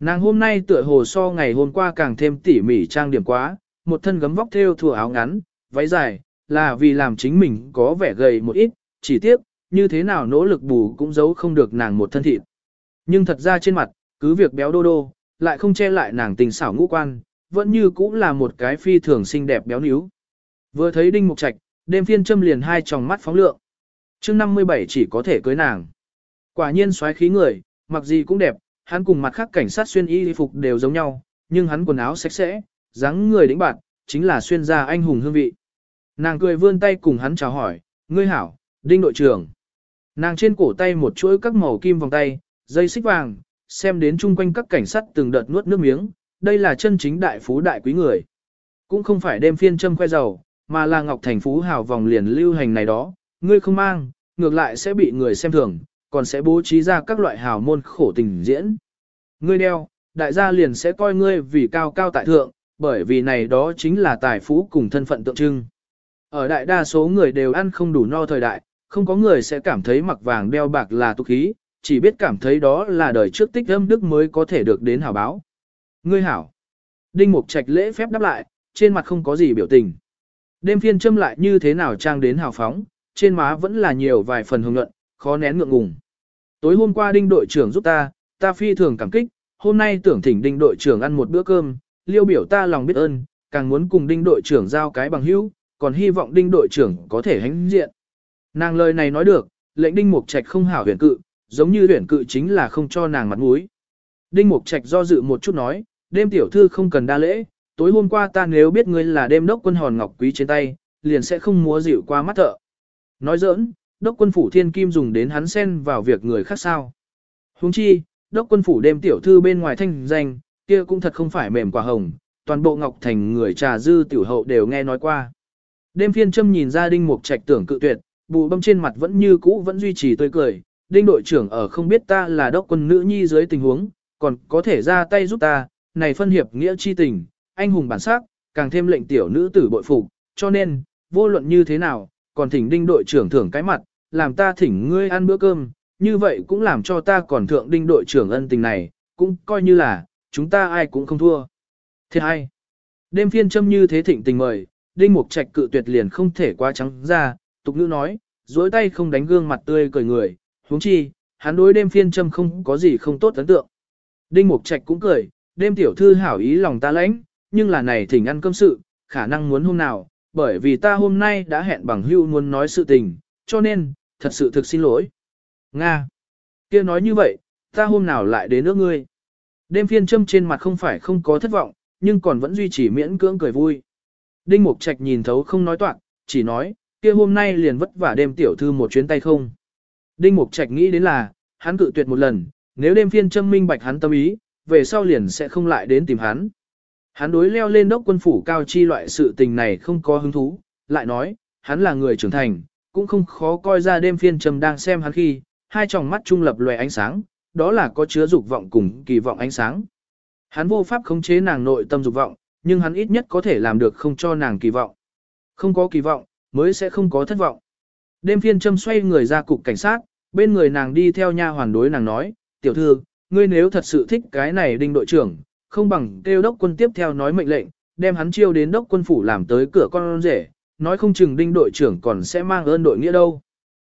Nàng hôm nay tựa hồ so ngày hôm qua càng thêm tỉ mỉ trang điểm quá, một thân gấm vóc thêu thùa áo ngắn, váy dài, là vì làm chính mình có vẻ gầy một ít, chỉ tiếc, như thế nào nỗ lực bù cũng giấu không được nàng một thân thịt. Nhưng thật ra trên mặt, cứ việc béo đô đô, lại không che lại nàng tình xảo ngũ quan, vẫn như cũng là một cái phi thường xinh đẹp béo níu. Vừa thấy đinh mục trạch, đêm phiên châm liền hai tròng mắt phóng lượng. chương 57 chỉ có thể cưới nàng. Quả nhiên xoáy khí người, mặc gì cũng đẹp, hắn cùng mặt khác cảnh sát xuyên y phục đều giống nhau, nhưng hắn quần áo sạch sẽ, dáng người đĩnh bạn, chính là xuyên ra anh hùng hương vị. Nàng cười vươn tay cùng hắn chào hỏi, ngươi hảo, đinh đội trưởng. Nàng trên cổ tay một chuỗi các màu kim vòng tay, dây xích vàng, xem đến chung quanh các cảnh sát từng đợt nuốt nước miếng, đây là chân chính đại phú đại quý người. Cũng không phải đem phiên châm khoe giàu, mà là Ngọc Thành Phú hào vòng liền lưu hành này đó, ngươi không mang, ngược lại sẽ bị người xem thường, còn sẽ bố trí ra các loại hào môn khổ tình diễn. Ngươi đeo, đại gia liền sẽ coi ngươi vì cao cao tại thượng, bởi vì này đó chính là tài phú cùng thân phận tượng trưng. Ở đại đa số người đều ăn không đủ no thời đại, không có người sẽ cảm thấy mặc vàng đeo bạc là tục khí, chỉ biết cảm thấy đó là đời trước tích âm đức mới có thể được đến hảo báo. Ngươi hảo. Đinh Mục Trạch lễ phép đáp lại, trên mặt không có gì biểu tình. Đêm phiên châm lại như thế nào trang đến hào phóng, trên má vẫn là nhiều vài phần hồng luận, khó nén ngượng ngùng. Tối hôm qua đinh đội trưởng giúp ta, ta phi thường cảm kích, hôm nay tưởng thỉnh đinh đội trưởng ăn một bữa cơm, liêu biểu ta lòng biết ơn, càng muốn cùng đinh đội trưởng giao cái bằng hữu, còn hy vọng đinh đội trưởng có thể hãnh diện. Nàng lời này nói được, lệnh đinh mục trạch không hảo huyền cự, giống như huyền cự chính là không cho nàng mặt mũi. Đinh mục trạch do dự một chút nói, đêm tiểu thư không cần đa lễ, tối hôm qua ta nếu biết ngươi là đêm đốc quân hòn ngọc quý trên tay, liền sẽ không múa dịu qua mắt thợ. Nói giỡn, đốc quân phủ thiên kim dùng đến hắn xen vào việc người khác sao. Huống chi, đốc quân phủ đêm tiểu thư bên ngoài thanh danh, kia cũng thật không phải mềm quả hồng, toàn bộ ngọc thành người trà dư tiểu hậu đều nghe nói qua. Đêm phiên châm nhìn ra đinh mục trạch tưởng cự tuyệt, bù bâm trên mặt vẫn như cũ vẫn duy trì tươi cười, đinh đội trưởng ở không biết ta là đốc quân nữ nhi dưới tình huống, còn có thể ra tay giúp ta, này phân hiệp nghĩa chi tình, anh hùng bản sắc, càng thêm lệnh tiểu nữ tử bội phục, cho nên, vô luận như thế nào, còn thỉnh đinh đội trưởng thưởng cái mặt, làm ta thỉnh ngươi ăn bữa cơm, như vậy cũng làm cho ta còn thượng đinh đội trưởng ân tình này, cũng coi như là, chúng ta ai cũng không thua. Thế hay, Đêm phiên châm như thế thịnh tình mời, đinh mục trạch cự tuyệt liền không thể quá trắng ra, tục nữ nói, dối tay không đánh gương mặt tươi cười người, huống chi, hắn đối đêm phiên châm không có gì không tốt ấn tượng. Đinh mục trạch cũng cười, đêm tiểu thư hảo ý lòng ta lãnh, nhưng là này thỉnh ăn cơm sự, khả năng muốn hôm nào, bởi vì ta hôm nay đã hẹn bằng hưu muốn nói sự tình, cho nên, thật sự thực xin lỗi. Nga. kia nói như vậy, ta hôm nào lại đến nước ngươi. Đêm phiên châm trên mặt không phải không có thất vọng, nhưng còn vẫn duy trì miễn cưỡng cười vui. Đinh Mục Trạch nhìn thấu không nói toạn, chỉ nói, kia hôm nay liền vất vả đêm tiểu thư một chuyến tay không. Đinh Mục Trạch nghĩ đến là, hắn cự tuyệt một lần, nếu đêm phiên châm minh bạch hắn tâm ý, về sau liền sẽ không lại đến tìm hắn. Hắn đối leo lên đốc quân phủ cao chi loại sự tình này không có hứng thú, lại nói, hắn là người trưởng thành, cũng không khó coi ra đêm phiên trầm đang xem hắn khi, hai tròng mắt trung lập loè ánh sáng, đó là có chứa dục vọng cùng kỳ vọng ánh sáng. Hắn vô pháp khống chế nàng nội tâm dục vọng, nhưng hắn ít nhất có thể làm được không cho nàng kỳ vọng. Không có kỳ vọng, mới sẽ không có thất vọng. Đêm phiên châm xoay người ra cục cảnh sát, bên người nàng đi theo nha hoàn đối nàng nói, tiểu thư, ngươi nếu thật sự thích cái này đinh đội trưởng, không bằng kêu đốc quân tiếp theo nói mệnh lệnh, đem hắn chiêu đến đốc quân phủ làm tới cửa con rể, nói không chừng đinh đội trưởng còn sẽ mang ơn đội nghĩa đâu.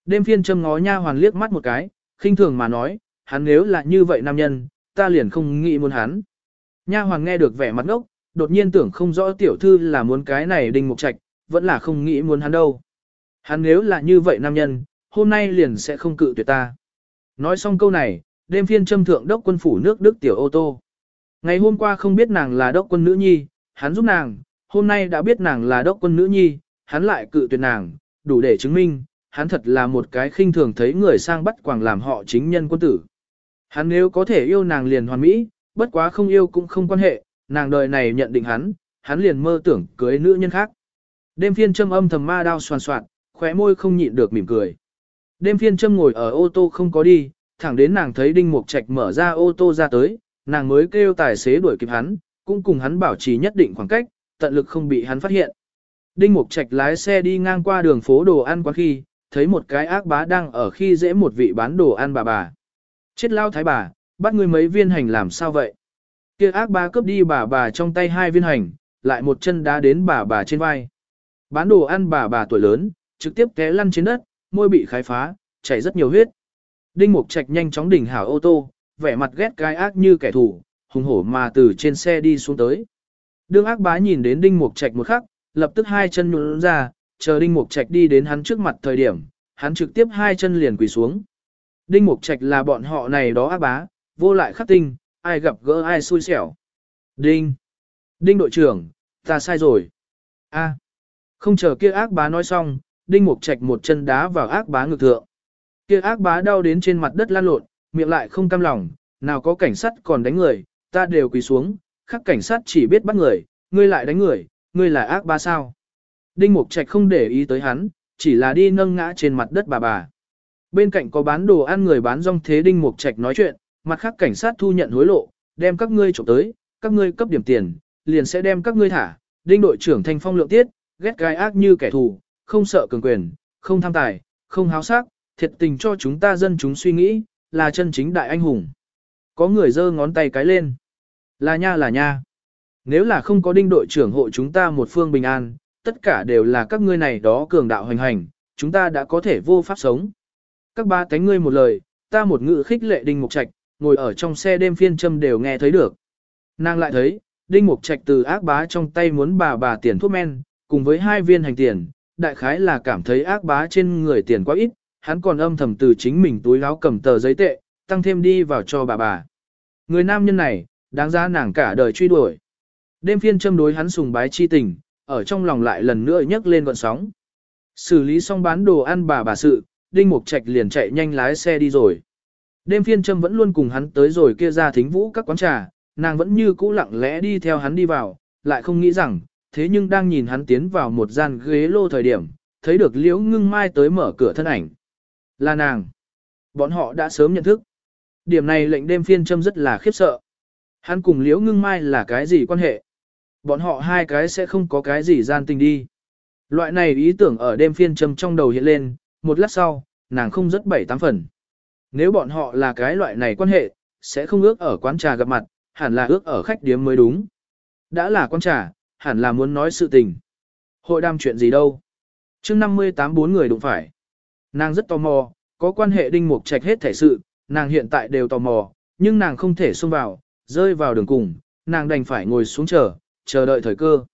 Đêm phiên châm ngó nha hoàn liếc mắt một cái, khinh thường mà nói, hắn nếu là như vậy nam nhân, ta liền không nghĩ muốn hắn. Nha hoàn nghe được vẻ mặt ngốc, đột nhiên tưởng không rõ tiểu thư là muốn cái này đinh mục trạch, vẫn là không nghĩ muốn hắn đâu. Hắn nếu là như vậy nam nhân, hôm nay liền sẽ không cự tuyệt ta. Nói xong câu này, đêm phiên châm thượng đốc quân phủ nước Đức tiểu ô tô. Ngày hôm qua không biết nàng là đốc quân nữ nhi, hắn giúp nàng, hôm nay đã biết nàng là đốc quân nữ nhi, hắn lại cự tuyệt nàng, đủ để chứng minh, hắn thật là một cái khinh thường thấy người sang bắt quàng làm họ chính nhân quân tử. Hắn nếu có thể yêu nàng liền hoàn mỹ, bất quá không yêu cũng không quan hệ, nàng đời này nhận định hắn, hắn liền mơ tưởng cưới nữ nhân khác. Đêm phiên châm âm thầm ma đao soàn soạn, khóe môi không nhịn được mỉm cười. Đêm phiên châm ngồi ở ô tô không có đi, thẳng đến nàng thấy Đinh Mục Trạch mở ra ô tô ra tới, nàng mới kêu tài xế đuổi kịp hắn, cũng cùng hắn bảo trì nhất định khoảng cách, tận lực không bị hắn phát hiện. Đinh Mục Trạch lái xe đi ngang qua đường phố đồ ăn quán khi, thấy một cái ác bá đang ở khi dễ một vị bán đồ ăn bà bà. Chết lao thái bà, bắt người mấy viên hành làm sao vậy? Kia ác bá cướp đi bà bà trong tay hai viên hành, lại một chân đá đến bà bà trên vai. Bán đồ ăn bà bà tuổi lớn, trực tiếp té lăn trên đất, môi bị khai phá, chảy rất nhiều huyết. Đinh Mục Trạch nhanh chóng đỉnh hảo ô tô, vẻ mặt ghét cái ác như kẻ thù, hùng hổ mà từ trên xe đi xuống tới. Đương ác bá nhìn đến Đinh Mục Trạch một khắc, lập tức hai chân nhún ra, chờ Đinh Mục Trạch đi đến hắn trước mặt thời điểm, hắn trực tiếp hai chân liền quỳ xuống. Đinh Mục Trạch là bọn họ này đó ác bá, vô lại khắc tinh, ai gặp gỡ ai xui xẻo. Đinh! Đinh đội trưởng, ta sai rồi. A! Không chờ kia ác bá nói xong, Đinh Mục Trạch một chân đá vào ác bá ngực thượng. Kia ác bá đau đến trên mặt đất lăn lộn, miệng lại không cam lòng, nào có cảnh sát còn đánh người, ta đều quỳ xuống, khắc cảnh sát chỉ biết bắt người, ngươi lại đánh người, ngươi là ác bá sao. Đinh Mục Trạch không để ý tới hắn, chỉ là đi nâng ngã trên mặt đất bà bà. Bên cạnh có bán đồ ăn người bán rong thế Đinh Mục Trạch nói chuyện, mặt khác cảnh sát thu nhận hối lộ, đem các ngươi trộm tới, các ngươi cấp điểm tiền, liền sẽ đem các ngươi thả. Đinh đội trưởng thanh phong lượng tiết, ghét gai ác như kẻ thù, không sợ cường quyền, không tham tài, không háo sắc, thiệt tình cho chúng ta dân chúng suy nghĩ, là chân chính đại anh hùng. Có người giơ ngón tay cái lên. Là nha là nha. Nếu là không có đinh đội trưởng hộ chúng ta một phương bình an, tất cả đều là các ngươi này đó cường đạo hành hành, chúng ta đã có thể vô pháp sống. Các ba tánh ngươi một lời, ta một ngự khích lệ đinh mục trạch, ngồi ở trong xe đêm phiên châm đều nghe thấy được. Nàng lại thấy, đinh mục trạch từ ác bá trong tay muốn bà bà tiền thuốc men, cùng với hai viên hành tiền, đại khái là cảm thấy ác bá trên người tiền quá ít, hắn còn âm thầm từ chính mình túi áo cầm tờ giấy tệ, tăng thêm đi vào cho bà bà. Người nam nhân này, đáng giá nàng cả đời truy đuổi. Đêm phiên châm đối hắn sùng bái chi tình, ở trong lòng lại lần nữa nhấc lên gọn sóng. Xử lý xong bán đồ ăn bà bà sự, Đinh Mục Trạch liền chạy nhanh lái xe đi rồi. Đêm phiên châm vẫn luôn cùng hắn tới rồi kia ra thính vũ các quán trà, nàng vẫn như cũ lặng lẽ đi theo hắn đi vào, lại không nghĩ rằng, thế nhưng đang nhìn hắn tiến vào một gian ghế lô thời điểm, thấy được liễu ngưng mai tới mở cửa thân ảnh. Là nàng. Bọn họ đã sớm nhận thức. Điểm này lệnh đêm phiên châm rất là khiếp sợ. Hắn cùng liễu ngưng mai là cái gì quan hệ? Bọn họ hai cái sẽ không có cái gì gian tình đi. Loại này ý tưởng ở đêm phiên châm trong đầu hiện lên, một lát sau, nàng không rất bảy tám phần. Nếu bọn họ là cái loại này quan hệ, sẽ không ước ở quán trà gặp mặt, hẳn là ước ở khách điếm mới đúng. Đã là quán trà, hẳn là muốn nói sự tình. Hội đàm chuyện gì đâu. chương 58 bốn người đụng phải. Nàng rất tò mò, có quan hệ đinh mục trạch hết thể sự, nàng hiện tại đều tò mò, nhưng nàng không thể xông vào, rơi vào đường cùng, nàng đành phải ngồi xuống chờ, chờ đợi thời cơ.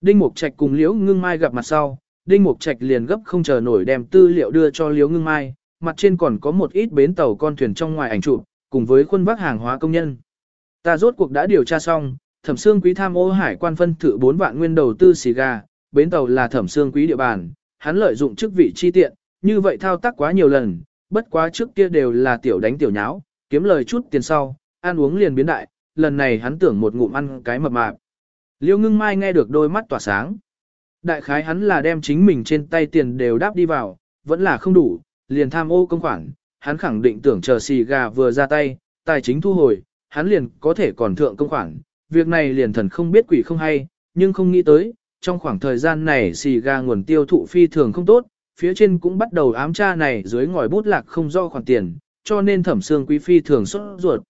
Đinh Mục Trạch cùng Liễu Ngưng Mai gặp mặt sau, Đinh Mục Trạch liền gấp không chờ nổi đem tư liệu đưa cho Liễu Ngưng Mai, mặt trên còn có một ít bến tàu con thuyền trong ngoài ảnh chụp, cùng với khuôn vác hàng hóa công nhân. Ta rốt cuộc đã điều tra xong, Thẩm Sương Quý tham ô hải quan phân thự 4 vạn nguyên đầu tư xì gà, bến tàu là Thẩm Sương Quý địa bàn, hắn lợi dụng chức vị chi tiện, như vậy thao tác quá nhiều lần, bất quá trước kia đều là tiểu đánh tiểu nháo, kiếm lời chút tiền sau, ăn uống liền biến đại, lần này hắn tưởng một ngụm ăn cái mập mạp. Liêu ngưng mai nghe được đôi mắt tỏa sáng. Đại khái hắn là đem chính mình trên tay tiền đều đáp đi vào, vẫn là không đủ, liền tham ô công khoản, hắn khẳng định tưởng chờ xì gà vừa ra tay, tài chính thu hồi, hắn liền có thể còn thượng công khoản, việc này liền thần không biết quỷ không hay, nhưng không nghĩ tới, trong khoảng thời gian này xì gà nguồn tiêu thụ phi thường không tốt, phía trên cũng bắt đầu ám tra này dưới ngòi bút lạc không do khoản tiền, cho nên thẩm xương quý phi thường sốt ruột.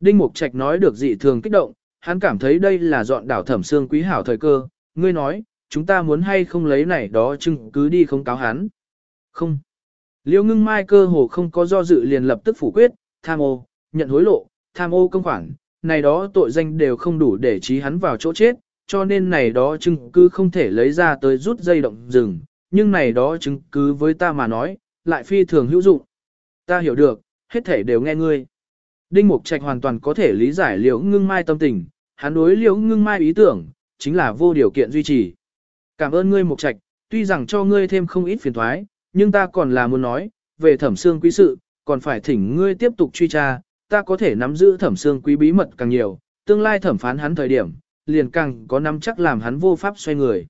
Đinh Mục Trạch nói được dị thường kích động, hắn cảm thấy đây là dọn đảo thẩm xương quý hảo thời cơ, ngươi nói, chúng ta muốn hay không lấy này đó chứng cứ đi không cáo hắn. Không. Liêu ngưng mai cơ hồ không có do dự liền lập tức phủ quyết, tham ô, nhận hối lộ, tham ô công khoản, này đó tội danh đều không đủ để trí hắn vào chỗ chết, cho nên này đó chứng cứ không thể lấy ra tới rút dây động rừng, nhưng này đó chứng cứ với ta mà nói, lại phi thường hữu dụng. Ta hiểu được, hết thể đều nghe ngươi. Đinh Mục Trạch hoàn toàn có thể lý giải liễu ngưng mai tâm tình, hắn đối liễu ngưng mai ý tưởng, chính là vô điều kiện duy trì. Cảm ơn ngươi Mục Trạch, tuy rằng cho ngươi thêm không ít phiền thoái, nhưng ta còn là muốn nói, về thẩm xương quý sự, còn phải thỉnh ngươi tiếp tục truy tra, ta có thể nắm giữ thẩm xương quý bí mật càng nhiều, tương lai thẩm phán hắn thời điểm, liền càng có nắm chắc làm hắn vô pháp xoay người.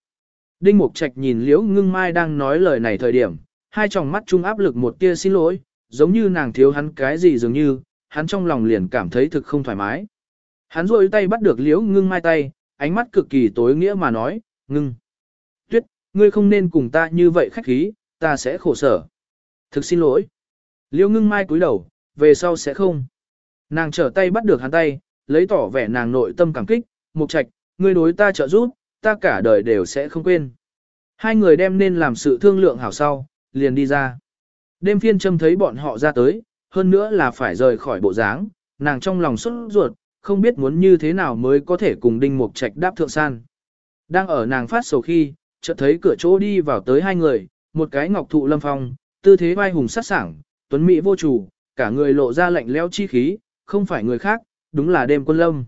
Đinh Mục Trạch nhìn Liễu Ngưng Mai đang nói lời này thời điểm, hai tròng mắt chung áp lực một tia xin lỗi, giống như nàng thiếu hắn cái gì dường như, hắn trong lòng liền cảm thấy thực không thoải mái. Hắn rôi tay bắt được Liễu Ngưng Mai tay, ánh mắt cực kỳ tối nghĩa mà nói, ngưng. Tuyết, ngươi không nên cùng ta như vậy khách khí, ta sẽ khổ sở. Thực xin lỗi. Liễu Ngưng Mai cúi đầu, về sau sẽ không. Nàng trở tay bắt được hắn tay, lấy tỏ vẻ nàng nội tâm cảm kích, Mục Trạch, ngươi đối ta trợ giúp, ta cả đời đều sẽ không quên. Hai người đem nên làm sự thương lượng hảo sau, liền đi ra. Đêm phiên châm thấy bọn họ ra tới, hơn nữa là phải rời khỏi bộ dáng, nàng trong lòng xuất ruột, không biết muốn như thế nào mới có thể cùng đinh mục trạch đáp thượng san. Đang ở nàng phát sầu khi, chợt thấy cửa chỗ đi vào tới hai người, một cái ngọc thụ lâm phong, tư thế vai hùng sát sảng, tuấn mỹ vô chủ, cả người lộ ra lạnh lẽo chi khí, không phải người khác, đúng là đêm quân lâm.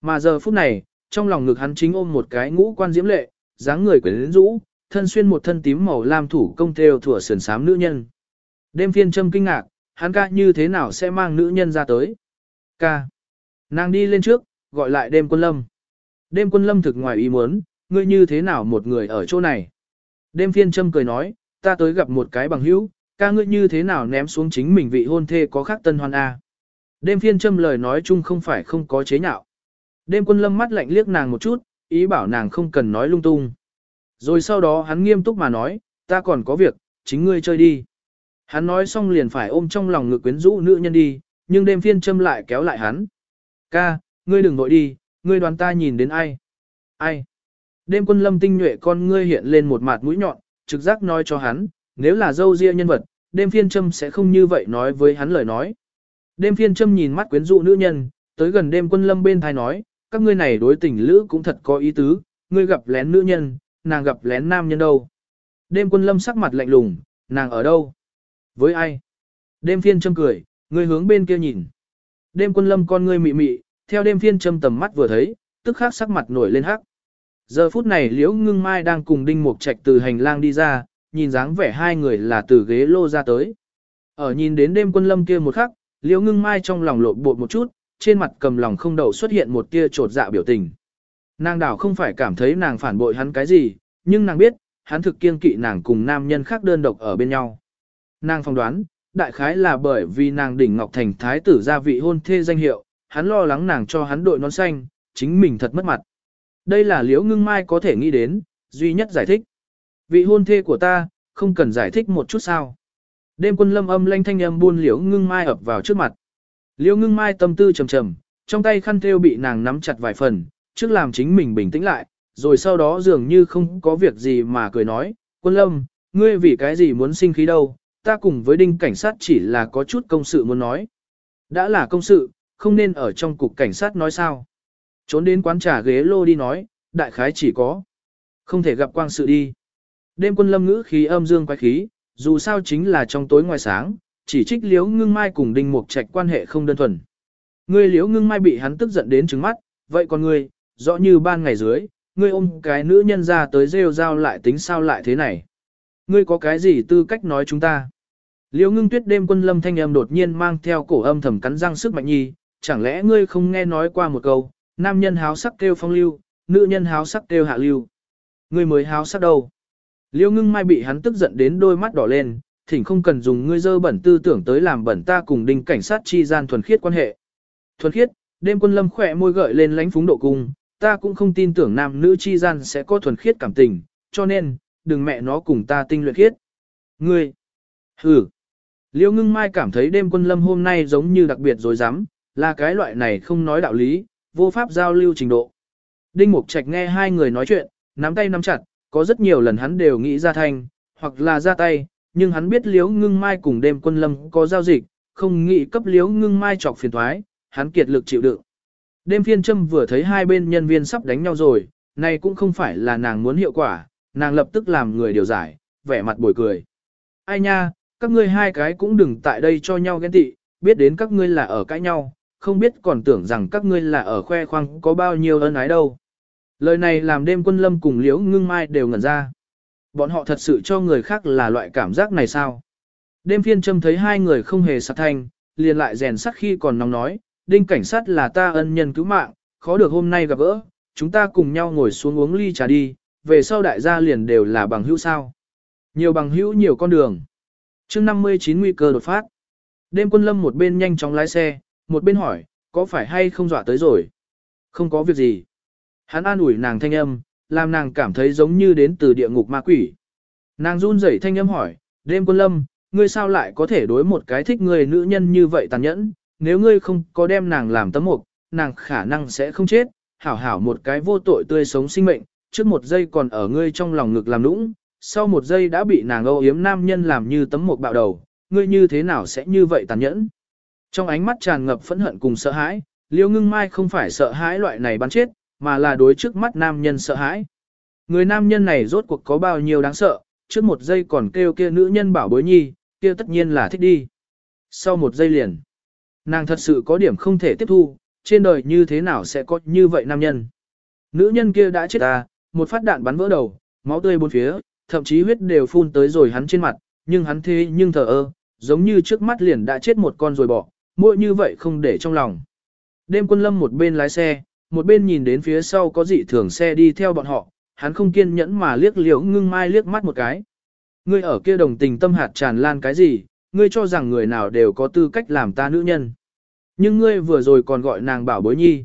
Mà giờ phút này, trong lòng ngực hắn chính ôm một cái ngũ quan diễm lệ, dáng người quyến rũ, thân xuyên một thân tím màu lam thủ công theo thủa sườn sám nữ nhân. Đêm phiên châm kinh ngạc, hắn ca như thế nào sẽ mang nữ nhân ra tới? Ca. Nàng đi lên trước, gọi lại đêm quân lâm. Đêm quân lâm thực ngoài ý muốn, ngươi như thế nào một người ở chỗ này? Đêm phiên châm cười nói, ta tới gặp một cái bằng hữu, ca ngươi như thế nào ném xuống chính mình vị hôn thê có khác tân hoan A. Đêm phiên châm lời nói chung không phải không có chế nhạo. Đêm quân lâm mắt lạnh liếc nàng một chút, ý bảo nàng không cần nói lung tung. Rồi sau đó hắn nghiêm túc mà nói, ta còn có việc, chính ngươi chơi đi. Hắn nói xong liền phải ôm trong lòng ngực quyến rũ nữ nhân đi, nhưng đêm phiên châm lại kéo lại hắn. Ca, ngươi đừng vội đi, ngươi đoàn ta nhìn đến ai? Ai? Đêm quân lâm tinh nhuệ con ngươi hiện lên một mặt mũi nhọn, trực giác nói cho hắn, nếu là dâu ria nhân vật, đêm phiên châm sẽ không như vậy nói với hắn lời nói. Đêm phiên châm nhìn mắt quyến rũ nữ nhân, tới gần đêm quân lâm bên thai nói, các ngươi này đối tình lữ cũng thật có ý tứ, ngươi gặp lén nữ nhân, nàng gặp lén nam nhân đâu. Đêm quân lâm sắc mặt lạnh lùng, nàng ở đâu? Với ai? Đêm phiên châm cười, ngươi hướng bên kia nhìn. Đêm quân lâm con ngươi mị mị, theo đêm phiên châm tầm mắt vừa thấy, tức khắc sắc mặt nổi lên hắc. Giờ phút này liễu ngưng mai đang cùng đinh mục trạch từ hành lang đi ra, nhìn dáng vẻ hai người là từ ghế lô ra tới. Ở nhìn đến đêm quân lâm kia một khắc, liễu ngưng mai trong lòng lộn bột một chút, trên mặt cầm lòng không đậu xuất hiện một tia trột dạ biểu tình. Nàng đảo không phải cảm thấy nàng phản bội hắn cái gì, nhưng nàng biết, hắn thực kiên kỵ nàng cùng nam nhân khác đơn độc ở bên nhau. Nàng phong đoán, đại khái là bởi vì nàng đỉnh Ngọc Thành thái tử gia vị hôn thê danh hiệu, hắn lo lắng nàng cho hắn đội nón xanh, chính mình thật mất mặt. Đây là liễu ngưng mai có thể nghĩ đến, duy nhất giải thích. Vị hôn thê của ta, không cần giải thích một chút sao. Đêm quân lâm âm lanh thanh âm buôn liễu ngưng mai ập vào trước mặt. Liễu ngưng mai tâm tư trầm trầm, trong tay khăn thêu bị nàng nắm chặt vài phần, trước làm chính mình bình tĩnh lại, rồi sau đó dường như không có việc gì mà cười nói, quân lâm, ngươi vì cái gì muốn sinh khí đâu, ta cùng với đinh cảnh sát chỉ là có chút công sự muốn nói. Đã là công sự, không nên ở trong cục cảnh sát nói sao. Trốn đến quán trà ghế lô đi nói, đại khái chỉ có. Không thể gặp quang sự đi. Đêm quân lâm ngữ khí âm dương quái khí, dù sao chính là trong tối ngoài sáng, chỉ trích Liễu ngưng mai cùng đinh mục trạch quan hệ không đơn thuần. Ngươi Liễu ngưng mai bị hắn tức giận đến trứng mắt, vậy còn ngươi, rõ như ban ngày dưới, ngươi ôm cái nữ nhân ra tới rêu rao lại tính sao lại thế này. Ngươi có cái gì tư cách nói chúng ta? Liễu ngưng tuyết đêm quân lâm thanh âm đột nhiên mang theo cổ âm thầm cắn răng sức mạnh nhi, chẳng lẽ ngươi không nghe nói qua một câu, nam nhân háo sắc kêu phong lưu, nữ nhân háo sắc kêu hạ lưu. Ngươi mới háo sắc đâu. Liêu ngưng mai bị hắn tức giận đến đôi mắt đỏ lên, thỉnh không cần dùng ngươi dơ bẩn tư tưởng tới làm bẩn ta cùng đinh cảnh sát chi gian thuần khiết quan hệ. Thuần khiết, đêm quân lâm khỏe môi gợi lên lánh phúng độ cung, ta cũng không tin tưởng nam nữ chi gian sẽ có thuần khiết cảm tình, cho nên, đừng mẹ nó cùng ta tinh luyện khiết. Ngươi, hừ. Liêu ngưng mai cảm thấy đêm quân lâm hôm nay giống như đặc biệt dối rắm là cái loại này không nói đạo lý, vô pháp giao lưu trình độ. Đinh Mục Trạch nghe hai người nói chuyện, nắm tay nắm chặt, có rất nhiều lần hắn đều nghĩ ra thanh, hoặc là ra tay, nhưng hắn biết liếu ngưng mai cùng đêm quân lâm có giao dịch, không nghĩ cấp liếu ngưng mai chọc phiền thoái, hắn kiệt lực chịu đựng. Đêm phiên châm vừa thấy hai bên nhân viên sắp đánh nhau rồi, này cũng không phải là nàng muốn hiệu quả, nàng lập tức làm người điều giải, vẻ mặt bồi cười. Ai nha, các ngươi hai cái cũng đừng tại đây cho nhau ghen tị, biết đến các ngươi là ở cãi nhau, không biết còn tưởng rằng các ngươi là ở khoe khoang có bao nhiêu ân ái đâu. Lời này làm đêm quân lâm cùng liễu ngưng mai đều ngẩn ra. Bọn họ thật sự cho người khác là loại cảm giác này sao? Đêm phiên châm thấy hai người không hề sát thanh, liền lại rèn sắt khi còn nóng nói, đinh cảnh sát là ta ân nhân cứu mạng, khó được hôm nay gặp gỡ, chúng ta cùng nhau ngồi xuống uống ly trà đi, về sau đại gia liền đều là bằng hữu sao. Nhiều bằng hữu nhiều con đường chương 59 nguy cơ đột phát. Đêm quân lâm một bên nhanh chóng lái xe, một bên hỏi, có phải hay không dọa tới rồi? Không có việc gì. Hắn an ủi nàng thanh âm, làm nàng cảm thấy giống như đến từ địa ngục ma quỷ. Nàng run rẩy thanh âm hỏi, đêm quân lâm, ngươi sao lại có thể đối một cái thích người nữ nhân như vậy tàn nhẫn, nếu ngươi không có đem nàng làm tấm mục, nàng khả năng sẽ không chết, hảo hảo một cái vô tội tươi sống sinh mệnh, trước một giây còn ở ngươi trong lòng ngực làm nũng, sau một giây đã bị nàng âu yếm nam nhân làm như tấm mục bạo đầu, ngươi như thế nào sẽ như vậy tàn nhẫn. Trong ánh mắt tràn ngập phẫn hận cùng sợ hãi, liêu ngưng mai không phải sợ hãi loại này bắn chết, mà là đối trước mắt nam nhân sợ hãi. Người nam nhân này rốt cuộc có bao nhiêu đáng sợ, trước một giây còn kêu kia nữ nhân bảo bối nhi, kia tất nhiên là thích đi. Sau một giây liền, nàng thật sự có điểm không thể tiếp thu, trên đời như thế nào sẽ có như vậy nam nhân. Nữ nhân kia đã chết à, một phát đạn bắn vỡ đầu, máu tươi bốn phía, thậm chí huyết đều phun tới rồi hắn trên mặt, nhưng hắn thế nhưng thờ ơ, giống như trước mắt liền đã chết một con rồi bỏ, mỗi như vậy không để trong lòng. Đêm quân lâm một bên lái xe, một bên nhìn đến phía sau có dị thường xe đi theo bọn họ, hắn không kiên nhẫn mà liếc liễu ngưng mai liếc mắt một cái. Ngươi ở kia đồng tình tâm hạt tràn lan cái gì, ngươi cho rằng người nào đều có tư cách làm ta nữ nhân. Nhưng ngươi vừa rồi còn gọi nàng bảo bối nhi.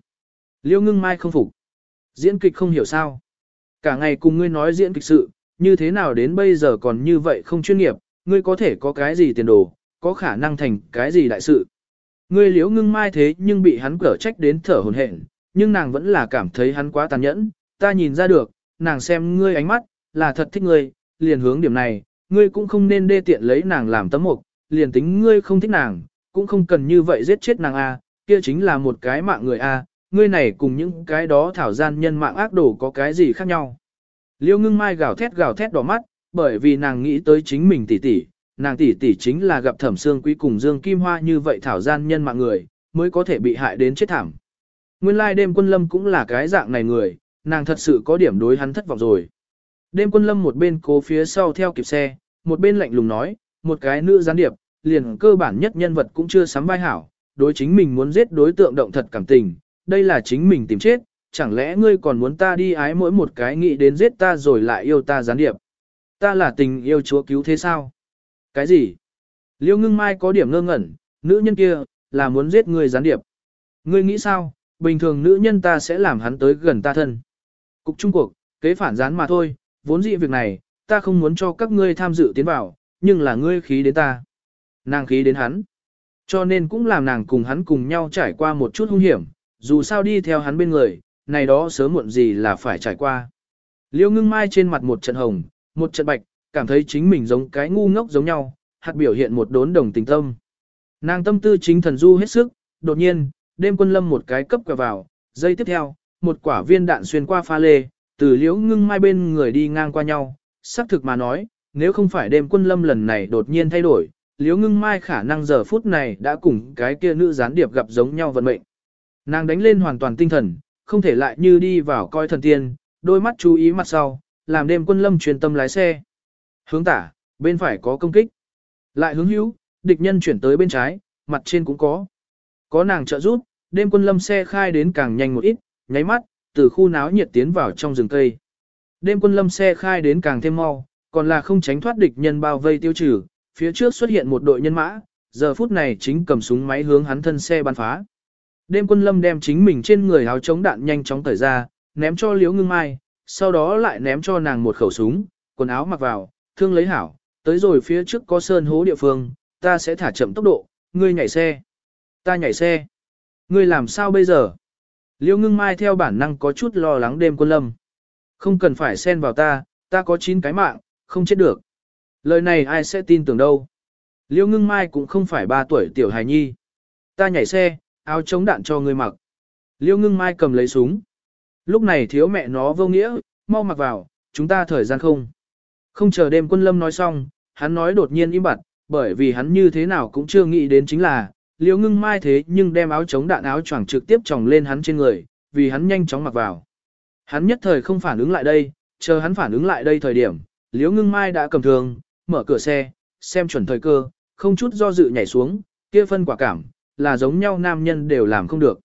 Liễu ngưng mai không phục. Diễn kịch không hiểu sao. Cả ngày cùng ngươi nói diễn kịch sự, như thế nào đến bây giờ còn như vậy không chuyên nghiệp, ngươi có thể có cái gì tiền đồ, có khả năng thành cái gì đại sự. Ngươi liễu ngưng mai thế nhưng bị hắn cở trách đến thở hồn hển, nhưng nàng vẫn là cảm thấy hắn quá tàn nhẫn, ta nhìn ra được, nàng xem ngươi ánh mắt, là thật thích ngươi, liền hướng điểm này, ngươi cũng không nên đê tiện lấy nàng làm tấm mục, liền tính ngươi không thích nàng, cũng không cần như vậy giết chết nàng a, kia chính là một cái mạng người a, ngươi này cùng những cái đó thảo gian nhân mạng ác đồ có cái gì khác nhau. Liêu ngưng mai gào thét gào thét đỏ mắt, bởi vì nàng nghĩ tới chính mình tỷ tỷ, nàng tỷ tỷ chính là gặp thẩm xương quý cùng Dương Kim Hoa như vậy thảo gian nhân mạng người, mới có thể bị hại đến chết thảm. Nguyên lai đêm quân lâm cũng là cái dạng này người, nàng thật sự có điểm đối hắn thất vọng rồi. Đêm quân lâm một bên cố phía sau theo kịp xe, một bên lạnh lùng nói, một cái nữ gián điệp, liền cơ bản nhất nhân vật cũng chưa sắm vai hảo, đối chính mình muốn giết đối tượng động thật cảm tình, đây là chính mình tìm chết, chẳng lẽ ngươi còn muốn ta đi ái mỗi một cái nghĩ đến giết ta rồi lại yêu ta gián điệp. Ta là tình yêu chúa cứu thế sao? Cái gì? Liêu ngưng mai có điểm ngơ ngẩn, nữ nhân kia, là muốn giết ngươi gián điệp. Ngươi nghĩ sao, bình thường nữ nhân ta sẽ làm hắn tới gần ta thân. Cục Trung cuộc, kế phản gián mà thôi, vốn dĩ việc này, ta không muốn cho các ngươi tham dự tiến vào, nhưng là ngươi khí đến ta. Nàng khí đến hắn. Cho nên cũng làm nàng cùng hắn cùng nhau trải qua một chút hung hiểm, dù sao đi theo hắn bên người, này đó sớm muộn gì là phải trải qua. Liêu ngưng mai trên mặt một trận hồng, một trận bạch, cảm thấy chính mình giống cái ngu ngốc giống nhau, hạt biểu hiện một đốn đồng tình tâm. Nàng tâm tư chính thần du hết sức, đột nhiên, đêm quân lâm một cái cấp quẹo vào, giây tiếp theo, một quả viên đạn xuyên qua pha lê, từ liễu ngưng mai bên người đi ngang qua nhau, xác thực mà nói, nếu không phải đêm quân lâm lần này đột nhiên thay đổi, liễu ngưng mai khả năng giờ phút này đã cùng cái kia nữ gián điệp gặp giống nhau vận mệnh. Nàng đánh lên hoàn toàn tinh thần, không thể lại như đi vào coi thần tiên, đôi mắt chú ý mặt sau, làm đêm quân lâm truyền tâm lái xe. Hướng tả, bên phải có công kích. Lại hướng hữu, địch nhân chuyển tới bên trái, mặt trên cũng có. Có nàng trợ giúp, đêm quân lâm xe khai đến càng nhanh một ít, nháy mắt, từ khu náo nhiệt tiến vào trong rừng cây. Đêm quân lâm xe khai đến càng thêm mau, còn là không tránh thoát địch nhân bao vây tiêu trừ, phía trước xuất hiện một đội nhân mã, giờ phút này chính cầm súng máy hướng hắn thân xe bắn phá. Đêm quân lâm đem chính mình trên người áo chống đạn nhanh chóng tởi ra, ném cho liễu ngưng mai, sau đó lại ném cho nàng một khẩu súng, quần áo mặc vào, thương lấy hảo, tới rồi phía trước có sơn hố địa phương, ta sẽ thả chậm tốc độ, ngươi nhảy xe. Ta nhảy xe. Ngươi làm sao bây giờ? Liêu ngưng mai theo bản năng có chút lo lắng đêm quân lâm. Không cần phải xen vào ta, ta có 9 cái mạng, không chết được. Lời này ai sẽ tin tưởng đâu. Liêu ngưng mai cũng không phải 3 tuổi tiểu hài nhi. Ta nhảy xe, áo chống đạn cho ngươi mặc. Liêu ngưng mai cầm lấy súng. Lúc này thiếu mẹ nó vô nghĩa, mau mặc vào, chúng ta thời gian không. Không chờ đêm quân lâm nói xong, hắn nói đột nhiên im bặt, bởi vì hắn như thế nào cũng chưa nghĩ đến chính là, Liễu ngưng mai thế nhưng đem áo chống đạn áo choàng trực tiếp tròng lên hắn trên người, vì hắn nhanh chóng mặc vào. Hắn nhất thời không phản ứng lại đây, chờ hắn phản ứng lại đây thời điểm, Liễu ngưng mai đã cầm thường, mở cửa xe, xem chuẩn thời cơ, không chút do dự nhảy xuống, kia phân quả cảm, là giống nhau nam nhân đều làm không được.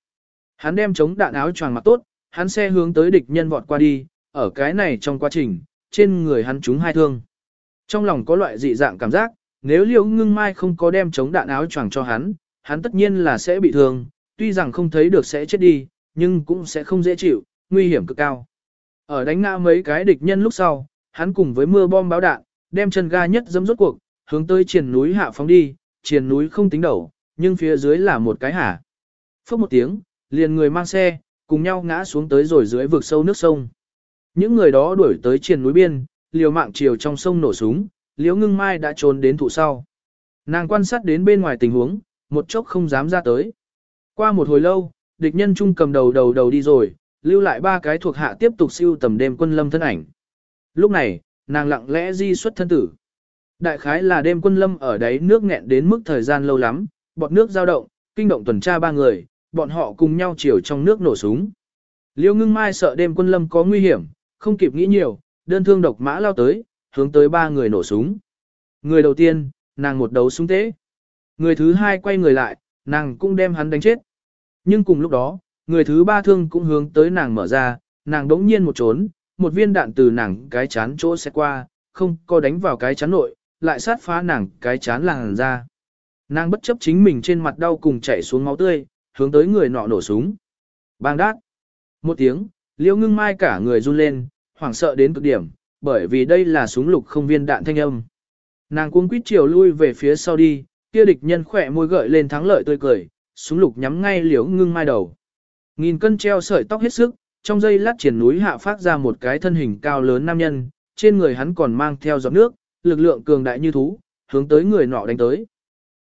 Hắn đem chống đạn áo choàng mặc tốt, hắn xe hướng tới địch nhân vọt qua đi, ở cái này trong quá trình, trên người hắn trúng hai thương. Trong lòng có loại dị dạng cảm giác, nếu liễu ngưng mai không có đem chống đạn áo choàng cho hắn, hắn tất nhiên là sẽ bị thương, tuy rằng không thấy được sẽ chết đi, nhưng cũng sẽ không dễ chịu, nguy hiểm cực cao. Ở đánh ngã mấy cái địch nhân lúc sau, hắn cùng với mưa bom báo đạn, đem chân ga nhất dẫm rốt cuộc, hướng tới triền núi hạ phóng đi, triền núi không tính đầu, nhưng phía dưới là một cái hả. Phốc một tiếng, liền người mang xe, cùng nhau ngã xuống tới rồi dưới vực sâu nước sông. Những người đó đuổi tới triền núi biên, liều mạng chiều trong sông nổ súng, liễu ngưng mai đã trốn đến thụ sau. Nàng quan sát đến bên ngoài tình huống, một chốc không dám ra tới. Qua một hồi lâu, địch nhân trung cầm đầu đầu đầu đi rồi, lưu lại ba cái thuộc hạ tiếp tục siêu tầm đêm quân lâm thân ảnh. Lúc này, nàng lặng lẽ di xuất thân tử. Đại khái là đêm quân lâm ở đấy nước nghẹn đến mức thời gian lâu lắm, bọt nước dao động, kinh động tuần tra ba người, bọn họ cùng nhau chiều trong nước nổ súng. Liêu ngưng mai sợ đêm quân lâm có nguy hiểm, không kịp nghĩ nhiều, đơn thương độc mã lao tới, hướng tới ba người nổ súng. Người đầu tiên, nàng một đấu súng tế. Người thứ hai quay người lại, nàng cũng đem hắn đánh chết. Nhưng cùng lúc đó, người thứ ba thương cũng hướng tới nàng mở ra, nàng đống nhiên một trốn, một viên đạn từ nàng cái chán chỗ sẽ qua, không có đánh vào cái chán nội, lại sát phá nàng cái chán làng ra. Nàng bất chấp chính mình trên mặt đau cùng chảy xuống máu tươi, hướng tới người nọ nổ súng. Bang đát. Một tiếng, liễu ngưng mai cả người run lên, hoảng sợ đến cực điểm, bởi vì đây là súng lục không viên đạn thanh âm. Nàng cuống quýt chiều lui về phía sau đi, kia địch nhân khỏe môi gợi lên thắng lợi tươi cười, súng lục nhắm ngay liễu ngưng mai đầu. Nghìn cân treo sợi tóc hết sức, trong dây lát triển núi hạ phát ra một cái thân hình cao lớn nam nhân, trên người hắn còn mang theo giọt nước, lực lượng cường đại như thú, hướng tới người nọ đánh tới.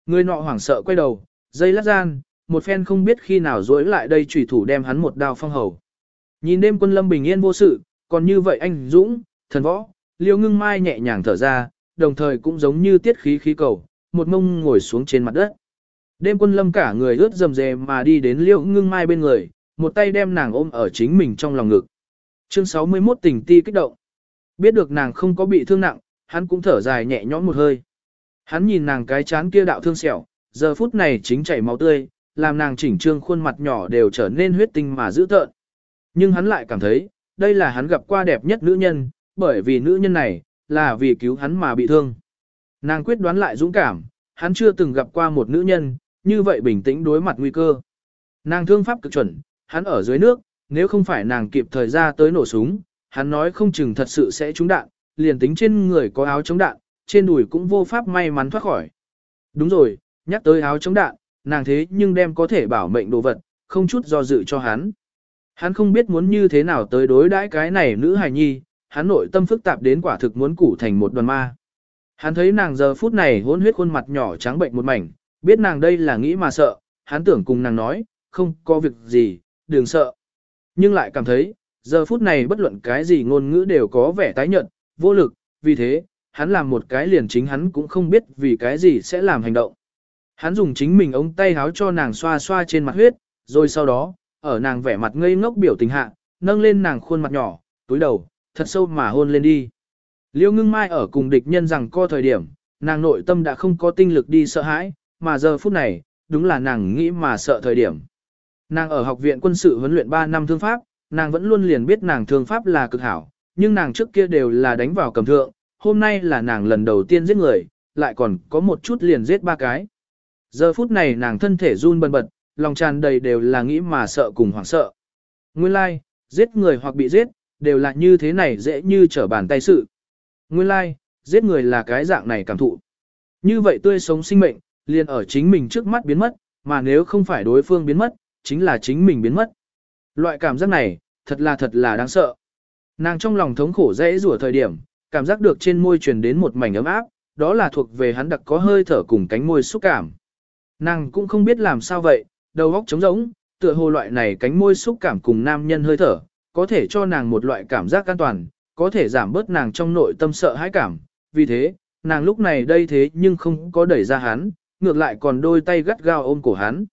Người nọ hoảng sợ quay đầu, dây lát gian, một phen không biết khi nào rối lại đây chủy thủ đem hắn một đao phong hầu. Nhìn đêm quân lâm bình yên vô sự, còn như vậy anh Dũng, thần võ, liêu ngưng mai nhẹ nhàng thở ra, đồng thời cũng giống như tiết khí khí cầu, một mông ngồi xuống trên mặt đất. Đêm quân lâm cả người ướt dầm dề mà đi đến liêu ngưng mai bên người, một tay đem nàng ôm ở chính mình trong lòng ngực. Chương 61 tình ti kích động. Biết được nàng không có bị thương nặng, hắn cũng thở dài nhẹ nhõm một hơi. Hắn nhìn nàng cái chán kia đạo thương sẹo, giờ phút này chính chảy máu tươi, làm nàng chỉnh trương khuôn mặt nhỏ đều trở nên huyết tinh mà dữ tợn. Nhưng hắn lại cảm thấy, đây là hắn gặp qua đẹp nhất nữ nhân, bởi vì nữ nhân này, là vì cứu hắn mà bị thương. Nàng quyết đoán lại dũng cảm, hắn chưa từng gặp qua một nữ nhân, như vậy bình tĩnh đối mặt nguy cơ. Nàng thương pháp cực chuẩn, hắn ở dưới nước, nếu không phải nàng kịp thời ra tới nổ súng, hắn nói không chừng thật sự sẽ trúng đạn, liền tính trên người có áo chống đạn, trên đùi cũng vô pháp may mắn thoát khỏi. Đúng rồi, nhắc tới áo chống đạn, nàng thế nhưng đem có thể bảo mệnh đồ vật, không chút do dự cho hắn. Hắn không biết muốn như thế nào tới đối đãi cái này nữ hài nhi, hắn nội tâm phức tạp đến quả thực muốn củ thành một đoàn ma. Hắn thấy nàng giờ phút này hôn huyết khuôn mặt nhỏ trắng bệnh một mảnh, biết nàng đây là nghĩ mà sợ, hắn tưởng cùng nàng nói, không có việc gì, đừng sợ. Nhưng lại cảm thấy, giờ phút này bất luận cái gì ngôn ngữ đều có vẻ tái nhợt, vô lực, vì thế, hắn làm một cái liền chính hắn cũng không biết vì cái gì sẽ làm hành động. Hắn dùng chính mình ống tay háo cho nàng xoa xoa trên mặt huyết, rồi sau đó, ở nàng vẻ mặt ngây ngốc biểu tình hạ, nâng lên nàng khuôn mặt nhỏ, túi đầu, thật sâu mà hôn lên đi. Liêu ngưng mai ở cùng địch nhân rằng co thời điểm, nàng nội tâm đã không có tinh lực đi sợ hãi, mà giờ phút này, đúng là nàng nghĩ mà sợ thời điểm. Nàng ở học viện quân sự huấn luyện 3 năm thương pháp, nàng vẫn luôn liền biết nàng thương pháp là cực hảo, nhưng nàng trước kia đều là đánh vào cầm thượng, hôm nay là nàng lần đầu tiên giết người, lại còn có một chút liền giết ba cái. Giờ phút này nàng thân thể run bần bật, lòng tràn đầy đều là nghĩ mà sợ cùng hoảng sợ. Nguyên lai, like, giết người hoặc bị giết, đều là như thế này dễ như trở bàn tay sự. Nguyên lai, like, giết người là cái dạng này cảm thụ. Như vậy tươi sống sinh mệnh, liền ở chính mình trước mắt biến mất, mà nếu không phải đối phương biến mất, chính là chính mình biến mất. Loại cảm giác này, thật là thật là đáng sợ. Nàng trong lòng thống khổ dễ rủa thời điểm, cảm giác được trên môi truyền đến một mảnh ấm áp, đó là thuộc về hắn đặc có hơi thở cùng cánh môi xúc cảm. Nàng cũng không biết làm sao vậy, đầu óc trống rỗng, tựa hồ loại này cánh môi xúc cảm cùng nam nhân hơi thở, có thể cho nàng một loại cảm giác an toàn, có thể giảm bớt nàng trong nội tâm sợ hãi cảm. Vì thế, nàng lúc này đây thế nhưng không có đẩy ra hắn, ngược lại còn đôi tay gắt gao ôm cổ hắn.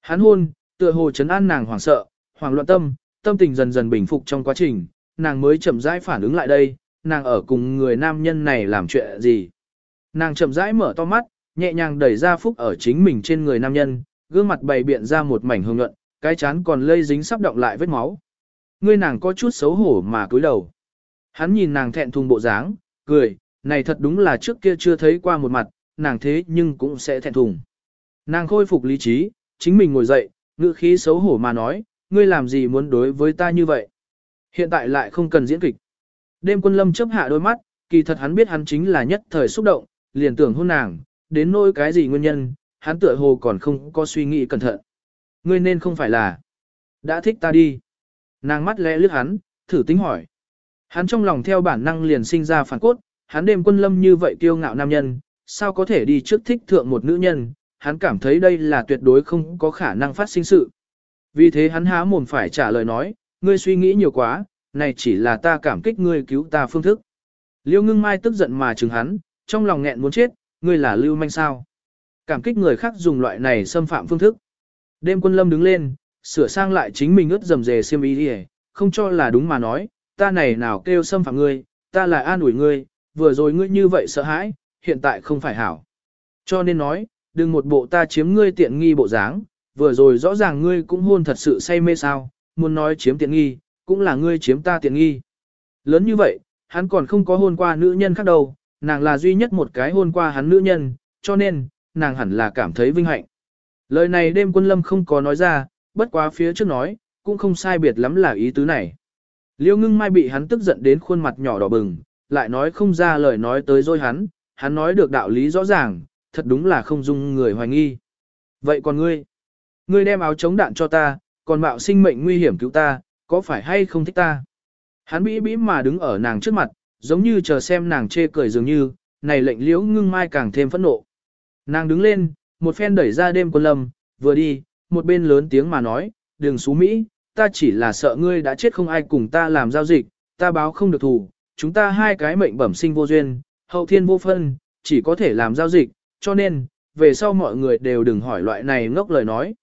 Hắn hôn, tựa hồ chấn an nàng hoảng sợ, hoảng loạn tâm, tâm tình dần dần bình phục trong quá trình, nàng mới chậm rãi phản ứng lại đây, nàng ở cùng người nam nhân này làm chuyện gì. Nàng chậm rãi mở to mắt, nhẹ nhàng đẩy ra phúc ở chính mình trên người nam nhân, gương mặt bày biện ra một mảnh hương nhuận, cái chán còn lây dính sắp động lại vết máu. Ngươi nàng có chút xấu hổ mà cúi đầu. Hắn nhìn nàng thẹn thùng bộ dáng, cười, này thật đúng là trước kia chưa thấy qua một mặt, nàng thế nhưng cũng sẽ thẹn thùng. Nàng khôi phục lý trí, chính mình ngồi dậy, ngữ khí xấu hổ mà nói, ngươi làm gì muốn đối với ta như vậy? Hiện tại lại không cần diễn kịch. Đêm quân lâm chấp hạ đôi mắt, kỳ thật hắn biết hắn chính là nhất thời xúc động, liền tưởng hôn nàng, đến nỗi cái gì nguyên nhân, hắn tựa hồ còn không có suy nghĩ cẩn thận. Ngươi nên không phải là đã thích ta đi. Nàng mắt lẽ lướt hắn, thử tính hỏi. Hắn trong lòng theo bản năng liền sinh ra phản cốt, hắn đêm quân lâm như vậy kiêu ngạo nam nhân, sao có thể đi trước thích thượng một nữ nhân, hắn cảm thấy đây là tuyệt đối không có khả năng phát sinh sự. Vì thế hắn há mồm phải trả lời nói, ngươi suy nghĩ nhiều quá, này chỉ là ta cảm kích ngươi cứu ta phương thức. Liêu ngưng mai tức giận mà chừng hắn, trong lòng nghẹn muốn chết, ngươi là lưu manh sao. Cảm kích người khác dùng loại này xâm phạm phương thức. Đêm quân lâm đứng lên, sửa sang lại chính mình ướt dầm dề xiêm ý đi không cho là đúng mà nói, ta này nào kêu xâm phạm ngươi, ta là an ủi ngươi, vừa rồi ngươi như vậy sợ hãi, hiện tại không phải hảo. Cho nên nói, đừng một bộ ta chiếm ngươi tiện nghi bộ dáng, vừa rồi rõ ràng ngươi cũng hôn thật sự say mê sao, muốn nói chiếm tiện nghi, cũng là ngươi chiếm ta tiện nghi. lớn như vậy, hắn còn không có hôn qua nữ nhân khác đâu, nàng là duy nhất một cái hôn qua hắn nữ nhân, cho nên, nàng hẳn là cảm thấy vinh hạnh. Lời này đêm quân lâm không có nói ra, bất quá phía trước nói, cũng không sai biệt lắm là ý tứ này. Liêu ngưng mai bị hắn tức giận đến khuôn mặt nhỏ đỏ bừng, lại nói không ra lời nói tới dối hắn, hắn nói được đạo lý rõ ràng, thật đúng là không dung người hoài nghi. Vậy còn ngươi? Ngươi đem áo chống đạn cho ta, còn mạo sinh mệnh nguy hiểm cứu ta, có phải hay không thích ta? Hắn bĩ bĩ mà đứng ở nàng trước mặt, giống như chờ xem nàng chê cười dường như, này lệnh liễu ngưng mai càng thêm phẫn nộ. Nàng đứng lên, một phen đẩy ra đêm quân lâm, vừa đi, một bên lớn tiếng mà nói, đừng xú Mỹ, ta chỉ là sợ ngươi đã chết không ai cùng ta làm giao dịch, ta báo không được thù, chúng ta hai cái mệnh bẩm sinh vô duyên, hậu thiên vô phân, chỉ có thể làm giao dịch, cho nên, về sau mọi người đều đừng hỏi loại này ngốc lời nói.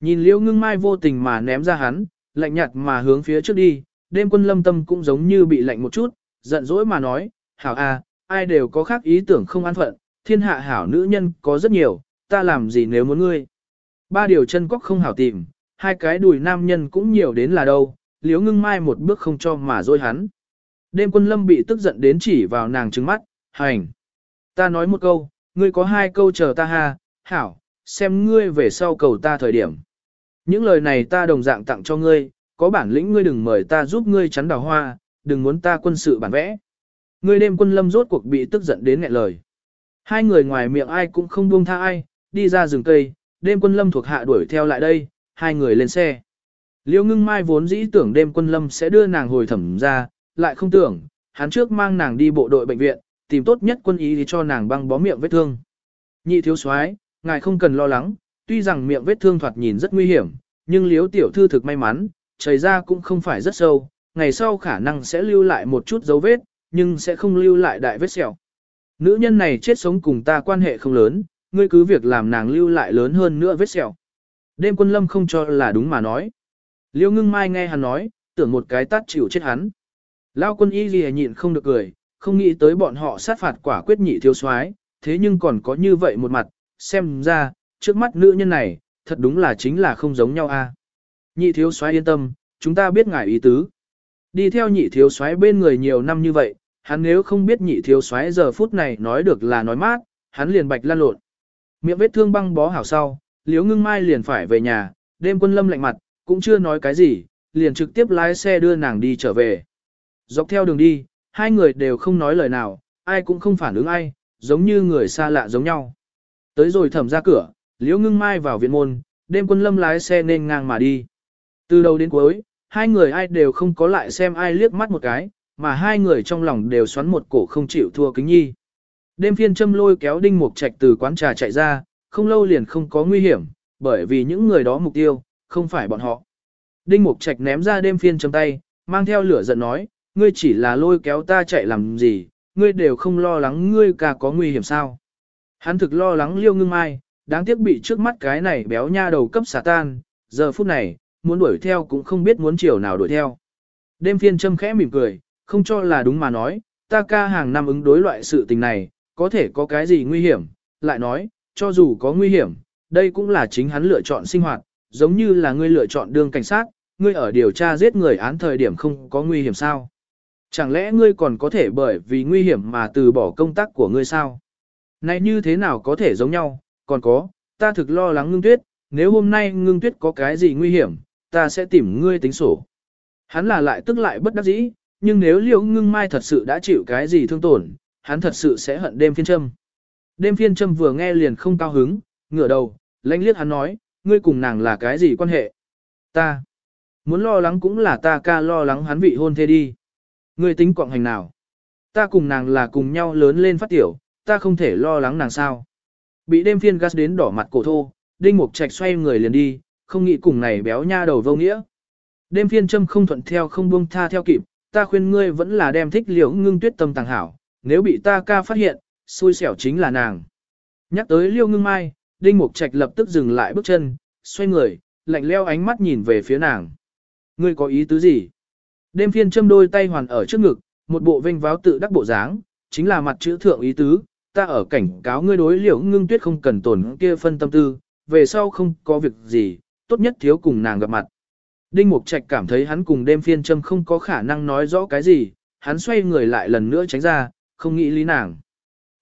Nhìn liễu ngưng mai vô tình mà ném ra hắn, lạnh nhạt mà hướng phía trước đi, đêm quân lâm tâm cũng giống như bị lạnh một chút, giận dỗi mà nói, hảo à, ai đều có khác ý tưởng không an phận, thiên hạ hảo nữ nhân có rất nhiều, ta làm gì nếu muốn ngươi. Ba điều chân quốc không hảo tìm, hai cái đùi nam nhân cũng nhiều đến là đâu, liếu ngưng mai một bước không cho mà dôi hắn. Đêm quân lâm bị tức giận đến chỉ vào nàng trứng mắt, hành. Ta nói một câu, ngươi có hai câu chờ ta ha, hảo, xem ngươi về sau cầu ta thời điểm. Những lời này ta đồng dạng tặng cho ngươi, có bản lĩnh ngươi đừng mời ta giúp ngươi chắn đào hoa, đừng muốn ta quân sự bản vẽ. Ngươi đêm quân lâm rốt cuộc bị tức giận đến nghẹn lời. Hai người ngoài miệng ai cũng không buông tha ai, đi ra rừng cây, đêm quân lâm thuộc hạ đuổi theo lại đây, hai người lên xe. Liêu ngưng mai vốn dĩ tưởng đêm quân lâm sẽ đưa nàng hồi thẩm ra, lại không tưởng, hắn trước mang nàng đi bộ đội bệnh viện, tìm tốt nhất quân ý cho nàng băng bó miệng vết thương. Nhị thiếu soái, ngài không cần lo lắng, tuy rằng miệng vết thương thoạt nhìn rất nguy hiểm, nhưng liếu tiểu thư thực may mắn, chảy ra cũng không phải rất sâu, ngày sau khả năng sẽ lưu lại một chút dấu vết, nhưng sẽ không lưu lại đại vết sẹo. Nữ nhân này chết sống cùng ta quan hệ không lớn, ngươi cứ việc làm nàng lưu lại lớn hơn nữa vết sẹo. Đêm quân lâm không cho là đúng mà nói. Liêu ngưng mai nghe hắn nói, tưởng một cái tát chịu chết hắn. Lao quân y gì nhịn không được cười, không nghĩ tới bọn họ sát phạt quả quyết nhị thiếu soái, thế nhưng còn có như vậy một mặt, xem ra, trước mắt nữ nhân này, thật đúng là chính là không giống nhau a. Nhị thiếu soái yên tâm, chúng ta biết ngài ý tứ. Đi theo nhị thiếu soái bên người nhiều năm như vậy, hắn nếu không biết nhị thiếu soái giờ phút này nói được là nói mát, hắn liền bạch lan lộn. Miệng vết thương băng bó hảo sau, Liễu Ngưng Mai liền phải về nhà, đêm quân lâm lạnh mặt, cũng chưa nói cái gì, liền trực tiếp lái xe đưa nàng đi trở về. Dọc theo đường đi, hai người đều không nói lời nào, ai cũng không phản ứng ai, giống như người xa lạ giống nhau. Tới rồi thẩm ra cửa, Liễu Ngưng Mai vào viện môn, đêm quân lâm lái xe nên ngang mà đi. Từ đầu đến cuối, hai người ai đều không có lại xem ai liếc mắt một cái, mà hai người trong lòng đều xoắn một cổ không chịu thua kính nhi. Đêm phiên châm lôi kéo đinh mục trạch từ quán trà chạy ra, không lâu liền không có nguy hiểm, bởi vì những người đó mục tiêu, không phải bọn họ. Đinh mục trạch ném ra đêm phiên châm tay, mang theo lửa giận nói, ngươi chỉ là lôi kéo ta chạy làm gì, ngươi đều không lo lắng ngươi cả có nguy hiểm sao. Hắn thực lo lắng liêu ngưng mai, đáng tiếc bị trước mắt cái này béo nha đầu cấp xả tan, giờ phút này, muốn đuổi theo cũng không biết muốn chiều nào đuổi theo. Đêm phiên châm khẽ mỉm cười, không cho là đúng mà nói, ta ca hàng năm ứng đối loại sự tình này, có thể có cái gì nguy hiểm, lại nói, cho dù có nguy hiểm, đây cũng là chính hắn lựa chọn sinh hoạt, giống như là ngươi lựa chọn đương cảnh sát, ngươi ở điều tra giết người án thời điểm không có nguy hiểm sao. Chẳng lẽ ngươi còn có thể bởi vì nguy hiểm mà từ bỏ công tác của ngươi sao? Này như thế nào có thể giống nhau, còn có, ta thực lo lắng ngưng tuyết, nếu hôm nay ngưng tuyết có cái gì nguy hiểm, ta sẽ tìm ngươi tính sổ. Hắn là lại tức lại bất đắc dĩ, nhưng nếu liễu ngưng mai thật sự đã chịu cái gì thương tổn, hắn thật sự sẽ hận đêm phiên châm. Đêm phiên châm vừa nghe liền không cao hứng, ngửa đầu, lãnh liếc hắn nói, ngươi cùng nàng là cái gì quan hệ? Ta. Muốn lo lắng cũng là ta ca lo lắng hắn vị hôn thê đi. Ngươi tính quạng hành nào? Ta cùng nàng là cùng nhau lớn lên phát tiểu, ta không thể lo lắng nàng sao. Bị đêm phiên gas đến đỏ mặt cổ thô, đinh mục trạch xoay người liền đi, không nghĩ cùng này béo nha đầu vô nghĩa. Đêm phiên châm không thuận theo không buông tha theo kịp, ta khuyên ngươi vẫn là đem thích liễu ngưng tuyết tâm tàng hảo, nếu bị ta ca phát hiện, xui xẻo chính là nàng. Nhắc tới liêu ngưng mai, đinh mục trạch lập tức dừng lại bước chân, xoay người, lạnh leo ánh mắt nhìn về phía nàng. Ngươi có ý tứ gì? Đêm phiên châm đôi tay hoàn ở trước ngực, một bộ vinh váo tự đắc bộ dáng, chính là mặt chữ thượng ý tứ, ta ở cảnh cáo ngươi đối liễu ngưng tuyết không cần tổn kia phân tâm tư, về sau không có việc gì, tốt nhất thiếu cùng nàng gặp mặt. Đinh Mục Trạch cảm thấy hắn cùng đêm phiên châm không có khả năng nói rõ cái gì, hắn xoay người lại lần nữa tránh ra, không nghĩ lý nàng.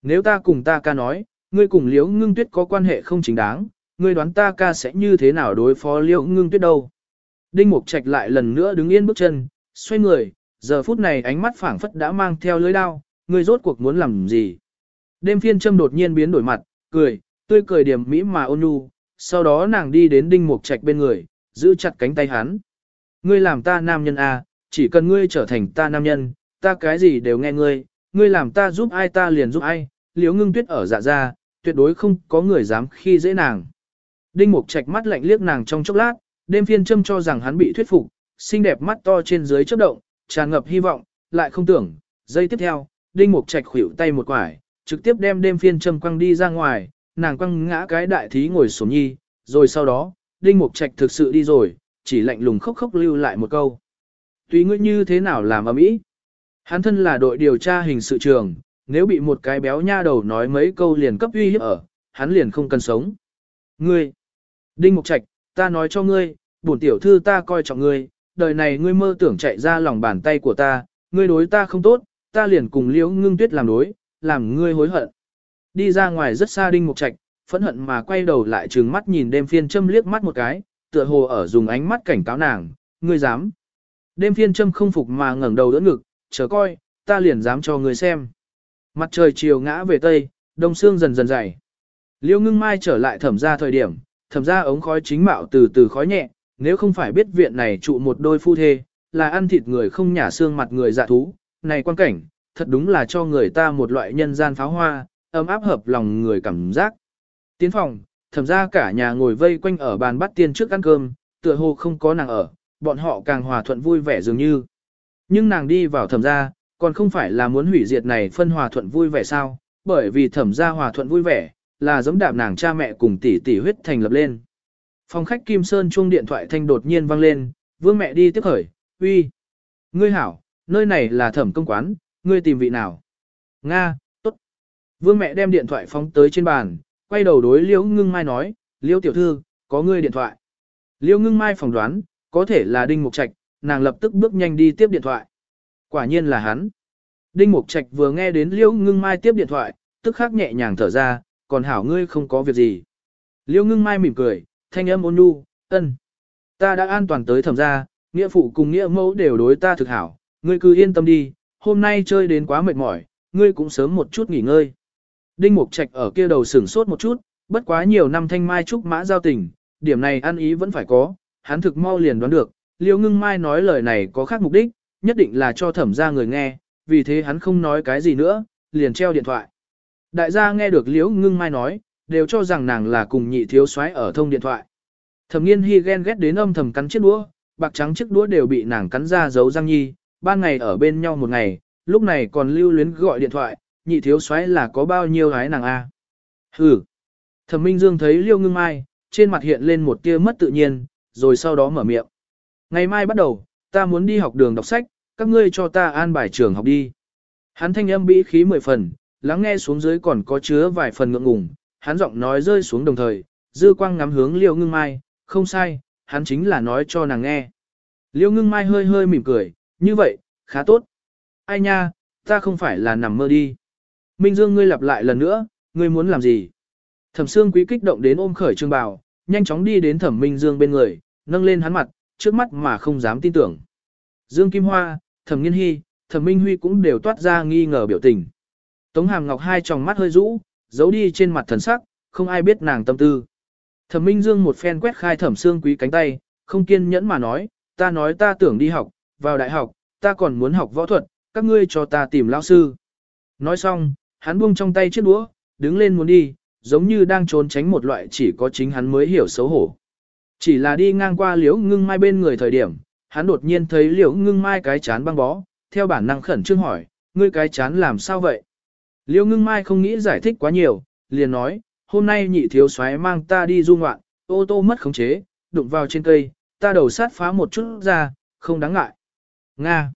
Nếu ta cùng ta ca nói, ngươi cùng liễu ngưng tuyết có quan hệ không chính đáng, ngươi đoán ta ca sẽ như thế nào đối phó liễu ngưng tuyết đâu. Đinh Mục Trạch lại lần nữa đứng yên bước chân, xoay người, giờ phút này ánh mắt phảng phất đã mang theo lưới đao, ngươi rốt cuộc muốn làm gì. Đêm phiên châm đột nhiên biến đổi mặt, cười, tươi cười điểm mỹ mà ôn nhu, sau đó nàng đi đến Đinh Mục Trạch bên người, giữ chặt cánh tay hắn. Ngươi làm ta nam nhân à, chỉ cần ngươi trở thành ta nam nhân, ta cái gì đều nghe ngươi, ngươi làm ta giúp ai ta liền giúp ai, liếu ngưng tuyết ở dạ ra, tuyệt đối không có người dám khi dễ nàng. Đinh Mục Trạch mắt lạnh liếc nàng trong chốc lát, đêm phiên châm cho rằng hắn bị thuyết phục, xinh đẹp mắt to trên dưới chớp động, tràn ngập hy vọng, lại không tưởng, giây tiếp theo, Đinh Mục Trạch khuỷu tay một quải, trực tiếp đem đêm phiên châm quăng đi ra ngoài, nàng quăng ngã cái đại thí ngồi xuống nhi, rồi sau đó, Đinh Mục Trạch thực sự đi rồi, chỉ lạnh lùng khóc khóc lưu lại một câu. Tùy ngươi như thế nào làm ầm ĩ. Hắn thân là đội điều tra hình sự trường, nếu bị một cái béo nha đầu nói mấy câu liền cấp uy hiếp ở, hắn liền không cần sống. Ngươi, Đinh Mục Trạch, ta nói cho ngươi, bổn tiểu thư ta coi trọng ngươi, đời này ngươi mơ tưởng chạy ra lòng bàn tay của ta, ngươi đối ta không tốt, ta liền cùng liễu ngưng tuyết làm đối, làm ngươi hối hận. Đi ra ngoài rất xa Đinh Mục Trạch, phẫn hận mà quay đầu lại trừng mắt nhìn đêm phiên châm liếc mắt một cái, tựa hồ ở dùng ánh mắt cảnh cáo nàng, ngươi dám. Đêm phiên châm không phục mà ngẩng đầu đỡ ngực, chờ coi, ta liền dám cho ngươi xem. Mặt trời chiều ngã về tây, đông sương dần dần dày. Liêu ngưng mai trở lại thẩm ra thời điểm, thẩm ra ống khói chính mạo từ từ khói nhẹ, nếu không phải biết viện này trụ một đôi phu thê, là ăn thịt người không nhả xương mặt người dạ thú, này quan cảnh, thật đúng là cho người ta một loại nhân gian pháo hoa, ấm áp hợp lòng người cảm giác. Tiến phòng, thẩm ra cả nhà ngồi vây quanh ở bàn bắt tiên trước ăn cơm, tựa hồ không có nàng ở, bọn họ càng hòa thuận vui vẻ dường như. Nhưng nàng đi vào thẩm ra, còn không phải là muốn hủy diệt này phân hòa thuận vui vẻ sao, bởi vì thẩm gia hòa thuận vui vẻ, là giống đạp nàng cha mẹ cùng tỷ tỷ huyết thành lập lên. Phòng khách Kim Sơn chuông điện thoại thanh đột nhiên vang lên, vương mẹ đi tiếp khởi, uy. Ngươi hảo, nơi này là thẩm công quán, ngươi tìm vị nào? Nga, tốt. Vương mẹ đem điện thoại phóng tới trên bàn, quay đầu đối Liễu Ngưng Mai nói, Liễu tiểu thư, có ngươi điện thoại. Liễu Ngưng Mai phỏng đoán, có thể là Đinh Mục Trạch, nàng lập tức bước nhanh đi tiếp điện thoại. Quả nhiên là hắn. Đinh Mục Trạch vừa nghe đến Liễu Ngưng Mai tiếp điện thoại, tức khắc nhẹ nhàng thở ra, còn hảo ngươi không có việc gì. Liễu Ngưng Mai mỉm cười, thanh âm ôn nhu, ân. Ta đã an toàn tới thẩm gia, nghĩa phụ cùng nghĩa mẫu đều đối ta thực hảo, ngươi cứ yên tâm đi, hôm nay chơi đến quá mệt mỏi, ngươi cũng sớm một chút nghỉ ngơi. Đinh Mục Trạch ở kia đầu sửng sốt một chút, bất quá nhiều năm thanh mai trúc mã giao tình, điểm này ăn ý vẫn phải có, hắn thực mau liền đoán được, Liễu Ngưng Mai nói lời này có khác mục đích, nhất định là cho thẩm ra người nghe, vì thế hắn không nói cái gì nữa, liền treo điện thoại. Đại gia nghe được Liễu Ngưng Mai nói, đều cho rằng nàng là cùng nhị thiếu soái ở thông điện thoại. Thẩm Nghiên Hi ghen ghét đến âm thầm cắn chiếc đũa, bạc trắng chiếc đũa đều bị nàng cắn ra dấu răng nhi, ba ngày ở bên nhau một ngày, lúc này còn lưu luyến gọi điện thoại, nhị thiếu soái là có bao nhiêu gái nàng a? Hừ. Thẩm Minh Dương thấy liễu Ngưng Mai, trên mặt hiện lên một tia mất tự nhiên, rồi sau đó mở miệng. Ngày mai bắt đầu, ta muốn đi học đường đọc sách, các ngươi cho ta an bài trường học đi. Hắn thanh âm bĩ khí mười phần, lắng nghe xuống dưới còn có chứa vài phần ngượng ngùng, hắn giọng nói rơi xuống đồng thời, dư quang ngắm hướng Liêu Ngưng Mai, không sai, hắn chính là nói cho nàng nghe. Liêu Ngưng Mai hơi hơi mỉm cười, như vậy, khá tốt. Ai nha, ta không phải là nằm mơ đi. Minh Dương ngươi lặp lại lần nữa, ngươi muốn làm gì? Thẩm Sương Quý kích động đến ôm khởi Trương Bảo, nhanh chóng đi đến Thẩm Minh Dương bên người, nâng lên hắn mặt, trước mắt mà không dám tin tưởng. Dương Kim Hoa, Thẩm Nghiên Hy, Thẩm Minh Huy cũng đều toát ra nghi ngờ biểu tình. Tống Hàm Ngọc hai tròng mắt hơi rũ, giấu đi trên mặt thần sắc, không ai biết nàng tâm tư. Thẩm Minh Dương một phen quét khai Thẩm xương Quý cánh tay, không kiên nhẫn mà nói, ta nói ta tưởng đi học, vào đại học, ta còn muốn học võ thuật, các ngươi cho ta tìm lão sư. Nói xong, hắn buông trong tay chiếc đũa, đứng lên muốn đi, giống như đang trốn tránh một loại chỉ có chính hắn mới hiểu xấu hổ. Chỉ là đi ngang qua liễu ngưng mai bên người thời điểm, hắn đột nhiên thấy liễu ngưng mai cái chán băng bó, theo bản năng khẩn trương hỏi, ngươi cái chán làm sao vậy? Liễu ngưng mai không nghĩ giải thích quá nhiều, liền nói, hôm nay nhị thiếu soái mang ta đi du ngoạn, ô tô mất khống chế, đụng vào trên cây, ta đầu sát phá một chút ra, không đáng ngại. Nga.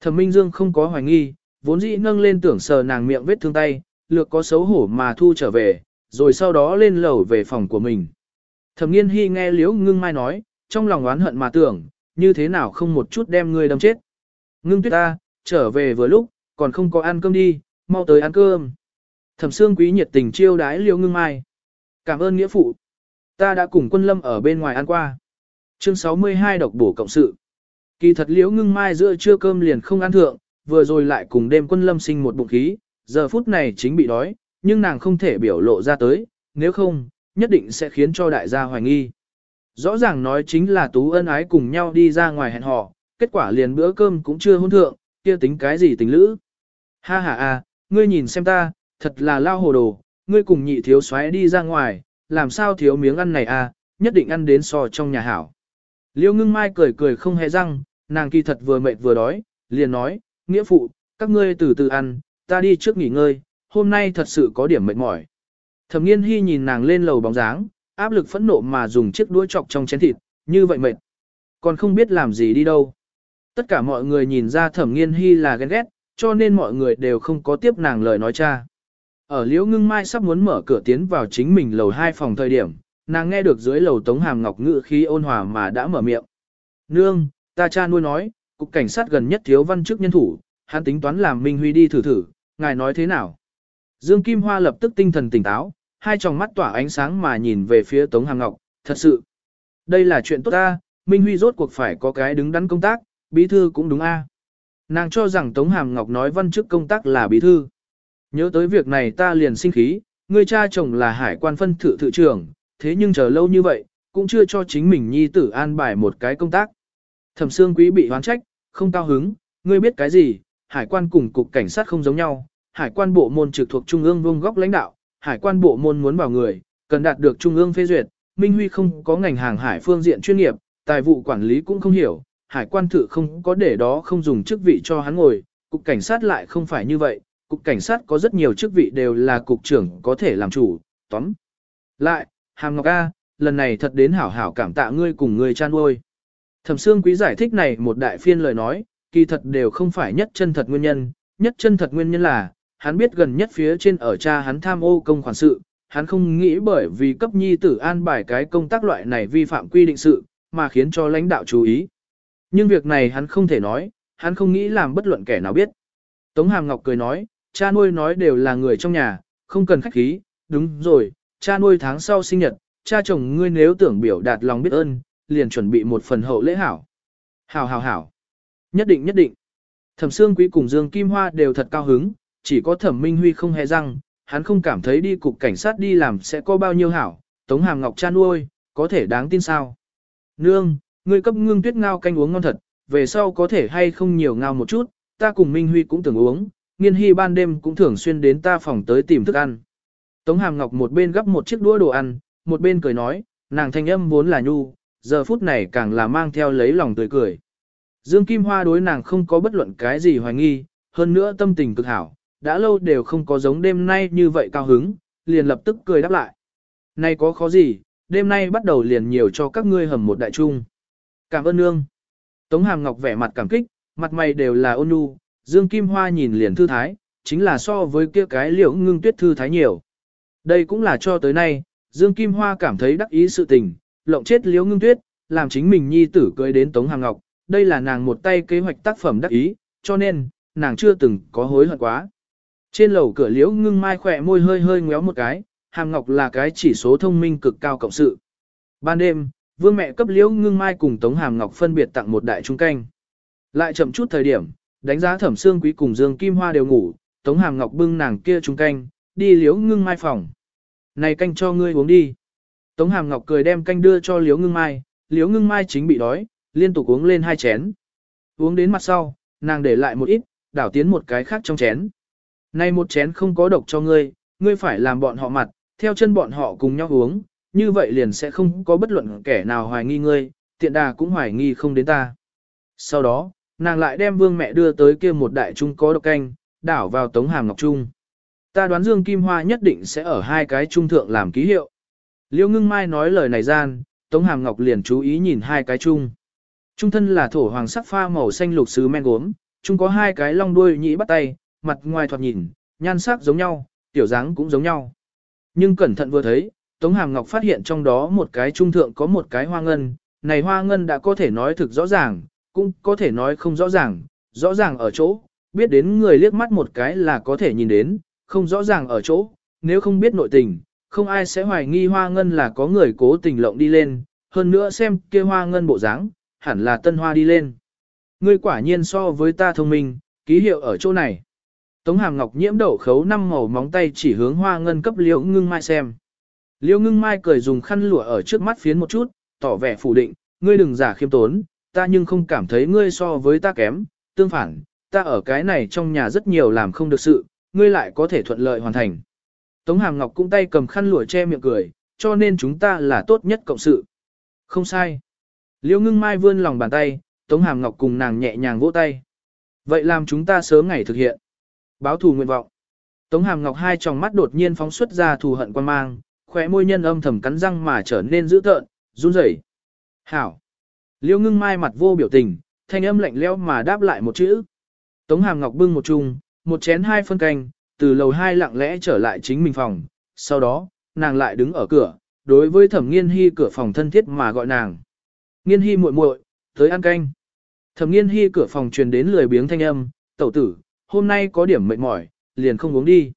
Thẩm Minh Dương không có hoài nghi, vốn dĩ nâng lên tưởng sờ nàng miệng vết thương tay, lược có xấu hổ mà thu trở về, rồi sau đó lên lầu về phòng của mình. Thẩm Nghiên Hi nghe Liễu Ngưng Mai nói, trong lòng oán hận mà tưởng, như thế nào không một chút đem ngươi đâm chết. Ngưng Tuyết ta, trở về vừa lúc, còn không có ăn cơm đi, mau tới ăn cơm. Thẩm Sương Quý nhiệt tình chiêu đái Liễu Ngưng Mai. Cảm ơn nghĩa phụ. Ta đã cùng quân lâm ở bên ngoài ăn qua. Chương 62 độc bổ cộng sự. Kỳ thật Liễu Ngưng Mai giữa trưa cơm liền không ăn thượng, vừa rồi lại cùng đêm quân lâm sinh một bụng khí, giờ phút này chính bị đói, nhưng nàng không thể biểu lộ ra tới, nếu không, nhất định sẽ khiến cho đại gia hoài nghi. Rõ ràng nói chính là tú ân ái cùng nhau đi ra ngoài hẹn hò, kết quả liền bữa cơm cũng chưa hôn thượng, kia tính cái gì tình lữ. Ha ha à, ngươi nhìn xem ta, thật là lao hồ đồ, ngươi cùng nhị thiếu xoáy đi ra ngoài, làm sao thiếu miếng ăn này à? nhất định ăn đến so trong nhà hảo. Liêu ngưng mai cười cười không hề răng, nàng kỳ thật vừa mệt vừa đói, liền nói, nghĩa phụ, các ngươi từ từ ăn, ta đi trước nghỉ ngơi, hôm nay thật sự có điểm mệt mỏi. Thẩm nghiên hy nhìn nàng lên lầu bóng dáng, áp lực phẫn nộ mà dùng chiếc đuôi chọc trong chén thịt, như vậy mệt. Còn không biết làm gì đi đâu. Tất cả mọi người nhìn ra thẩm nghiên hy là ghen ghét, cho nên mọi người đều không có tiếp nàng lời nói cha. Ở liễu ngưng mai sắp muốn mở cửa tiến vào chính mình lầu hai phòng thời điểm, nàng nghe được dưới lầu tống hàm ngọc ngự khí ôn hòa mà đã mở miệng. Nương, ta cha nuôi nói, cục cảnh sát gần nhất thiếu văn chức nhân thủ, hắn tính toán làm Minh Huy đi thử thử, ngài nói thế nào? Dương Kim Hoa lập tức tinh thần tỉnh táo, hai tròng mắt tỏa ánh sáng mà nhìn về phía Tống Hàm Ngọc, thật sự. Đây là chuyện tốt ta, Minh Huy rốt cuộc phải có cái đứng đắn công tác, bí thư cũng đúng a. Nàng cho rằng Tống Hàm Ngọc nói văn chức công tác là bí thư. Nhớ tới việc này ta liền sinh khí, người cha chồng là hải quan phân thự thự trưởng, thế nhưng chờ lâu như vậy, cũng chưa cho chính mình nhi tử an bài một cái công tác. Thẩm Sương Quý bị hoán trách, không cao hứng, ngươi biết cái gì, hải quan cùng cục cảnh sát không giống nhau, hải quan bộ môn trực thuộc trung ương vương góc lãnh đạo, hải quan bộ môn muốn vào người, cần đạt được trung ương phê duyệt, Minh Huy không có ngành hàng hải phương diện chuyên nghiệp, tài vụ quản lý cũng không hiểu, hải quan thử không có để đó không dùng chức vị cho hắn ngồi, cục cảnh sát lại không phải như vậy, cục cảnh sát có rất nhiều chức vị đều là cục trưởng có thể làm chủ, tóm. Lại, Hàm Ngọc A, lần này thật đến hảo hảo cảm tạ ngươi cùng ngươi chan nuôi. Thẩm Sương Quý giải thích này một đại phiên lời nói, kỳ thật đều không phải nhất chân thật nguyên nhân, nhất chân thật nguyên nhân là, hắn biết gần nhất phía trên ở cha hắn tham ô công khoản sự, hắn không nghĩ bởi vì cấp nhi tử an bài cái công tác loại này vi phạm quy định sự, mà khiến cho lãnh đạo chú ý. Nhưng việc này hắn không thể nói, hắn không nghĩ làm bất luận kẻ nào biết. Tống Hàm Ngọc cười nói, cha nuôi nói đều là người trong nhà, không cần khách khí, đúng rồi, cha nuôi tháng sau sinh nhật, cha chồng ngươi nếu tưởng biểu đạt lòng biết ơn, liền chuẩn bị một phần hậu lễ hảo. Hảo hảo hảo. Nhất định nhất định. Thẩm Sương Quý cùng Dương Kim Hoa đều thật cao hứng, chỉ có Thẩm Minh Huy không hề răng, hắn không cảm thấy đi cục cảnh sát đi làm sẽ có bao nhiêu hảo, Tống Hàm Ngọc cha nuôi, có thể đáng tin sao. Nương, ngươi cấp ngưng tuyết ngao canh uống ngon thật, về sau có thể hay không nhiều ngao một chút, ta cùng Minh Huy cũng tưởng uống, nghiên hy ban đêm cũng thường xuyên đến ta phòng tới tìm thức ăn. Tống Hàm Ngọc một bên gấp một chiếc đũa đồ ăn, một bên cười nói, nàng thanh âm vốn là nhu, giờ phút này càng là mang theo lấy lòng tươi cười. Dương Kim Hoa đối nàng không có bất luận cái gì hoài nghi, hơn nữa tâm tình cực hảo, đã lâu đều không có giống đêm nay như vậy cao hứng, liền lập tức cười đáp lại. Nay có khó gì, đêm nay bắt đầu liền nhiều cho các ngươi hầm một đại trung. Cảm ơn nương. Tống Hàm Ngọc vẻ mặt cảm kích, mặt mày đều là ôn nhu, Dương Kim Hoa nhìn liền thư thái, chính là so với kia cái liễu ngưng tuyết thư thái nhiều. Đây cũng là cho tới nay, Dương Kim Hoa cảm thấy đắc ý sự tình, lộng chết liễu ngưng tuyết, làm chính mình nhi tử cưới đến Tống Hàm Ngọc, đây là nàng một tay kế hoạch tác phẩm đắc ý, cho nên, nàng chưa từng có hối hận quá. Trên lầu cửa liễu ngưng mai khỏe môi hơi hơi ngéo một cái, Hàm Ngọc là cái chỉ số thông minh cực cao cộng sự. Ban đêm, vương mẹ cấp liễu ngưng mai cùng Tống Hàm Ngọc phân biệt tặng một đại trung canh. Lại chậm chút thời điểm, đánh giá thẩm xương quý cùng Dương Kim Hoa đều ngủ, Tống Hàm Ngọc bưng nàng kia trung canh, đi liễu ngưng mai phòng. Này canh cho ngươi uống đi. Tống Hàm Ngọc cười đem canh đưa cho liễu ngưng mai, liễu ngưng mai chính bị đói, liên tục uống lên hai chén. Uống đến mặt sau, nàng để lại một ít, đảo tiến một cái khác trong chén. Này một chén không có độc cho ngươi, ngươi phải làm bọn họ mặt, theo chân bọn họ cùng nhau uống, như vậy liền sẽ không có bất luận kẻ nào hoài nghi ngươi, tiện đà cũng hoài nghi không đến ta. Sau đó, nàng lại đem vương mẹ đưa tới kia một đại trung có độc canh, đảo vào tống hàm ngọc trung. Ta đoán Dương Kim Hoa nhất định sẽ ở hai cái trung thượng làm ký hiệu. Liêu ngưng mai nói lời này gian, tống hàm ngọc liền chú ý nhìn hai cái trung. Trung thân là thổ hoàng sắc pha màu xanh lục sứ men gốm, trung có hai cái long đuôi nhĩ bắt tay, mặt ngoài thoạt nhìn, nhan sắc giống nhau, tiểu dáng cũng giống nhau. Nhưng cẩn thận vừa thấy, Tống Hàm Ngọc phát hiện trong đó một cái trung thượng có một cái hoa ngân, này hoa ngân đã có thể nói thực rõ ràng, cũng có thể nói không rõ ràng, rõ ràng ở chỗ, biết đến người liếc mắt một cái là có thể nhìn đến, không rõ ràng ở chỗ, nếu không biết nội tình, không ai sẽ hoài nghi hoa ngân là có người cố tình lộng đi lên, hơn nữa xem kia hoa ngân bộ dáng, hẳn là tân hoa đi lên. Ngươi quả nhiên so với ta thông minh, ký hiệu ở chỗ này. Tống hàm ngọc nhiễm đậu khấu năm màu móng tay chỉ hướng hoa ngân cấp liễu ngưng mai xem. Liễu ngưng mai cười dùng khăn lụa ở trước mắt phiến một chút, tỏ vẻ phủ định, ngươi đừng giả khiêm tốn, ta nhưng không cảm thấy ngươi so với ta kém, tương phản, ta ở cái này trong nhà rất nhiều làm không được sự, ngươi lại có thể thuận lợi hoàn thành. Tống Hàm Ngọc cũng tay cầm khăn lụa che miệng cười, cho nên chúng ta là tốt nhất cộng sự. Không sai. Liêu ngưng mai vươn lòng bàn tay, Tống Hàm Ngọc cùng nàng nhẹ nhàng vỗ tay. Vậy làm chúng ta sớm ngày thực hiện. Báo thù nguyện vọng. Tống Hàm Ngọc hai tròng mắt đột nhiên phóng xuất ra thù hận quan mang, khóe môi nhân âm thầm cắn răng mà trở nên dữ tợn, run rẩy. Hảo. Liêu ngưng mai mặt vô biểu tình, thanh âm lạnh lẽo mà đáp lại một chữ. Tống Hàm Ngọc bưng một chung, một chén hai phân canh, từ lầu hai lặng lẽ trở lại chính mình phòng, sau đó, nàng lại đứng ở cửa, đối với thẩm nghiên hi cửa phòng thân thiết mà gọi nàng. Nghiên hi muội muội, tới ăn canh. Thẩm nghiên hi cửa phòng truyền đến lười biếng thanh âm, tẩu tử, hôm nay có điểm mệt mỏi, liền không uống đi.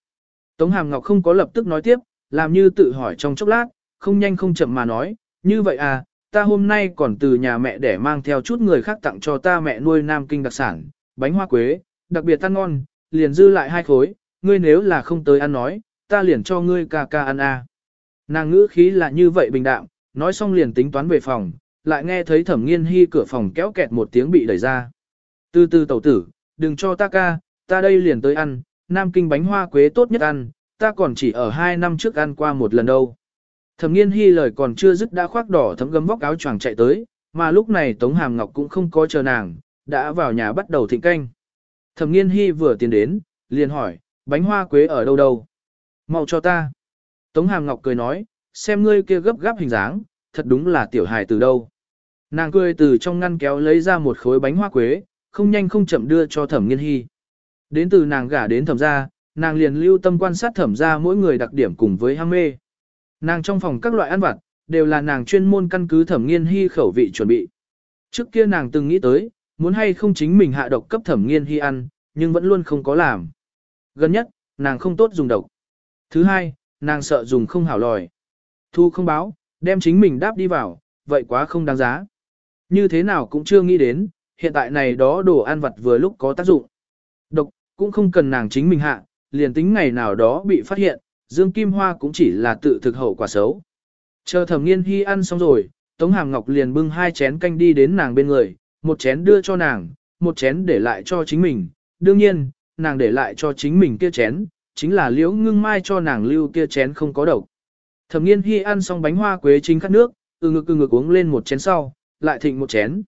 Tống Hàm Ngọc không có lập tức nói tiếp, làm như tự hỏi trong chốc lát, không nhanh không chậm mà nói, như vậy à, ta hôm nay còn từ nhà mẹ để mang theo chút người khác tặng cho ta mẹ nuôi Nam Kinh đặc sản, bánh hoa quế, đặc biệt ăn ngon, liền dư lại hai khối, ngươi nếu là không tới ăn nói, ta liền cho ngươi ca ca ăn a. À. Nàng ngữ khí là như vậy bình đạm, nói xong liền tính toán về phòng, lại nghe thấy thẩm nghiên hy cửa phòng kéo kẹt một tiếng bị đẩy ra. Từ từ tẩu tử, đừng cho ta ca, ta đây liền tới ăn, Nam Kinh bánh hoa quế tốt nhất ăn, ta còn chỉ ở hai năm trước ăn qua một lần đâu. Thẩm nghiên hy lời còn chưa dứt đã khoác đỏ thấm gấm vóc áo choàng chạy tới, mà lúc này Tống Hàm Ngọc cũng không có chờ nàng, đã vào nhà bắt đầu thịnh canh. Thẩm nghiên hy vừa tiến đến, liền hỏi, bánh hoa quế ở đâu đâu? Mau cho ta. Tống Hàm Ngọc cười nói, xem ngươi kia gấp gáp hình dáng, thật đúng là tiểu hài từ đâu. Nàng cười từ trong ngăn kéo lấy ra một khối bánh hoa quế, không nhanh không chậm đưa cho thẩm nghiên hy. Đến từ nàng gả đến thẩm gia, nàng liền lưu tâm quan sát thẩm gia mỗi người đặc điểm cùng với ham mê. Nàng trong phòng các loại ăn vặt, đều là nàng chuyên môn căn cứ thẩm nghiên hy khẩu vị chuẩn bị. Trước kia nàng từng nghĩ tới, muốn hay không chính mình hạ độc cấp thẩm nghiên hy ăn, nhưng vẫn luôn không có làm. Gần nhất, nàng không tốt dùng độc. Thứ hai, nàng sợ dùng không hảo lòi. Thu không báo, đem chính mình đáp đi vào, vậy quá không đáng giá. Như thế nào cũng chưa nghĩ đến, hiện tại này đó đồ ăn vặt vừa lúc có tác dụng. Độc, cũng không cần nàng chính mình hạ, liền tính ngày nào đó bị phát hiện, Dương Kim Hoa cũng chỉ là tự thực hậu quả xấu. Chờ thẩm nghiên hy ăn xong rồi, Tống Hàm Ngọc liền bưng hai chén canh đi đến nàng bên người, một chén đưa cho nàng, một chén để lại cho chính mình. Đương nhiên, nàng để lại cho chính mình kia chén, chính là liễu ngưng mai cho nàng lưu kia chén không có độc. Thẩm nghiên hy ăn xong bánh hoa quế chính khát nước, từ ngực từ ngực uống lên một chén sau, lại thịnh một chén.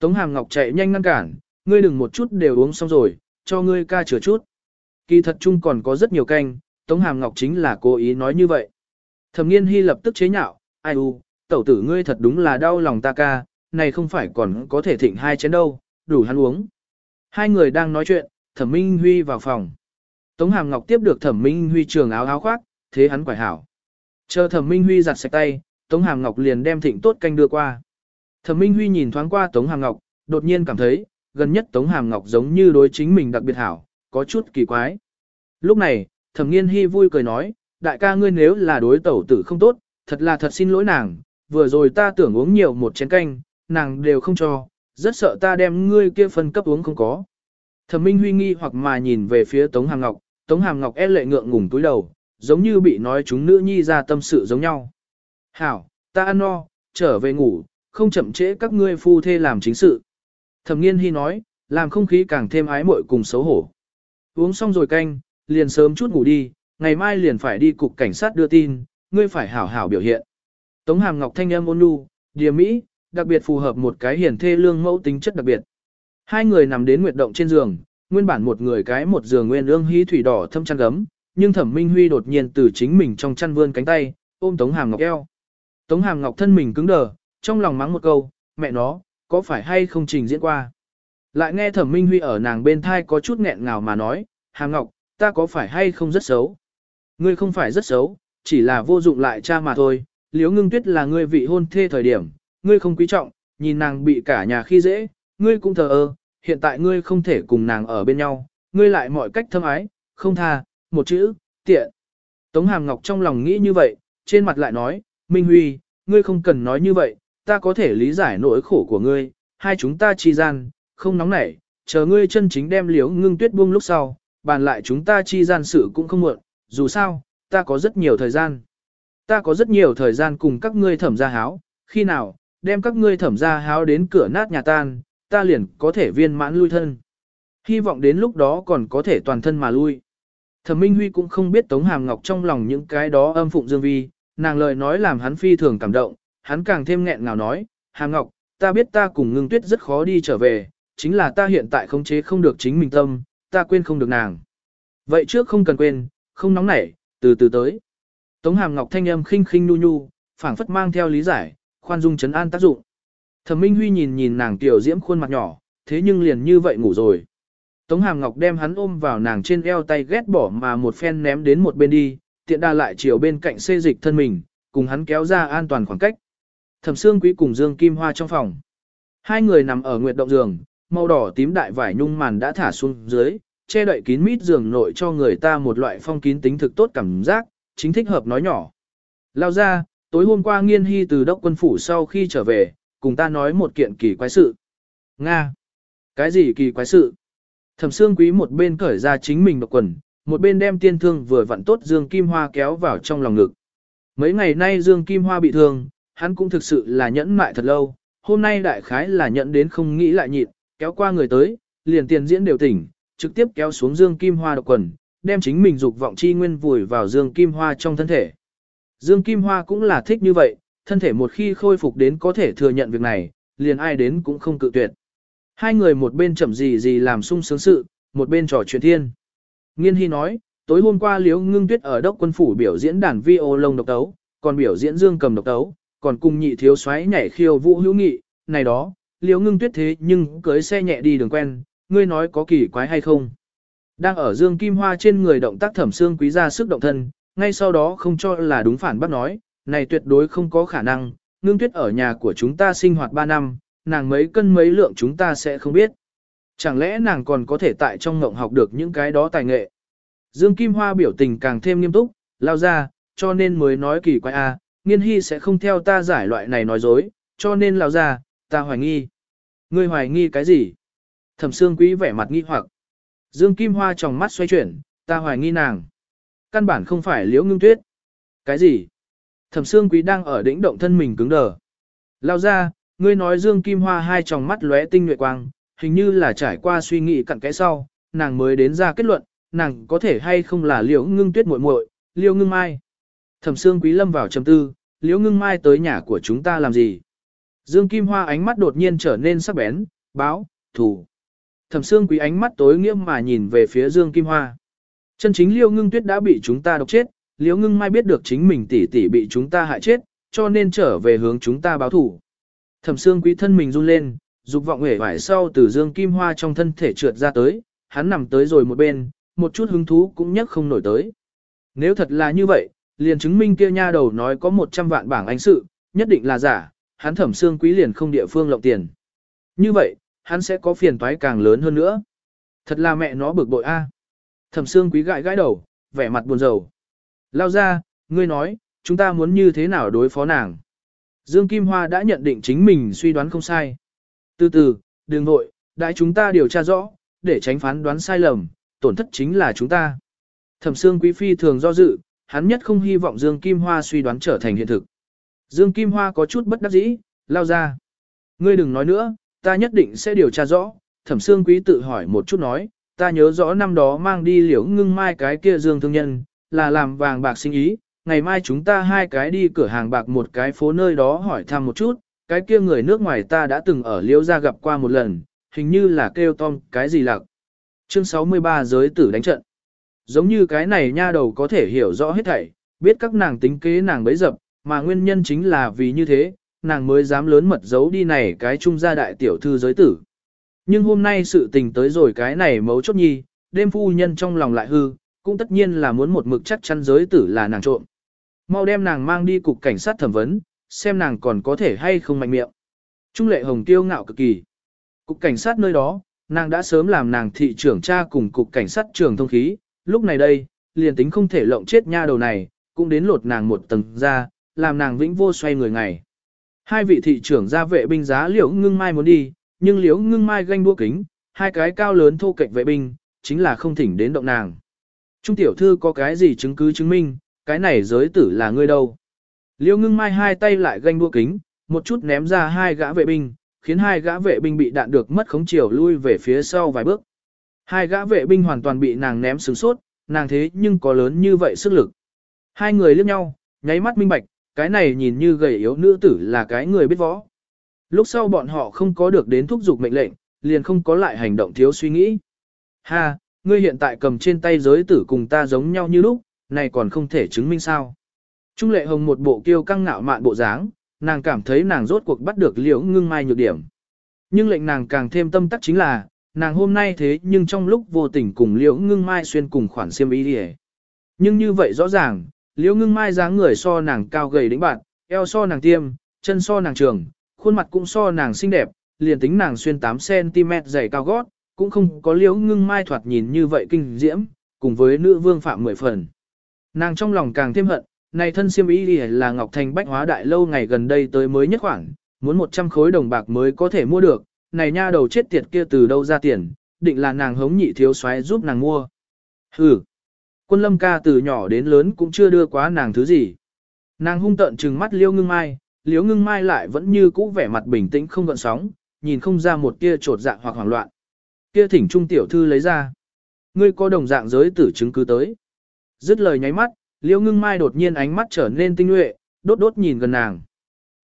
Tống Hàm Ngọc chạy nhanh ngăn cản, ngươi đừng một chút đều uống xong rồi, cho ngươi ca chừa chút. Kỳ thật chung còn có rất nhiều canh, Tống Hàm Ngọc chính là cố ý nói như vậy. Thẩm nghiên hy lập tức chế nhạo, ai u, tẩu tử ngươi thật đúng là đau lòng ta ca, này không phải còn có thể thịnh hai chén đâu, đủ hắn uống. Hai người đang nói chuyện, Thẩm Minh Huy vào phòng. Tống Hàm Ngọc tiếp được Thẩm Minh Huy trường áo áo khoác, thế hắn quải hảo. Chờ Thẩm Minh Huy giặt sạch tay, Tống Hàm Ngọc liền đem thịnh tốt canh đưa qua. Thẩm Minh Huy nhìn thoáng qua Tống Hàm Ngọc, đột nhiên cảm thấy, gần nhất Tống Hàm Ngọc giống như đối chính mình đặc biệt hảo, có chút kỳ quái. Lúc này, Thẩm Nghiên Hi vui cười nói, đại ca ngươi nếu là đối tẩu tử không tốt, thật là thật xin lỗi nàng, vừa rồi ta tưởng uống nhiều một chén canh, nàng đều không cho, rất sợ ta đem ngươi kia phân cấp uống không có. Thẩm Minh Huy nghi hoặc mà nhìn về phía Tống Hàm Ngọc, Tống Hàm Ngọc e lệ ngượng ngùng túi đầu, giống như bị nói chúng nữ nhi ra tâm sự giống nhau. Hảo, ta ăn no, trở về ngủ, không chậm trễ các ngươi phu thê làm chính sự. Thẩm Nghiên hy nói, làm không khí càng thêm ái muội cùng xấu hổ. Uống xong rồi canh, liền sớm chút ngủ đi, ngày mai liền phải đi cục cảnh sát đưa tin, ngươi phải hảo hảo biểu hiện. Tống Hàm Ngọc thanh âm ôn nhu, điềm mỹ, đặc biệt phù hợp một cái hiển thê lương mẫu tính chất đặc biệt. Hai người nằm đến nguyệt động trên giường, nguyên bản một người cái một giường nguyên ương hí thủy đỏ thâm chăn gấm, nhưng Thẩm Minh Huy đột nhiên từ chính mình trong chăn vươn cánh tay, ôm Tống Hàm Ngọc eo. Tống Hàm Ngọc thân mình cứng đờ, trong lòng mắng một câu, mẹ nó, có phải hay không trình diễn qua. Lại nghe Thẩm Minh Huy ở nàng bên thai có chút nghẹn ngào mà nói, Hà Ngọc, ta có phải hay không rất xấu? Ngươi không phải rất xấu, chỉ là vô dụng lại cha mà thôi, liếu ngưng tuyết là ngươi vị hôn thê thời điểm, ngươi không quý trọng, nhìn nàng bị cả nhà khi dễ, ngươi cũng thờ ơ, hiện tại ngươi không thể cùng nàng ở bên nhau, ngươi lại mọi cách thâm ái, không tha, một chữ, tiện. Tống Hàm Ngọc trong lòng nghĩ như vậy, trên mặt lại nói, Minh Huy, ngươi không cần nói như vậy, ta có thể lý giải nỗi khổ của ngươi, hai chúng ta chi gian, không nóng nảy, chờ ngươi chân chính đem liếu ngưng tuyết buông lúc sau, bàn lại chúng ta chi gian sự cũng không muộn, dù sao, ta có rất nhiều thời gian. Ta có rất nhiều thời gian cùng các ngươi thẩm gia háo, khi nào, đem các ngươi thẩm gia háo đến cửa nát nhà tan, ta liền có thể viên mãn lui thân. Hy vọng đến lúc đó còn có thể toàn thân mà lui. Thẩm Minh Huy cũng không biết Tống Hàm Ngọc trong lòng những cái đó âm phụng dương vi, nàng lời nói làm hắn phi thường cảm động, hắn càng thêm nghẹn ngào nói, Hà Ngọc, ta biết ta cùng ngưng tuyết rất khó đi trở về, chính là ta hiện tại khống chế không được chính mình tâm, ta quên không được nàng. Vậy trước không cần quên, không nóng nảy, từ từ tới. Tống Hàm Ngọc thanh âm khinh khinh nu nhu, phảng phất mang theo lý giải, khoan dung chấn an tác dụng. Thẩm Minh Huy nhìn nhìn nàng tiểu diễm khuôn mặt nhỏ, thế nhưng liền như vậy ngủ rồi. Tống Hàm Ngọc đem hắn ôm vào nàng trên eo tay ghét bỏ mà một phen ném đến một bên đi, tiện đa lại chiều bên cạnh xê dịch thân mình, cùng hắn kéo ra an toàn khoảng cách. Thẩm Sương Quý cùng Dương Kim Hoa trong phòng. Hai người nằm ở nguyệt động giường, màu đỏ tím đại vải nhung màn đã thả xuống dưới, che đậy kín mít giường nội cho người ta một loại phong kín tính thực tốt cảm giác, chính thích hợp nói nhỏ. Lao ra, tối hôm qua nghiên hy từ đốc quân phủ sau khi trở về, cùng ta nói một kiện kỳ quái sự. Nga! Cái gì kỳ quái sự? Thẩm Sương Quý một bên cởi ra chính mình độc quần, một bên đem tiên thương vừa vặn tốt Dương Kim Hoa kéo vào trong lòng ngực. Mấy ngày nay Dương Kim Hoa bị thương, hắn cũng thực sự là nhẫn mại thật lâu, hôm nay đại khái là nhẫn đến không nghĩ lại nhịn, kéo qua người tới, liền tiền diễn đều tỉnh, trực tiếp kéo xuống Dương Kim Hoa độc quần, đem chính mình dục vọng chi nguyên vùi vào Dương Kim Hoa trong thân thể. Dương Kim Hoa cũng là thích như vậy, thân thể một khi khôi phục đến có thể thừa nhận việc này, liền ai đến cũng không cự tuyệt. Hai người một bên chậm gì gì làm sung sướng sự, một bên trò chuyện thiên. Nghiên Hy nói, tối hôm qua Liễu Ngưng Tuyết ở đốc quân phủ biểu diễn đàn vi ô lông độc tấu, còn biểu diễn dương cầm độc tấu, còn cùng nhị thiếu xoáy nhảy khiêu vũ hữu nghị, này đó, Liễu Ngưng Tuyết thế nhưng cưới xe nhẹ đi đường quen, ngươi nói có kỳ quái hay không? Đang ở Dương Kim Hoa trên người động tác thẩm xương quý ra sức động thân, ngay sau đó không cho là đúng phản bác nói, này tuyệt đối không có khả năng, ngưng tuyết ở nhà của chúng ta sinh hoạt 3 năm, nàng mấy cân mấy lượng chúng ta sẽ không biết. Chẳng lẽ nàng còn có thể tại trong ngộng học được những cái đó tài nghệ? Dương Kim Hoa biểu tình càng thêm nghiêm túc, lao ra, cho nên mới nói kỳ quái a, nghiên hy sẽ không theo ta giải loại này nói dối, cho nên Lão ra, ta hoài nghi. Ngươi hoài nghi cái gì? Thẩm Sương Quý vẻ mặt nghi hoặc. Dương Kim Hoa trong mắt xoay chuyển, ta hoài nghi nàng. Căn bản không phải liễu ngưng tuyết. Cái gì? Thẩm Sương Quý đang ở đỉnh động thân mình cứng đờ. Lao ra, ngươi nói Dương Kim Hoa hai tròng mắt lóe tinh nguyệt quang, hình như là trải qua suy nghĩ cặn kẽ sau, nàng mới đến ra kết luận, nàng có thể hay không là liễu ngưng tuyết muội muội, liễu ngưng mai. Thẩm Sương Quý lâm vào trầm tư, liễu ngưng mai tới nhà của chúng ta làm gì? Dương Kim Hoa ánh mắt đột nhiên trở nên sắc bén, báo, thủ. Thẩm Sương Quý ánh mắt tối nghiêm mà nhìn về phía Dương Kim Hoa. Chân chính Liễu Ngưng Tuyết đã bị chúng ta độc chết, Liễu Ngưng Mai biết được chính mình tỷ tỷ bị chúng ta hại chết, cho nên trở về hướng chúng ta báo thủ. Thẩm Sương Quý thân mình run lên, dục vọng hể vải sau từ Dương Kim Hoa trong thân thể trượt ra tới, hắn nằm tới rồi một bên, một chút hứng thú cũng nhắc không nổi tới. Nếu thật là như vậy, liền chứng minh kia nha đầu nói có 100 vạn bảng anh sự, nhất định là giả, hắn Thẩm Sương Quý liền không địa phương lộng tiền. Như vậy, hắn sẽ có phiền toái càng lớn hơn nữa. Thật là mẹ nó bực bội a. Thẩm Sương Quý gãi gãi đầu, vẻ mặt buồn rầu. Lao ra, ngươi nói, chúng ta muốn như thế nào đối phó nàng. Dương Kim Hoa đã nhận định chính mình suy đoán không sai. Từ từ, đừng nội, đại chúng ta điều tra rõ, để tránh phán đoán sai lầm, tổn thất chính là chúng ta. Thẩm Sương Quý Phi thường do dự, hắn nhất không hy vọng Dương Kim Hoa suy đoán trở thành hiện thực. Dương Kim Hoa có chút bất đắc dĩ, lao ra. Ngươi đừng nói nữa, ta nhất định sẽ điều tra rõ. Thẩm Sương Quý tự hỏi một chút nói, ta nhớ rõ năm đó mang đi liễu ngưng mai cái kia dương thương nhân, là làm vàng bạc sinh ý, ngày mai chúng ta hai cái đi cửa hàng bạc một cái phố nơi đó hỏi thăm một chút, cái kia người nước ngoài ta đã từng ở liễu gia gặp qua một lần, hình như là kêu Tom cái gì lạc. Chương 63 giới tử đánh trận. Giống như cái này nha đầu có thể hiểu rõ hết thảy, biết các nàng tính kế nàng bấy dập, mà nguyên nhân chính là vì như thế, nàng mới dám lớn mật giấu đi này cái trung gia đại tiểu thư giới tử. Nhưng hôm nay sự tình tới rồi cái này mấu chốt nhi, đêm phu nhân trong lòng lại hư, cũng tất nhiên là muốn một mực chắc chắn giới tử là nàng trộm. Mau đem nàng mang đi cục cảnh sát thẩm vấn, xem nàng còn có thể hay không mạnh miệng. Trung lệ hồng tiêu ngạo cực kỳ. Cục cảnh sát nơi đó, nàng đã sớm làm nàng thị trưởng cha cùng cục cảnh sát trường thông khí, lúc này đây, liền tính không thể lộng chết nha đầu này, cũng đến lột nàng một tầng ra, làm nàng vĩnh vô xoay người ngày. Hai vị thị trưởng gia vệ binh giá liễu ngưng mai muốn đi, nhưng liễu ngưng mai ganh đua kính, hai cái cao lớn thô cạnh vệ binh, chính là không thỉnh đến động nàng. Trung tiểu thư có cái gì chứng cứ chứng minh, cái này giới tử là ngươi đâu. Liễu ngưng mai hai tay lại ganh đua kính, một chút ném ra hai gã vệ binh, khiến hai gã vệ binh bị đạn được mất khống chiều lui về phía sau vài bước. Hai gã vệ binh hoàn toàn bị nàng ném sướng sốt, nàng thế nhưng có lớn như vậy sức lực. Hai người liếc nhau, nháy mắt minh bạch, cái này nhìn như gầy yếu nữ tử là cái người biết võ. Lúc sau bọn họ không có được đến thúc giục mệnh lệnh, liền không có lại hành động thiếu suy nghĩ. Ha, ngươi hiện tại cầm trên tay giới tử cùng ta giống nhau như lúc, này còn không thể chứng minh sao. Trung lệ hồng một bộ kiêu căng ngạo mạn bộ dáng, nàng cảm thấy nàng rốt cuộc bắt được liễu ngưng mai nhược điểm. Nhưng lệnh nàng càng thêm tâm tắc chính là, nàng hôm nay thế nhưng trong lúc vô tình cùng liễu ngưng mai xuyên cùng khoản xiêm y đi Nhưng như vậy rõ ràng, liễu ngưng mai dáng người so nàng cao gầy đĩnh bạn, eo so nàng tiêm, chân so nàng trường, khuôn mặt cũng so nàng xinh đẹp, liền tính nàng xuyên 8cm dày cao gót, cũng không có liễu ngưng mai thoạt nhìn như vậy kinh diễm, cùng với nữ vương phạm mười phần. Nàng trong lòng càng thêm hận, này thân xiêm y là Ngọc Thành bách hóa đại lâu ngày gần đây tới mới nhất khoảng, muốn 100 khối đồng bạc mới có thể mua được, này nha đầu chết tiệt kia từ đâu ra tiền, định là nàng hống nhị thiếu soái giúp nàng mua. Hừ, quân lâm ca từ nhỏ đến lớn cũng chưa đưa quá nàng thứ gì. Nàng hung tợn trừng mắt liêu ngưng mai, liêu ngưng mai lại vẫn như cũ vẻ mặt bình tĩnh không gợn sóng, nhìn không ra một tia trột dạ hoặc hoảng loạn. Kia thỉnh trung tiểu thư lấy ra. Ngươi có đồng dạng giới tử chứng cứ tới. Dứt lời nháy mắt, liêu ngưng mai đột nhiên ánh mắt trở nên tinh nhuệ, đốt đốt nhìn gần nàng.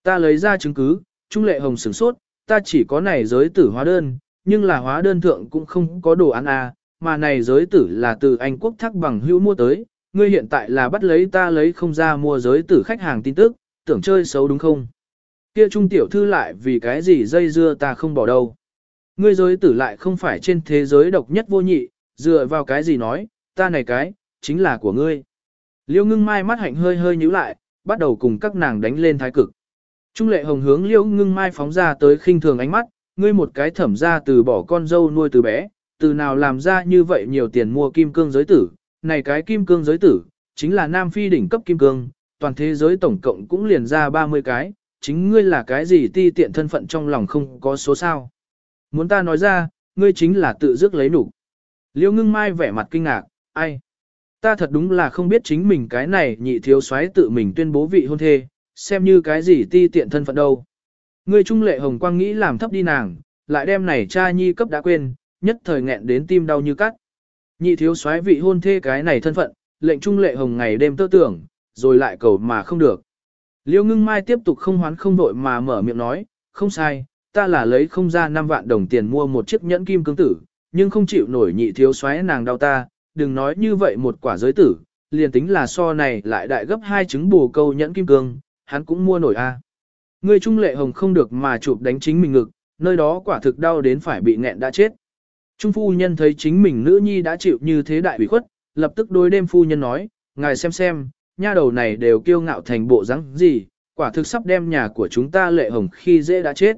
Ta lấy ra chứng cứ, trung lệ hồng sửng sốt, ta chỉ có này giới tử hóa đơn, nhưng là hóa đơn thượng cũng không có đồ ăn à, mà này giới tử là từ Anh quốc thắc bằng hữu mua tới, ngươi hiện tại là bắt lấy ta lấy không ra mua giới tử khách hàng tin tức, tưởng chơi xấu đúng không? Kia trung tiểu thư lại vì cái gì dây dưa ta không bỏ đâu. Ngươi giới tử lại không phải trên thế giới độc nhất vô nhị, dựa vào cái gì nói, ta này cái, chính là của ngươi. Liêu ngưng mai mắt hạnh hơi hơi nhíu lại, bắt đầu cùng các nàng đánh lên thái cực. Trung lệ hồng hướng liễu ngưng mai phóng ra tới khinh thường ánh mắt, ngươi một cái thẩm ra từ bỏ con dâu nuôi từ bé, từ nào làm ra như vậy nhiều tiền mua kim cương giới tử, này cái kim cương giới tử, chính là Nam Phi đỉnh cấp kim cương, toàn thế giới tổng cộng cũng liền ra 30 cái, chính ngươi là cái gì ti tiện thân phận trong lòng không có số sao. Muốn ta nói ra, ngươi chính là tự dứt lấy đủ. Liêu ngưng mai vẻ mặt kinh ngạc, ai? Ta thật đúng là không biết chính mình cái này nhị thiếu soái tự mình tuyên bố vị hôn thê, xem như cái gì ti tiện thân phận đâu. Ngươi trung lệ hồng quang nghĩ làm thấp đi nàng, lại đem này cha nhi cấp đã quên, nhất thời nghẹn đến tim đau như cắt. Nhị thiếu soái vị hôn thê cái này thân phận, lệnh trung lệ hồng ngày đêm tơ tưởng, rồi lại cầu mà không được. Liêu ngưng mai tiếp tục không hoán không vội mà mở miệng nói, không sai, ta là lấy không ra 5 vạn đồng tiền mua một chiếc nhẫn kim cương tử, nhưng không chịu nổi nhị thiếu xoáy nàng đau ta, đừng nói như vậy một quả giới tử, liền tính là so này lại đại gấp hai trứng bù câu nhẫn kim cương, hắn cũng mua nổi a. Người trung lệ hồng không được mà chụp đánh chính mình ngực, nơi đó quả thực đau đến phải bị nghẹn đã chết. Trung phu nhân thấy chính mình nữ nhi đã chịu như thế đại bị khuất, lập tức đối đêm phu nhân nói, ngài xem xem, nha đầu này đều kiêu ngạo thành bộ rắn gì, quả thực sắp đem nhà của chúng ta lệ hồng khi dễ đã chết.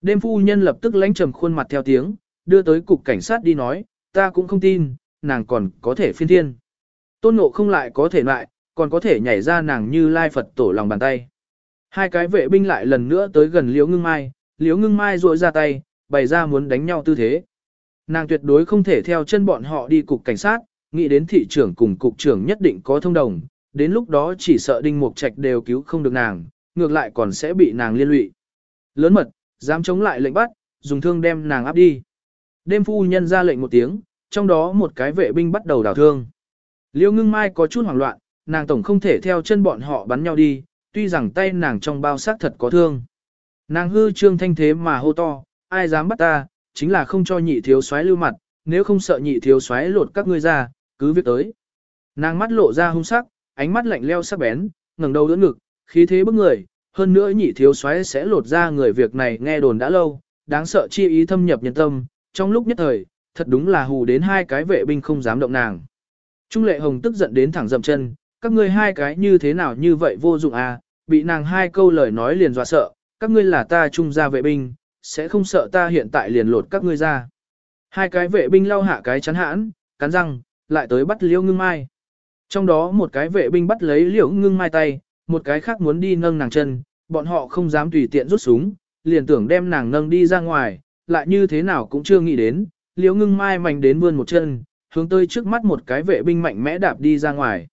Đêm phu nhân lập tức lánh trầm khuôn mặt theo tiếng, đưa tới cục cảnh sát đi nói, ta cũng không tin, nàng còn có thể phiên thiên. Tôn ngộ không lại có thể lại, còn có thể nhảy ra nàng như lai Phật tổ lòng bàn tay. Hai cái vệ binh lại lần nữa tới gần liễu ngưng mai, liễu ngưng mai duỗi ra tay, bày ra muốn đánh nhau tư thế. Nàng tuyệt đối không thể theo chân bọn họ đi cục cảnh sát, nghĩ đến thị trưởng cùng cục trưởng nhất định có thông đồng, đến lúc đó chỉ sợ đinh mục trạch đều cứu không được nàng, ngược lại còn sẽ bị nàng liên lụy. Lớn mật, dám chống lại lệnh bắt, dùng thương đem nàng áp đi. Đêm phu nhân ra lệnh một tiếng, trong đó một cái vệ binh bắt đầu đào thương. Liêu ngưng mai có chút hoảng loạn, nàng tổng không thể theo chân bọn họ bắn nhau đi, tuy rằng tay nàng trong bao xác thật có thương. Nàng hư trương thanh thế mà hô to, ai dám bắt ta, chính là không cho nhị thiếu soái lưu mặt, nếu không sợ nhị thiếu soái lột các ngươi ra, cứ việc tới. Nàng mắt lộ ra hung sắc, ánh mắt lạnh leo sắc bén, ngẩng đầu đỡ ngực, khí thế bức người, hơn nữa nhị thiếu soái sẽ lột ra người việc này nghe đồn đã lâu, đáng sợ chi ý thâm nhập nhân tâm, trong lúc nhất thời, thật đúng là hù đến hai cái vệ binh không dám động nàng. Trung lệ hồng tức giận đến thẳng dậm chân, các ngươi hai cái như thế nào như vậy vô dụng à, bị nàng hai câu lời nói liền dọa sợ, các ngươi là ta trung gia vệ binh, sẽ không sợ ta hiện tại liền lột các ngươi ra. Hai cái vệ binh lau hạ cái chắn hãn, cắn răng, lại tới bắt liễu ngưng mai. Trong đó một cái vệ binh bắt lấy liễu ngưng mai tay, một cái khác muốn đi nâng nàng chân, bọn họ không dám tùy tiện rút súng, liền tưởng đem nàng nâng đi ra ngoài, lại như thế nào cũng chưa nghĩ đến, liễu ngưng mai mạnh đến vươn một chân, hướng tới trước mắt một cái vệ binh mạnh mẽ đạp đi ra ngoài.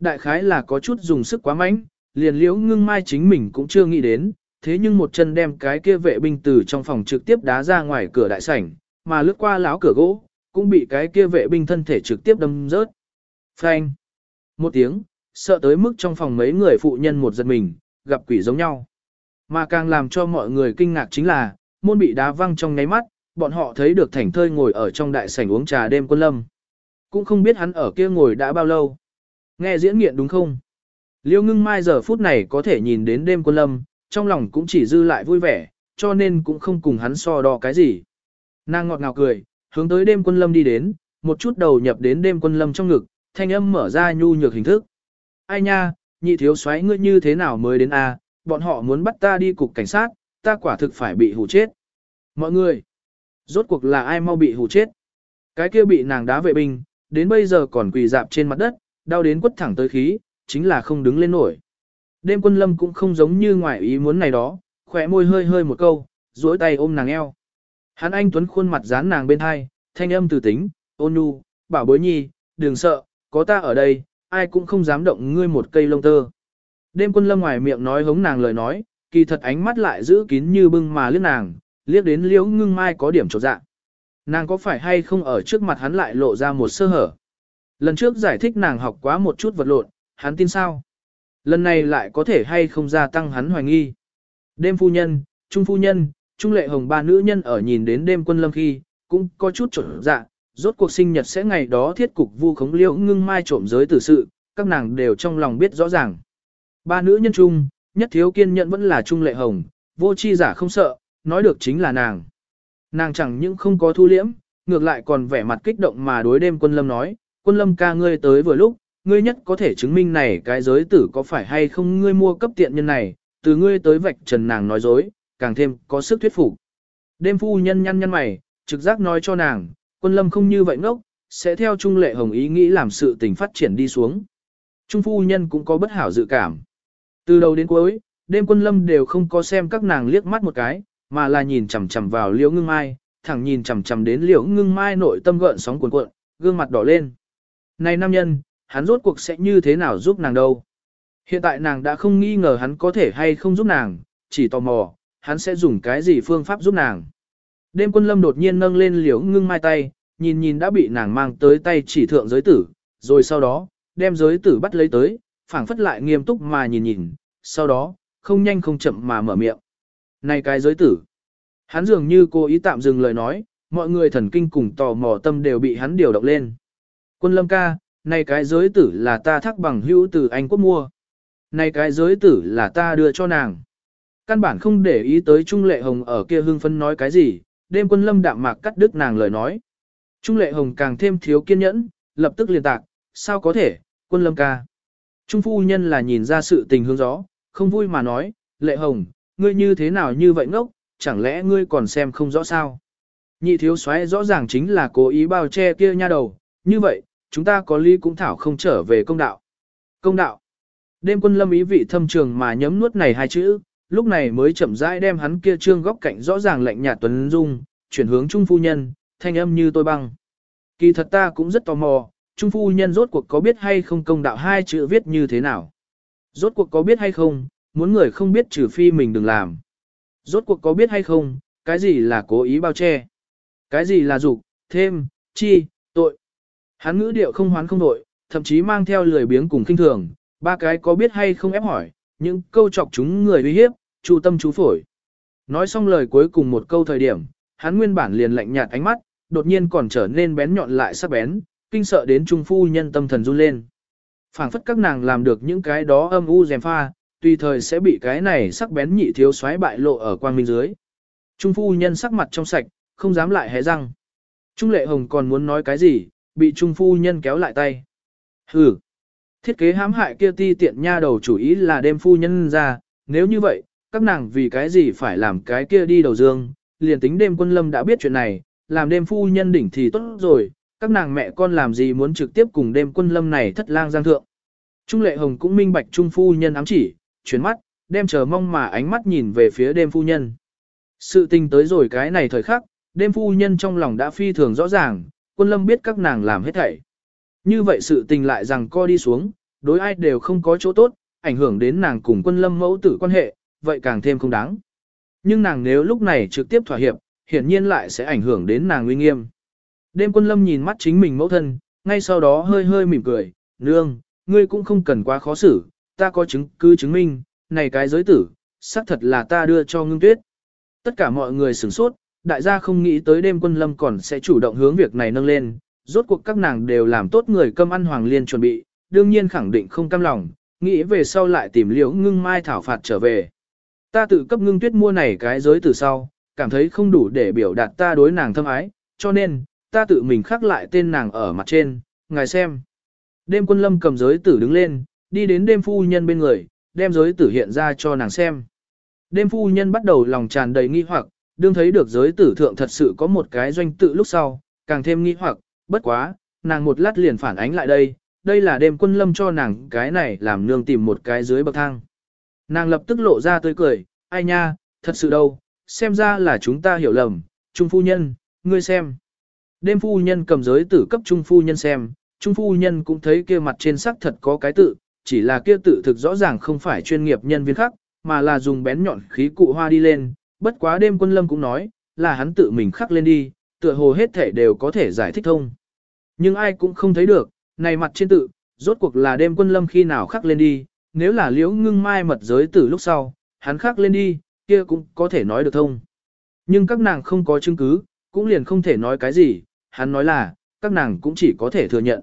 Đại khái là có chút dùng sức quá mạnh, liền liễu ngưng mai chính mình cũng chưa nghĩ đến, thế nhưng một chân đem cái kia vệ binh từ trong phòng trực tiếp đá ra ngoài cửa đại sảnh, mà lướt qua láo cửa gỗ, cũng bị cái kia vệ binh thân thể trực tiếp đâm rớt. Phanh! Một tiếng, sợ tới mức trong phòng mấy người phụ nhân một giật mình, gặp quỷ giống nhau. Mà càng làm cho mọi người kinh ngạc chính là, môn bị đá văng trong ngáy mắt, bọn họ thấy được thảnh thơi ngồi ở trong đại sảnh uống trà đêm quân lâm. Cũng không biết hắn ở kia ngồi đã bao lâu. Nghe diễn nghiện đúng không? Liêu ngưng mai giờ phút này có thể nhìn đến đêm quân lâm, trong lòng cũng chỉ dư lại vui vẻ, cho nên cũng không cùng hắn so đo cái gì. Nàng ngọt ngào cười, hướng tới đêm quân lâm đi đến, một chút đầu nhập đến đêm quân lâm trong ngực, thanh âm mở ra nhu nhược hình thức. Ai nha, nhị thiếu soái ngươi như thế nào mới đến a? bọn họ muốn bắt ta đi cục cảnh sát, ta quả thực phải bị hù chết. Mọi người, rốt cuộc là ai mau bị hù chết? Cái kia bị nàng đá vệ binh, đến bây giờ còn quỳ dạp trên mặt đất, đau đến quất thẳng tới khí, chính là không đứng lên nổi. Đêm quân lâm cũng không giống như ngoài ý muốn này đó, khỏe môi hơi hơi một câu, duỗi tay ôm nàng eo. Hắn anh tuấn khuôn mặt dán nàng bên hai, thanh âm từ tính, ôn nhu, bảo bối nhi, đừng sợ, có ta ở đây, ai cũng không dám động ngươi một cây lông tơ. Đêm quân lâm ngoài miệng nói hống nàng lời nói, kỳ thật ánh mắt lại giữ kín như bưng mà liếc nàng, liếc đến liễu ngưng mai có điểm trột dạ. Nàng có phải hay không ở trước mặt hắn lại lộ ra một sơ hở. Lần trước giải thích nàng học quá một chút vật lộn, hắn tin sao? Lần này lại có thể hay không gia tăng hắn hoài nghi. Đêm phu nhân, trung phu nhân, trung lệ hồng ba nữ nhân ở nhìn đến đêm quân lâm khi, cũng có chút trộn dạ, rốt cuộc sinh nhật sẽ ngày đó thiết cục vu khống liễu ngưng mai trộm giới tử sự, các nàng đều trong lòng biết rõ ràng. Ba nữ nhân trung nhất thiếu kiên nhẫn vẫn là trung lệ hồng, vô chi giả không sợ, nói được chính là nàng. Nàng chẳng những không có thu liễm, ngược lại còn vẻ mặt kích động mà đối đêm quân lâm nói, quân lâm ca ngươi tới vừa lúc, ngươi nhất có thể chứng minh này cái giới tử có phải hay không ngươi mua cấp tiện nhân này, từ ngươi tới vạch trần nàng nói dối, càng thêm có sức thuyết phục. Đêm phu nhân nhăn nhăn mày, trực giác nói cho nàng, quân lâm không như vậy ngốc, sẽ theo trung lệ hồng ý nghĩ làm sự tình phát triển đi xuống. Trung phu nhân cũng có bất hảo dự cảm. Từ đầu đến cuối, đêm quân lâm đều không có xem các nàng liếc mắt một cái, mà là nhìn chằm chằm vào liễu ngưng mai, thẳng nhìn chằm chằm đến liễu ngưng mai nội tâm gợn sóng cuồn cuộn, gương mặt đỏ lên. Này nam nhân, hắn rốt cuộc sẽ như thế nào giúp nàng đâu? Hiện tại nàng đã không nghi ngờ hắn có thể hay không giúp nàng, chỉ tò mò, hắn sẽ dùng cái gì phương pháp giúp nàng. Đêm quân lâm đột nhiên nâng lên liễu ngưng mai tay, nhìn nhìn đã bị nàng mang tới tay chỉ thượng giới tử, rồi sau đó, đem giới tử bắt lấy tới, phảng phất lại nghiêm túc mà nhìn nhìn, sau đó, không nhanh không chậm mà mở miệng. Này cái giới tử. Hắn dường như cố ý tạm dừng lời nói, mọi người thần kinh cùng tò mò tâm đều bị hắn điều động lên. Quân lâm ca, này cái giới tử là ta thắc bằng hữu từ Anh quốc mua. Này cái giới tử là ta đưa cho nàng. Căn bản không để ý tới Trung Lệ Hồng ở kia hưng phân nói cái gì, đêm quân lâm đạm mạc cắt đứt nàng lời nói. Trung Lệ Hồng càng thêm thiếu kiên nhẫn, lập tức liền tạc, sao có thể, quân lâm ca. Trung phu nhân là nhìn ra sự tình hướng gió, không vui mà nói, Lệ Hồng, ngươi như thế nào như vậy ngốc, chẳng lẽ ngươi còn xem không rõ sao? Nhị thiếu soái rõ ràng chính là cố ý bao che kia nha đầu, như vậy, chúng ta có lý cũng thảo không trở về công đạo. Công đạo. Đêm quân lâm ý vị thâm trường mà nhấm nuốt này hai chữ, lúc này mới chậm rãi đem hắn kia trương góc cạnh rõ ràng lạnh nhạt tuấn dung, chuyển hướng trung phu nhân, thanh âm như tôi băng. Kỳ thật ta cũng rất tò mò, trung phu nhân rốt cuộc có biết hay không công đạo hai chữ viết như thế nào. Rốt cuộc có biết hay không, muốn người không biết trừ phi mình đừng làm. Rốt cuộc có biết hay không, cái gì là cố ý bao che. Cái gì là dục, thêm, chi. Hắn ngữ điệu không hoán không đội, thậm chí mang theo lười biếng cùng kinh thường, ba cái có biết hay không ép hỏi, những câu chọc chúng người uy hiếp, chu tâm chú phổi. Nói xong lời cuối cùng một câu thời điểm, hắn nguyên bản liền lạnh nhạt ánh mắt, đột nhiên còn trở nên bén nhọn lại sắc bén, kinh sợ đến trung phu nhân tâm thần run lên. phảng phất các nàng làm được những cái đó âm u dèm pha, tùy thời sẽ bị cái này sắc bén nhị thiếu xoáy bại lộ ở quang minh dưới. Trung phu nhân sắc mặt trong sạch, không dám lại hé răng. Trung lệ hồng còn muốn nói cái gì, bị trung phu nhân kéo lại tay. Hừ, thiết kế hãm hại kia ti tiện nha đầu chủ ý là đem phu nhân ra, nếu như vậy, các nàng vì cái gì phải làm cái kia đi đầu dương, liền tính đêm quân lâm đã biết chuyện này, làm đêm phu nhân đỉnh thì tốt rồi, các nàng mẹ con làm gì muốn trực tiếp cùng đêm quân lâm này thất lang giang thượng. Trung lệ hồng cũng minh bạch trung phu nhân ám chỉ, chuyến mắt, đem chờ mong mà ánh mắt nhìn về phía đêm phu nhân. Sự tình tới rồi cái này thời khắc, đêm phu nhân trong lòng đã phi thường rõ ràng, quân lâm biết các nàng làm hết thảy. Như vậy sự tình lại rằng co đi xuống, đối ai đều không có chỗ tốt, ảnh hưởng đến nàng cùng quân lâm mẫu tử quan hệ, vậy càng thêm không đáng. Nhưng nàng nếu lúc này trực tiếp thỏa hiệp, hiển nhiên lại sẽ ảnh hưởng đến nàng uy nghiêm. Đêm quân lâm nhìn mắt chính mình mẫu thân, ngay sau đó hơi hơi mỉm cười, nương, ngươi cũng không cần quá khó xử, ta có chứng cứ chứng minh, này cái giới tử, xác thật là ta đưa cho ngưng tuyết. Tất cả mọi người sửng sốt, đại gia không nghĩ tới đêm quân lâm còn sẽ chủ động hướng việc này nâng lên, rốt cuộc các nàng đều làm tốt người cơm ăn hoàng liên chuẩn bị, đương nhiên khẳng định không cam lòng, nghĩ về sau lại tìm liễu ngưng mai thảo phạt trở về. Ta tự cấp ngưng tuyết mua này cái giới từ sau, cảm thấy không đủ để biểu đạt ta đối nàng thâm ái, cho nên, ta tự mình khắc lại tên nàng ở mặt trên, ngài xem. Đêm quân lâm cầm giới tử đứng lên, đi đến đêm phu nhân bên người, đem giới tử hiện ra cho nàng xem. Đêm phu nhân bắt đầu lòng tràn đầy nghi hoặc, đương thấy được giới tử thượng thật sự có một cái doanh tự lúc sau, càng thêm nghi hoặc, bất quá, nàng một lát liền phản ánh lại đây, đây là đêm quân lâm cho nàng cái này làm nương tìm một cái dưới bậc thang. Nàng lập tức lộ ra tươi cười, ai nha, thật sự đâu, xem ra là chúng ta hiểu lầm, trung phu nhân, ngươi xem. Đêm phu nhân cầm giới tử cấp trung phu nhân xem, trung phu nhân cũng thấy kia mặt trên sắc thật có cái tự, chỉ là kia tự thực rõ ràng không phải chuyên nghiệp nhân viên khác, mà là dùng bén nhọn khí cụ hoa đi lên, bất quá đêm quân lâm cũng nói, là hắn tự mình khắc lên đi, tựa hồ hết thể đều có thể giải thích thông. Nhưng ai cũng không thấy được, này mặt trên tự, rốt cuộc là đêm quân lâm khi nào khắc lên đi, nếu là liễu ngưng mai mật giới tử lúc sau, hắn khắc lên đi, kia cũng có thể nói được thông. Nhưng các nàng không có chứng cứ, cũng liền không thể nói cái gì, hắn nói là, các nàng cũng chỉ có thể thừa nhận.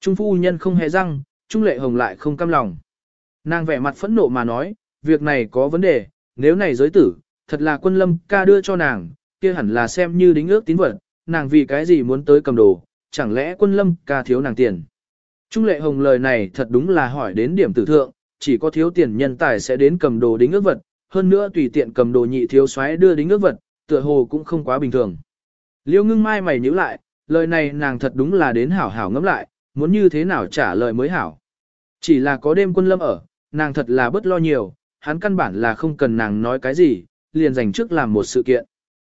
Trung phu nhân không hề răng, Trung lệ hồng lại không cam lòng. Nàng vẻ mặt phẫn nộ mà nói, việc này có vấn đề, nếu này giới tử, thật là quân lâm ca đưa cho nàng, kia hẳn là xem như đính ước tín vật, nàng vì cái gì muốn tới cầm đồ, chẳng lẽ quân lâm ca thiếu nàng tiền. Trung lệ hồng lời này thật đúng là hỏi đến điểm tử thượng, chỉ có thiếu tiền nhân tài sẽ đến cầm đồ đính ước vật, hơn nữa tùy tiện cầm đồ nhị thiếu xoáy đưa đính ước vật, tựa hồ cũng không quá bình thường. Liêu ngưng mai mày nhíu lại, lời này nàng thật đúng là đến hảo hảo ngẫm lại, muốn như thế nào trả lời mới hảo. Chỉ là có đêm quân lâm ở, nàng thật là bất lo nhiều, hắn căn bản là không cần nàng nói cái gì, liền dành trước làm một sự kiện.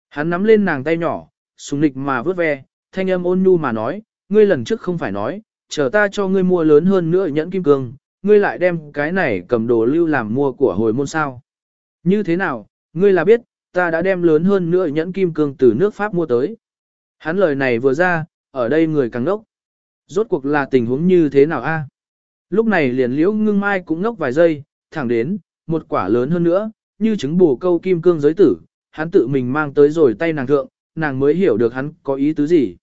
Hắn nắm lên nàng tay nhỏ, sùng nịch mà vớt ve, thanh âm ôn nhu mà nói, ngươi lần trước không phải nói, chờ ta cho ngươi mua lớn hơn nữa nhẫn kim cương, ngươi lại đem cái này cầm đồ lưu làm mua của hồi môn sao. Như thế nào, ngươi là biết, ta đã đem lớn hơn nữa nhẫn kim cương từ nước Pháp mua tới. Hắn lời này vừa ra, ở đây người càng ngốc. Rốt cuộc là tình huống như thế nào a? Lúc này liền liễu ngưng mai cũng ngốc vài giây, thẳng đến, một quả lớn hơn nữa, như trứng bù câu kim cương giới tử, hắn tự mình mang tới rồi tay nàng thượng, nàng mới hiểu được hắn có ý tứ gì.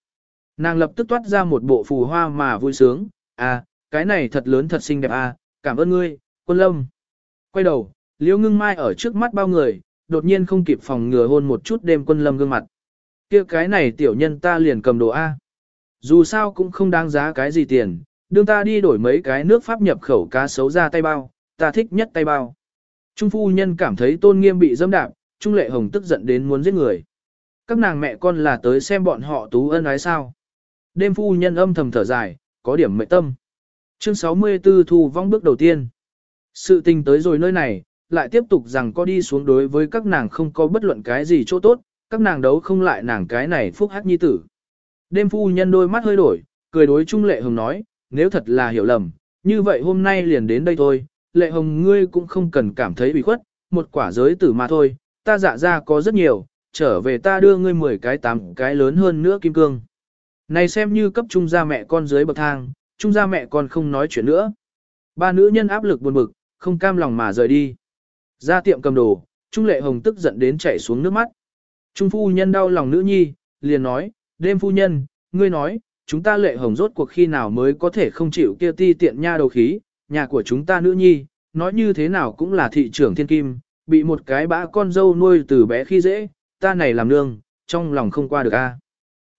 Nàng lập tức toát ra một bộ phù hoa mà vui sướng, à, cái này thật lớn thật xinh đẹp à, cảm ơn ngươi, quân lâm. Quay đầu, liễu ngưng mai ở trước mắt bao người, đột nhiên không kịp phòng ngừa hôn một chút đêm quân lâm gương mặt. kia cái này tiểu nhân ta liền cầm đồ A. Dù sao cũng không đáng giá cái gì tiền, đương ta đi đổi mấy cái nước pháp nhập khẩu cá sấu ra tay bao, ta thích nhất tay bao. Trung phu nhân cảm thấy tôn nghiêm bị dâm đạp, Trung lệ hồng tức giận đến muốn giết người. Các nàng mẹ con là tới xem bọn họ tú ân ái sao. Đêm phu nhân âm thầm thở dài, có điểm mệnh tâm. Chương 64 thu vong bước đầu tiên. Sự tình tới rồi nơi này, lại tiếp tục rằng có đi xuống đối với các nàng không có bất luận cái gì chỗ tốt, các nàng đấu không lại nàng cái này phúc hát nhi tử. Đêm phu nhân đôi mắt hơi đổi, cười đối Trung Lệ Hồng nói, nếu thật là hiểu lầm, như vậy hôm nay liền đến đây thôi, Lệ Hồng ngươi cũng không cần cảm thấy bị khuất, một quả giới tử mà thôi, ta dạ ra có rất nhiều, trở về ta đưa ngươi 10 cái 8 cái lớn hơn nữa kim cương. Này xem như cấp trung gia mẹ con dưới bậc thang, trung gia mẹ con không nói chuyện nữa. Ba nữ nhân áp lực buồn bực, không cam lòng mà rời đi. Ra tiệm cầm đồ, Trung Lệ Hồng tức giận đến chảy xuống nước mắt. Trung phu nhân đau lòng nữ nhi, liền nói, đêm phu nhân, ngươi nói, chúng ta Lệ Hồng rốt cuộc khi nào mới có thể không chịu kia ti tiện nha đầu khí, nhà của chúng ta nữ nhi, nói như thế nào cũng là thị trưởng thiên kim, bị một cái bã con dâu nuôi từ bé khi dễ, ta này làm nương, trong lòng không qua được a.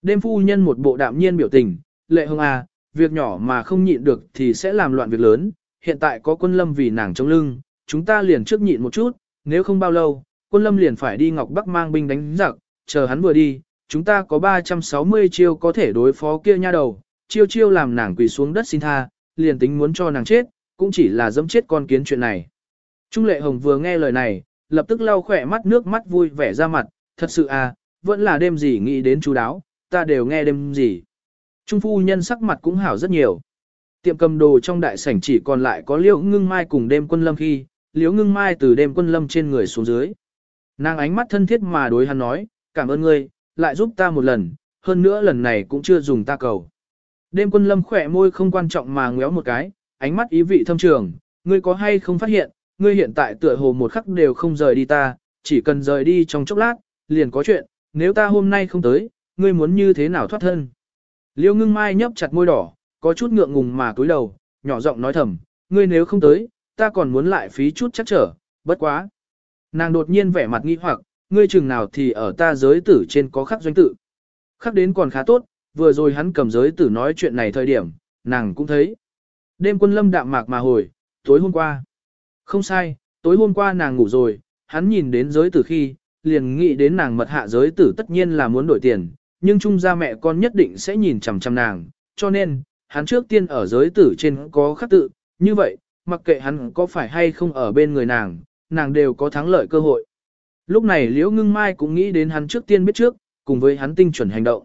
Đêm phu nhân một bộ đạm nhiên biểu tình, Lệ hương à, việc nhỏ mà không nhịn được thì sẽ làm loạn việc lớn, hiện tại có quân lâm vì nàng chống lưng, chúng ta liền trước nhịn một chút, nếu không bao lâu, quân lâm liền phải đi Ngọc Bắc mang binh đánh giặc, chờ hắn vừa đi, chúng ta có 360 chiêu có thể đối phó kia nha đầu, chiêu chiêu làm nàng quỳ xuống đất xin tha, liền tính muốn cho nàng chết, cũng chỉ là dẫm chết con kiến chuyện này. Trung lệ hồng vừa nghe lời này, lập tức lau khỏe mắt nước mắt vui vẻ ra mặt, thật sự à, vẫn là đêm gì nghĩ đến chú đáo, ta đều nghe đêm gì. Trung phu nhân sắc mặt cũng hảo rất nhiều. Tiệm cầm đồ trong đại sảnh chỉ còn lại có liễu ngưng mai cùng đêm quân lâm khi, liễu ngưng mai từ đêm quân lâm trên người xuống dưới. Nàng ánh mắt thân thiết mà đối hắn nói, cảm ơn ngươi, lại giúp ta một lần, hơn nữa lần này cũng chưa dùng ta cầu. Đêm quân lâm khỏe môi không quan trọng mà ngéo một cái, ánh mắt ý vị thâm trường, ngươi có hay không phát hiện, ngươi hiện tại tựa hồ một khắc đều không rời đi ta, chỉ cần rời đi trong chốc lát, liền có chuyện, nếu ta hôm nay không tới, ngươi muốn như thế nào thoát thân. Liêu ngưng mai nhấp chặt môi đỏ, có chút ngượng ngùng mà cúi đầu, nhỏ giọng nói thầm, ngươi nếu không tới, ta còn muốn lại phí chút chắc trở, bất quá. Nàng đột nhiên vẻ mặt nghi hoặc, ngươi chừng nào thì ở ta giới tử trên có khắc doanh tự. Khắc đến còn khá tốt, vừa rồi hắn cầm giới tử nói chuyện này thời điểm, nàng cũng thấy. Đêm quân lâm đạm mạc mà hồi, tối hôm qua. Không sai, tối hôm qua nàng ngủ rồi, hắn nhìn đến giới tử khi, liền nghĩ đến nàng mật hạ giới tử tất nhiên là muốn đổi tiền, nhưng chung gia mẹ con nhất định sẽ nhìn chằm chằm nàng, cho nên, hắn trước tiên ở giới tử trên có khắc tự, như vậy, mặc kệ hắn có phải hay không ở bên người nàng, nàng đều có thắng lợi cơ hội. Lúc này Liễu Ngưng Mai cũng nghĩ đến hắn trước tiên biết trước, cùng với hắn tinh chuẩn hành động.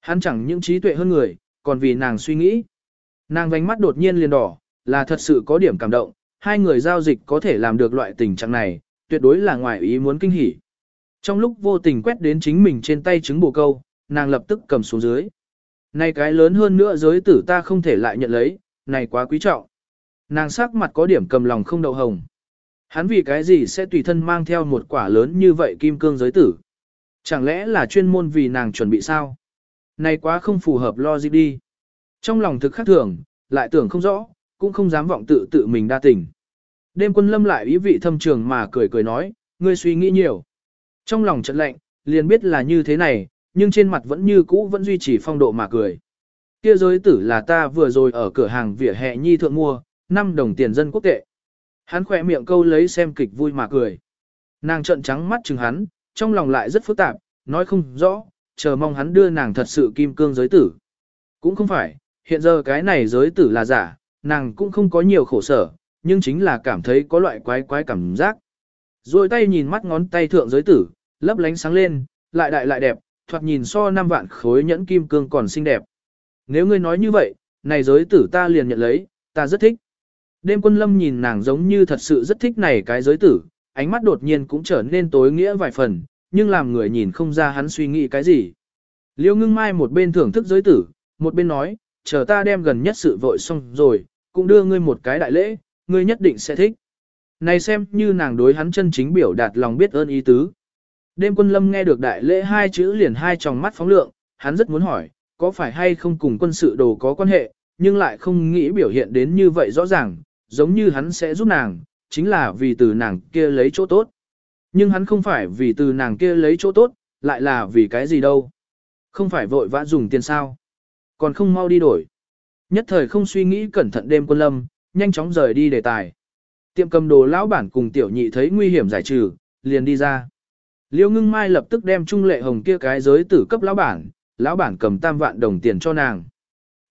Hắn chẳng những trí tuệ hơn người, còn vì nàng suy nghĩ. Nàng vánh mắt đột nhiên liền đỏ, là thật sự có điểm cảm động, hai người giao dịch có thể làm được loại tình trạng này, tuyệt đối là ngoài ý muốn kinh hỉ. Trong lúc vô tình quét đến chính mình trên tay trứng bồ câu, nàng lập tức cầm xuống dưới. Này cái lớn hơn nữa giới tử ta không thể lại nhận lấy, này quá quý trọng. Nàng sắc mặt có điểm cầm lòng không đậu hồng. Hắn vì cái gì sẽ tùy thân mang theo một quả lớn như vậy kim cương giới tử? Chẳng lẽ là chuyên môn vì nàng chuẩn bị sao? Này quá không phù hợp logic đi. Trong lòng thực khắc thường, lại tưởng không rõ, cũng không dám vọng tự tự mình đa tình. Đêm quân lâm lại ý vị thâm trường mà cười cười nói, ngươi suy nghĩ nhiều. Trong lòng chợt lạnh, liền biết là như thế này, nhưng trên mặt vẫn như cũ vẫn duy trì phong độ mà cười. Kia giới tử là ta vừa rồi ở cửa hàng vỉa hè nhi thượng mua, 5 đồng tiền dân quốc tệ. Hắn khỏe miệng câu lấy xem kịch vui mà cười. Nàng trợn trắng mắt chừng hắn, trong lòng lại rất phức tạp, nói không rõ, chờ mong hắn đưa nàng thật sự kim cương giới tử. Cũng không phải, hiện giờ cái này giới tử là giả, nàng cũng không có nhiều khổ sở, nhưng chính là cảm thấy có loại quái quái cảm giác. Rồi tay nhìn mắt ngón tay thượng giới tử, lấp lánh sáng lên, lại đại lại đẹp, thoạt nhìn so năm vạn khối nhẫn kim cương còn xinh đẹp. Nếu ngươi nói như vậy, này giới tử ta liền nhận lấy, ta rất thích. Đêm quân lâm nhìn nàng giống như thật sự rất thích này cái giới tử, ánh mắt đột nhiên cũng trở nên tối nghĩa vài phần, nhưng làm người nhìn không ra hắn suy nghĩ cái gì. Liêu ngưng mai một bên thưởng thức giới tử, một bên nói, chờ ta đem gần nhất sự vội xong rồi, cũng đưa ngươi một cái đại lễ, ngươi nhất định sẽ thích. Này xem như nàng đối hắn chân chính biểu đạt lòng biết ơn ý tứ. Đêm quân lâm nghe được đại lễ hai chữ liền hai tròng mắt phóng lượng, hắn rất muốn hỏi, có phải hay không cùng quân sự đồ có quan hệ, nhưng lại không nghĩ biểu hiện đến như vậy rõ ràng, giống như hắn sẽ giúp nàng, chính là vì từ nàng kia lấy chỗ tốt. Nhưng hắn không phải vì từ nàng kia lấy chỗ tốt, lại là vì cái gì đâu. Không phải vội vã dùng tiền sao. Còn không mau đi đổi. Nhất thời không suy nghĩ cẩn thận đêm quân lâm, nhanh chóng rời đi đề tài. Tiệm cầm đồ lão bản cùng tiểu nhị thấy nguy hiểm giải trừ, liền đi ra. Liêu ngưng mai lập tức đem trung lệ hồng kia cái giới tử cấp lão bản, lão bản cầm tam vạn đồng tiền cho nàng.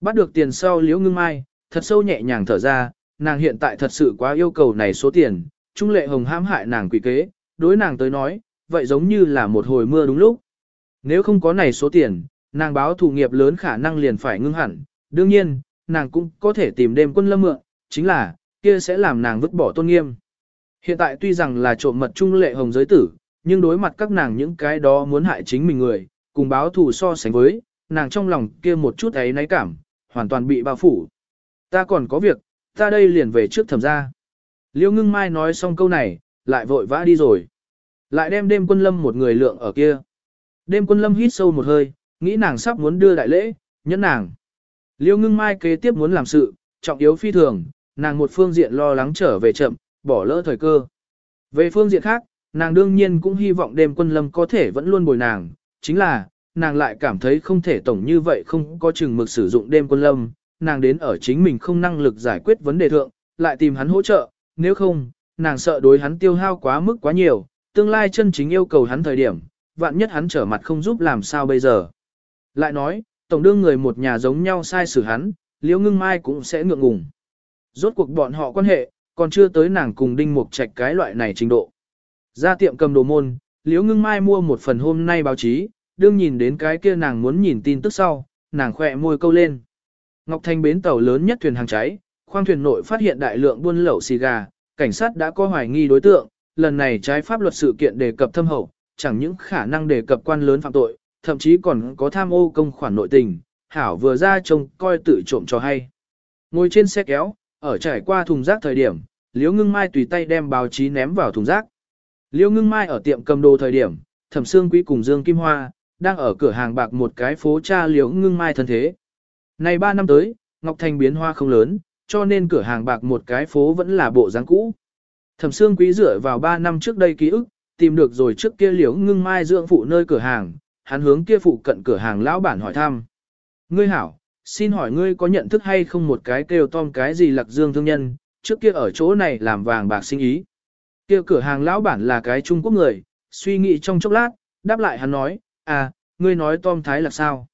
Bắt được tiền sau liễu ngưng mai, thật sâu nhẹ nhàng thở ra, nàng hiện tại thật sự quá yêu cầu này số tiền, trung lệ hồng hãm hại nàng quỷ kế, đối nàng tới nói, vậy giống như là một hồi mưa đúng lúc. Nếu không có này số tiền, nàng báo thủ nghiệp lớn khả năng liền phải ngưng hẳn, đương nhiên, nàng cũng có thể tìm đêm quân lâm mượn, chính là, kia sẽ làm nàng vứt bỏ tôn nghiêm. Hiện tại tuy rằng là trộm mật trung lệ hồng giới tử, nhưng đối mặt các nàng những cái đó muốn hại chính mình người, cùng báo thù so sánh với, nàng trong lòng kia một chút ấy náy cảm, hoàn toàn bị bao phủ. Ta còn có việc, ta đây liền về trước thẩm ra. Liêu ngưng mai nói xong câu này, lại vội vã đi rồi. Lại đem đêm quân lâm một người lượng ở kia. Đêm quân lâm hít sâu một hơi, nghĩ nàng sắp muốn đưa đại lễ, nhẫn nàng. Liêu ngưng mai kế tiếp muốn làm sự, trọng yếu phi thường, nàng một phương diện lo lắng trở về chậm, bỏ lỡ thời cơ. Về phương diện khác, nàng đương nhiên cũng hy vọng đêm quân lâm có thể vẫn luôn bồi nàng, chính là, nàng lại cảm thấy không thể tổng như vậy không có chừng mực sử dụng đêm quân lâm, nàng đến ở chính mình không năng lực giải quyết vấn đề thượng, lại tìm hắn hỗ trợ, nếu không, nàng sợ đối hắn tiêu hao quá mức quá nhiều, tương lai chân chính yêu cầu hắn thời điểm, vạn nhất hắn trở mặt không giúp làm sao bây giờ. Lại nói, tổng đương người một nhà giống nhau sai xử hắn, liễu ngưng mai cũng sẽ ngượng ngùng. Rốt cuộc bọn họ quan hệ, còn chưa tới nàng cùng đinh mục trạch cái loại này trình độ. Ra tiệm cầm đồ môn, liễu ngưng mai mua một phần hôm nay báo chí, đương nhìn đến cái kia nàng muốn nhìn tin tức sau, nàng khỏe môi câu lên. Ngọc Thanh bến tàu lớn nhất thuyền hàng cháy, khoang thuyền nội phát hiện đại lượng buôn lậu xì gà, cảnh sát đã có hoài nghi đối tượng, lần này trái pháp luật sự kiện đề cập thâm hậu, chẳng những khả năng đề cập quan lớn phạm tội, thậm chí còn có tham ô công khoản nội tình, hảo vừa ra trông coi tự trộm cho hay. Ngồi trên xe kéo, ở trải qua thùng rác thời điểm, Liễu Ngưng Mai tùy tay đem báo chí ném vào thùng rác. Liễu Ngưng Mai ở tiệm cầm đồ thời điểm, Thẩm Sương Quý cùng Dương Kim Hoa đang ở cửa hàng bạc một cái phố cha Liễu Ngưng Mai thân thế. Này 3 năm tới, Ngọc Thành biến hoa không lớn, cho nên cửa hàng bạc một cái phố vẫn là bộ dáng cũ. Thẩm Sương Quý dựa vào 3 năm trước đây ký ức, tìm được rồi trước kia Liễu Ngưng Mai dưỡng phụ nơi cửa hàng, hắn hướng kia phụ cận cửa hàng lão bản hỏi thăm. Ngươi hảo, xin hỏi ngươi có nhận thức hay không một cái kêu tom cái gì lạc dương thương nhân, trước kia ở chỗ này làm vàng bạc sinh ý. Kia cửa hàng lão bản là cái Trung Quốc người, suy nghĩ trong chốc lát, đáp lại hắn nói, à, ngươi nói tom thái lạc sao?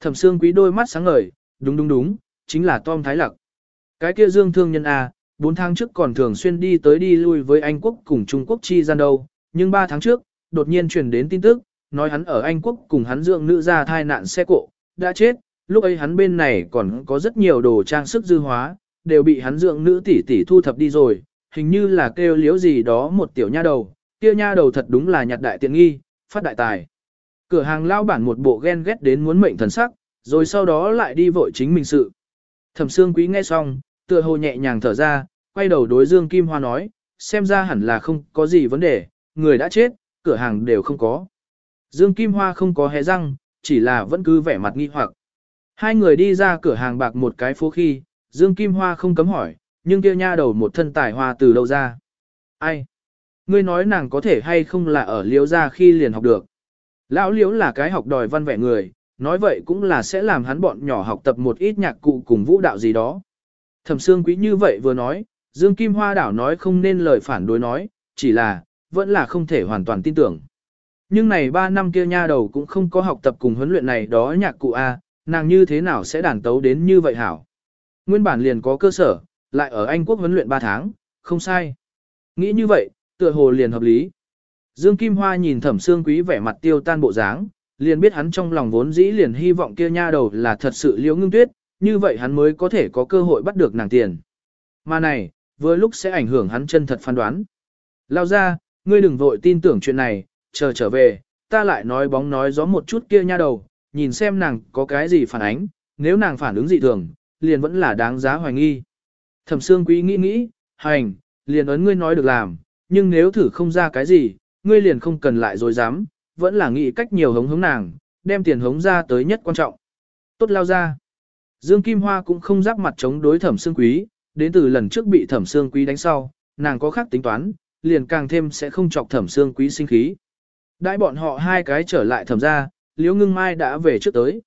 Thẩm Sương Quý đôi mắt sáng ngời, đúng đúng đúng, chính là tom thái lạc. Cái kia dương thương nhân à, 4 tháng trước còn thường xuyên đi tới đi lui với Anh Quốc cùng Trung Quốc chi gian đâu, nhưng 3 tháng trước, đột nhiên truyền đến tin tức, nói hắn ở Anh Quốc cùng hắn dưỡng nữ ra thai nạn xe cộ, đã chết, lúc ấy hắn bên này còn có rất nhiều đồ trang sức dư hóa, đều bị hắn dưỡng nữ tỷ tỷ thu thập đi rồi, hình như là kêu liếu gì đó một tiểu nha đầu, kia nha đầu thật đúng là nhặt đại tiện nghi, phát đại tài. Cửa hàng lao bản một bộ ghen ghét đến muốn mệnh thần sắc, rồi sau đó lại đi vội chính mình sự. Thẩm Sương Quý nghe xong, tựa hồ nhẹ nhàng thở ra, quay đầu đối Dương Kim Hoa nói, xem ra hẳn là không có gì vấn đề, người đã chết, cửa hàng đều không có. Dương Kim Hoa không có hé răng, chỉ là vẫn cứ vẻ mặt nghi hoặc. Hai người đi ra cửa hàng bạc một cái phố khi, Dương Kim Hoa không cấm hỏi, nhưng kia nha đầu một thân tài hoa từ đâu ra. Ai? Ngươi nói nàng có thể hay không là ở liễu ra khi liền học được. Lão liễu là cái học đòi văn vẻ người, nói vậy cũng là sẽ làm hắn bọn nhỏ học tập một ít nhạc cụ cùng vũ đạo gì đó. Thẩm Sương Quý như vậy vừa nói, Dương Kim Hoa đảo nói không nên lời phản đối nói, chỉ là, vẫn là không thể hoàn toàn tin tưởng. Nhưng này 3 năm kia nha đầu cũng không có học tập cùng huấn luyện này đó nhạc cụ A, nàng như thế nào sẽ đàn tấu đến như vậy hảo. Nguyên bản liền có cơ sở, lại ở Anh Quốc huấn luyện 3 tháng, không sai. Nghĩ như vậy, tựa hồ liền hợp lý. Dương Kim Hoa nhìn thẩm xương quý vẻ mặt tiêu tan bộ dáng, liền biết hắn trong lòng vốn dĩ liền hy vọng kia nha đầu là thật sự liễu ngưng tuyết, như vậy hắn mới có thể có cơ hội bắt được nàng tiền. Mà này, với lúc sẽ ảnh hưởng hắn chân thật phán đoán. Lao ra, ngươi đừng vội tin tưởng chuyện này, chờ trở về, ta lại nói bóng nói gió một chút kia nha đầu, nhìn xem nàng có cái gì phản ánh, nếu nàng phản ứng dị thường, liền vẫn là đáng giá hoài nghi. Thẩm Sương Quý nghĩ nghĩ, hành, liền ấn ngươi nói được làm, nhưng nếu thử không ra cái gì, ngươi liền không cần lại dối dám, vẫn là nghĩ cách nhiều hống hống nàng, đem tiền hống ra tới nhất quan trọng. Tốt lao ra. Dương Kim Hoa cũng không giáp mặt chống đối Thẩm Sương Quý, đến từ lần trước bị Thẩm Sương Quý đánh sau, nàng có khác tính toán, liền càng thêm sẽ không chọc Thẩm Sương Quý sinh khí. Đãi bọn họ hai cái trở lại thẩm ra, Liễu Ngưng Mai đã về trước tới.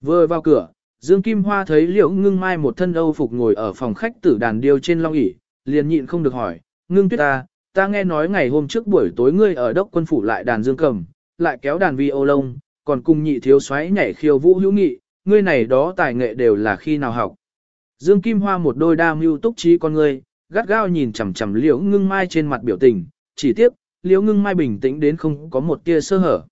Vừa vào cửa, Dương Kim Hoa thấy Liễu Ngưng Mai một thân âu phục ngồi ở phòng khách tử đàn điêu trên long ỷ, liền nhịn không được hỏi, "Ngưng Tuyết ta, ta nghe nói ngày hôm trước buổi tối ngươi ở đốc quân phủ lại đàn dương cầm, lại kéo đàn vi ô lông, còn cùng nhị thiếu xoáy nhảy khiêu vũ hữu nghị, ngươi này đó tài nghệ đều là khi nào học?" Dương Kim Hoa một đôi đam mưu túc trí con ngươi, gắt gao nhìn chằm chằm Liễu Ngưng Mai trên mặt biểu tình, chỉ tiếc, Liễu Ngưng Mai bình tĩnh đến không có một tia sơ hở.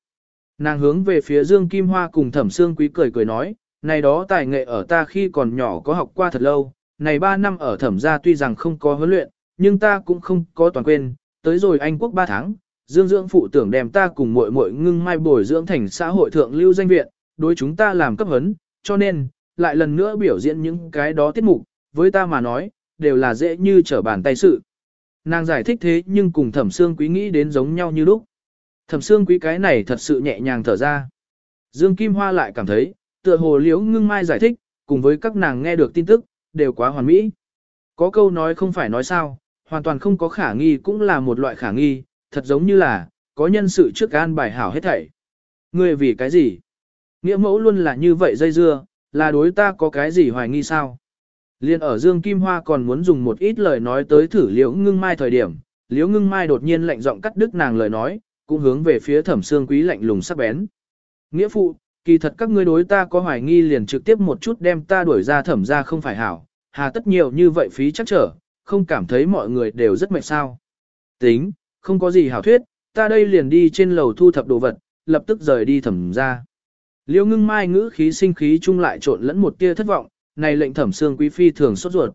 Nàng hướng về phía Dương Kim Hoa cùng Thẩm Sương Quý cười cười nói, này đó tài nghệ ở ta khi còn nhỏ có học qua thật lâu, này 3 năm ở thẩm gia tuy rằng không có huấn luyện, nhưng ta cũng không có toàn quên, tới rồi Anh Quốc 3 tháng, Dương Dưỡng phụ tưởng đem ta cùng muội muội ngưng mai bồi dưỡng thành xã hội thượng lưu danh viện, đối chúng ta làm cấp huấn, cho nên, lại lần nữa biểu diễn những cái đó tiết mục, với ta mà nói, đều là dễ như trở bàn tay sự. Nàng giải thích thế nhưng cùng thẩm xương quý nghĩ đến giống nhau như lúc. Thẩm xương quý cái này thật sự nhẹ nhàng thở ra. Dương Kim Hoa lại cảm thấy, tựa hồ liễu ngưng mai giải thích, cùng với các nàng nghe được tin tức, đều quá hoàn mỹ. Có câu nói không phải nói sao, hoàn toàn không có khả nghi cũng là một loại khả nghi, thật giống như là, có nhân sự trước an bài hảo hết thảy. Ngươi vì cái gì? Nghĩa mẫu luôn là như vậy dây dưa, là đối ta có cái gì hoài nghi sao? Liên ở Dương Kim Hoa còn muốn dùng một ít lời nói tới thử liễu ngưng mai thời điểm, liễu ngưng mai đột nhiên lạnh giọng cắt đứt nàng lời nói, cũng hướng về phía thẩm xương quý lạnh lùng sắc bén. Nghĩa phụ, kỳ thật các ngươi đối ta có hoài nghi liền trực tiếp một chút đem ta đuổi ra thẩm ra không phải hảo, hà tất nhiều như vậy phí chắc trở, không cảm thấy mọi người đều rất mệt sao. Tính, không có gì hảo thuyết, ta đây liền đi trên lầu thu thập đồ vật, lập tức rời đi thẩm ra. Liễu ngưng mai ngữ khí sinh khí chung lại trộn lẫn một tia thất vọng, này lệnh thẩm xương quý phi thường sốt ruột.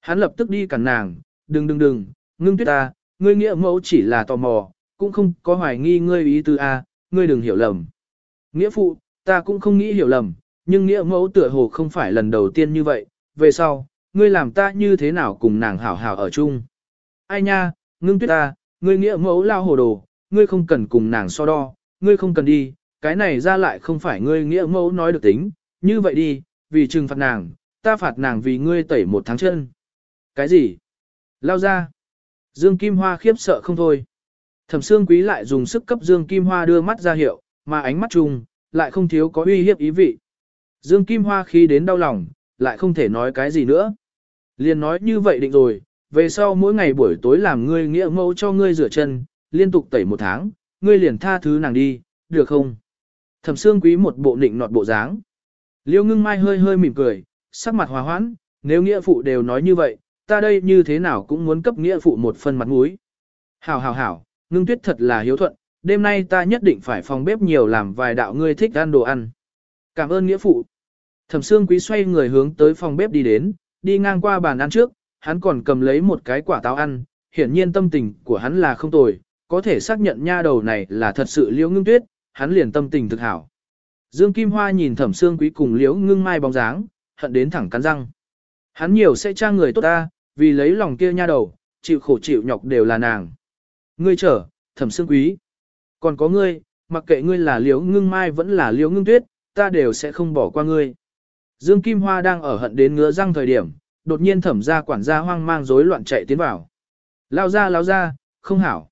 Hắn lập tức đi cản nàng, đừng đừng đừng, ngưng tuyết ta, ngươi nghĩa mẫu chỉ là tò mò, cũng không có hoài nghi ngươi ý tư a, ngươi đừng hiểu lầm. Nghĩa phụ, ta cũng không nghĩ hiểu lầm, nhưng nghĩa mẫu tựa hồ không phải lần đầu tiên như vậy, về sau, ngươi làm ta như thế nào cùng nàng hảo hảo ở chung. Ai nha, ngưng tuyết ta, ngươi nghĩa mẫu lao hồ đồ, ngươi không cần cùng nàng so đo, ngươi không cần đi, cái này ra lại không phải ngươi nghĩa mẫu nói được tính, như vậy đi, vì trừng phạt nàng, ta phạt nàng vì ngươi tẩy một tháng chân. Cái gì? Lao ra. Dương Kim Hoa khiếp sợ không thôi. Thẩm Sương Quý lại dùng sức cấp Dương Kim Hoa đưa mắt ra hiệu, mà ánh mắt chung, lại không thiếu có uy hiếp ý vị. Dương Kim Hoa khi đến đau lòng, lại không thể nói cái gì nữa. Liền nói như vậy định rồi, về sau mỗi ngày buổi tối làm ngươi nghĩa mẫu cho ngươi rửa chân, liên tục tẩy một tháng, ngươi liền tha thứ nàng đi, được không? Thẩm Sương Quý một bộ nịnh nọt bộ dáng. Liêu ngưng mai hơi hơi mỉm cười, sắc mặt hòa hoãn, nếu nghĩa phụ đều nói như vậy, ta đây như thế nào cũng muốn cấp nghĩa phụ một phần mặt mũi. Hảo hảo hảo, ngưng tuyết thật là hiếu thuận, đêm nay ta nhất định phải phòng bếp nhiều làm vài đạo ngươi thích ăn đồ ăn. Cảm ơn nghĩa phụ. Thẩm Sương Quý xoay người hướng tới phòng bếp đi đến, đi ngang qua bàn ăn trước, hắn còn cầm lấy một cái quả táo ăn, hiển nhiên tâm tình của hắn là không tồi, có thể xác nhận nha đầu này là thật sự liễu ngưng tuyết, hắn liền tâm tình thực hảo. Dương Kim Hoa nhìn Thẩm Sương Quý cùng liễu ngưng mai bóng dáng, hận đến thẳng cắn răng. Hắn nhiều sẽ trang người tốt ta, vì lấy lòng kia nha đầu, chịu khổ chịu nhọc đều là nàng. Ngươi trở, Thẩm Sương Quý. Còn có ngươi, mặc kệ ngươi là liễu ngưng mai vẫn là liễu ngưng tuyết, ta đều sẽ không bỏ qua ngươi. Dương Kim Hoa đang ở hận đến ngứa răng thời điểm, đột nhiên thẩm gia quản gia hoang mang rối loạn chạy tiến vào. Lao ra lao ra, không hảo.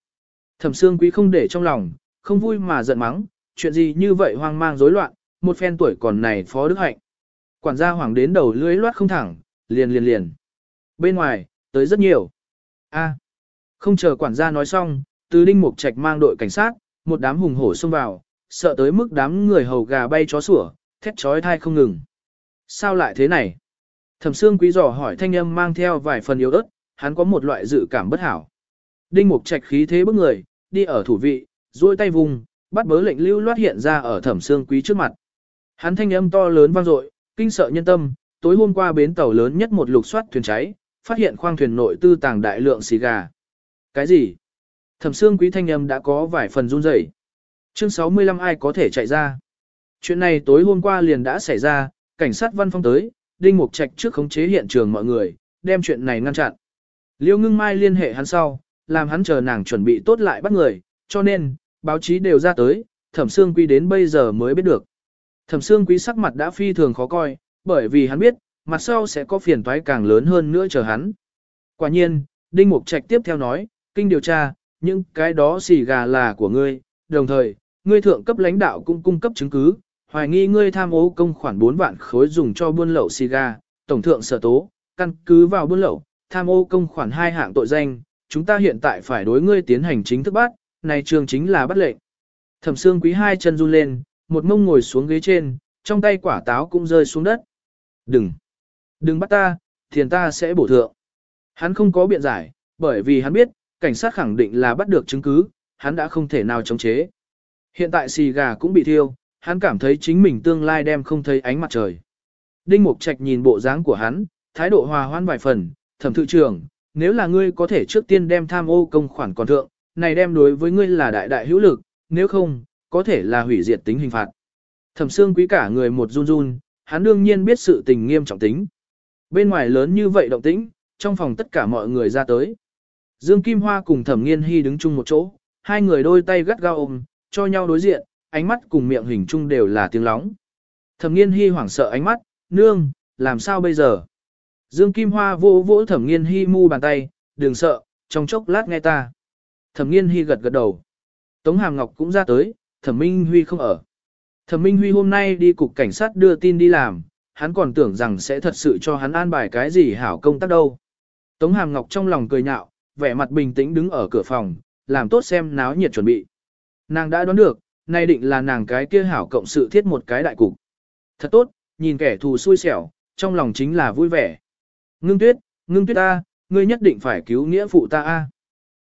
Thẩm Sương Quý không để trong lòng, không vui mà giận mắng, chuyện gì như vậy hoang mang rối loạn, một phen tuổi còn này phó đức hạnh. Quản gia hoàng đến đầu lưới loát không thẳng, liền liền liền. Bên ngoài, tới rất nhiều. A. không chờ quản gia nói xong, từ đinh mục trạch mang đội cảnh sát, một đám hùng hổ xông vào, sợ tới mức đám người hầu gà bay chó sủa, thét chói thai không ngừng. Sao lại thế này? Thẩm Sương Quý dò hỏi thanh âm mang theo vài phần yếu ớt, hắn có một loại dự cảm bất hảo. Đinh Mục Trạch khí thế bức người, đi ở thủ vị, duỗi tay vùng, bắt bớ lệnh lưu loát hiện ra ở Thẩm xương Quý trước mặt. Hắn thanh âm to lớn vang dội, kinh sợ nhân tâm, tối hôm qua bến tàu lớn nhất một lục soát thuyền cháy, phát hiện khoang thuyền nội tư tàng đại lượng xì gà. Cái gì? Thẩm xương Quý thanh âm đã có vài phần run rẩy. Chương 65 ai có thể chạy ra? Chuyện này tối hôm qua liền đã xảy ra, cảnh sát văn phong tới, Đinh Mục Trạch trước khống chế hiện trường mọi người, đem chuyện này ngăn chặn. Liêu ngưng mai liên hệ hắn sau, làm hắn chờ nàng chuẩn bị tốt lại bắt người, cho nên, báo chí đều ra tới, thẩm xương quý đến bây giờ mới biết được. Thẩm xương quý sắc mặt đã phi thường khó coi, bởi vì hắn biết, mặt sau sẽ có phiền toái càng lớn hơn nữa chờ hắn. Quả nhiên, Đinh Mục Trạch tiếp theo nói, kinh điều tra, những cái đó xì gà là của ngươi, đồng thời, ngươi thượng cấp lãnh đạo cũng cung cấp chứng cứ, hoài nghi ngươi tham ô công khoản 4 vạn khối dùng cho buôn lậu xì gà, tổng thượng sở tố, căn cứ vào buôn lậu, tham ô công khoản hai hạng tội danh, chúng ta hiện tại phải đối ngươi tiến hành chính thức bắt, này trường chính là bắt lệnh. Thẩm Sương Quý hai chân run lên, một mông ngồi xuống ghế trên, trong tay quả táo cũng rơi xuống đất. Đừng, đừng bắt ta, tiền ta sẽ bổ thượng. Hắn không có biện giải, bởi vì hắn biết, cảnh sát khẳng định là bắt được chứng cứ, hắn đã không thể nào chống chế. Hiện tại xì gà cũng bị thiêu, hắn cảm thấy chính mình tương lai đem không thấy ánh mặt trời. Đinh Mục Trạch nhìn bộ dáng của hắn, thái độ hòa hoan vài phần, thẩm thư trưởng, nếu là ngươi có thể trước tiên đem tham ô công khoản còn thượng, này đem đối với ngươi là đại đại hữu lực, nếu không, có thể là hủy diệt tính hình phạt. Thẩm Sương quý cả người một run run, hắn đương nhiên biết sự tình nghiêm trọng tính. Bên ngoài lớn như vậy động tĩnh, trong phòng tất cả mọi người ra tới. Dương Kim Hoa cùng Thẩm Nghiên Hy đứng chung một chỗ, hai người đôi tay gắt gao ôm, cho nhau đối diện, ánh mắt cùng miệng hình chung đều là tiếng lóng. Thẩm nghiên hy hoảng sợ ánh mắt, nương, làm sao bây giờ? Dương Kim Hoa vỗ vỗ thẩm nghiên hy mu bàn tay, đừng sợ, trong chốc lát nghe ta. Thẩm nghiên hy gật gật đầu. Tống Hàm Ngọc cũng ra tới, thẩm Minh Huy không ở. Thẩm Minh Huy hôm nay đi cục cảnh sát đưa tin đi làm, hắn còn tưởng rằng sẽ thật sự cho hắn an bài cái gì hảo công tác đâu. Tống Hàm Ngọc trong lòng cười nhạo, vẻ mặt bình tĩnh đứng ở cửa phòng, làm tốt xem náo nhiệt chuẩn bị. Nàng đã đoán được, nay định là nàng cái kia hảo cộng sự thiết một cái đại cục. Thật tốt, nhìn kẻ thù xui xẻo, trong lòng chính là vui vẻ. Ngưng tuyết, ngưng tuyết ta, ngươi nhất định phải cứu nghĩa phụ ta a.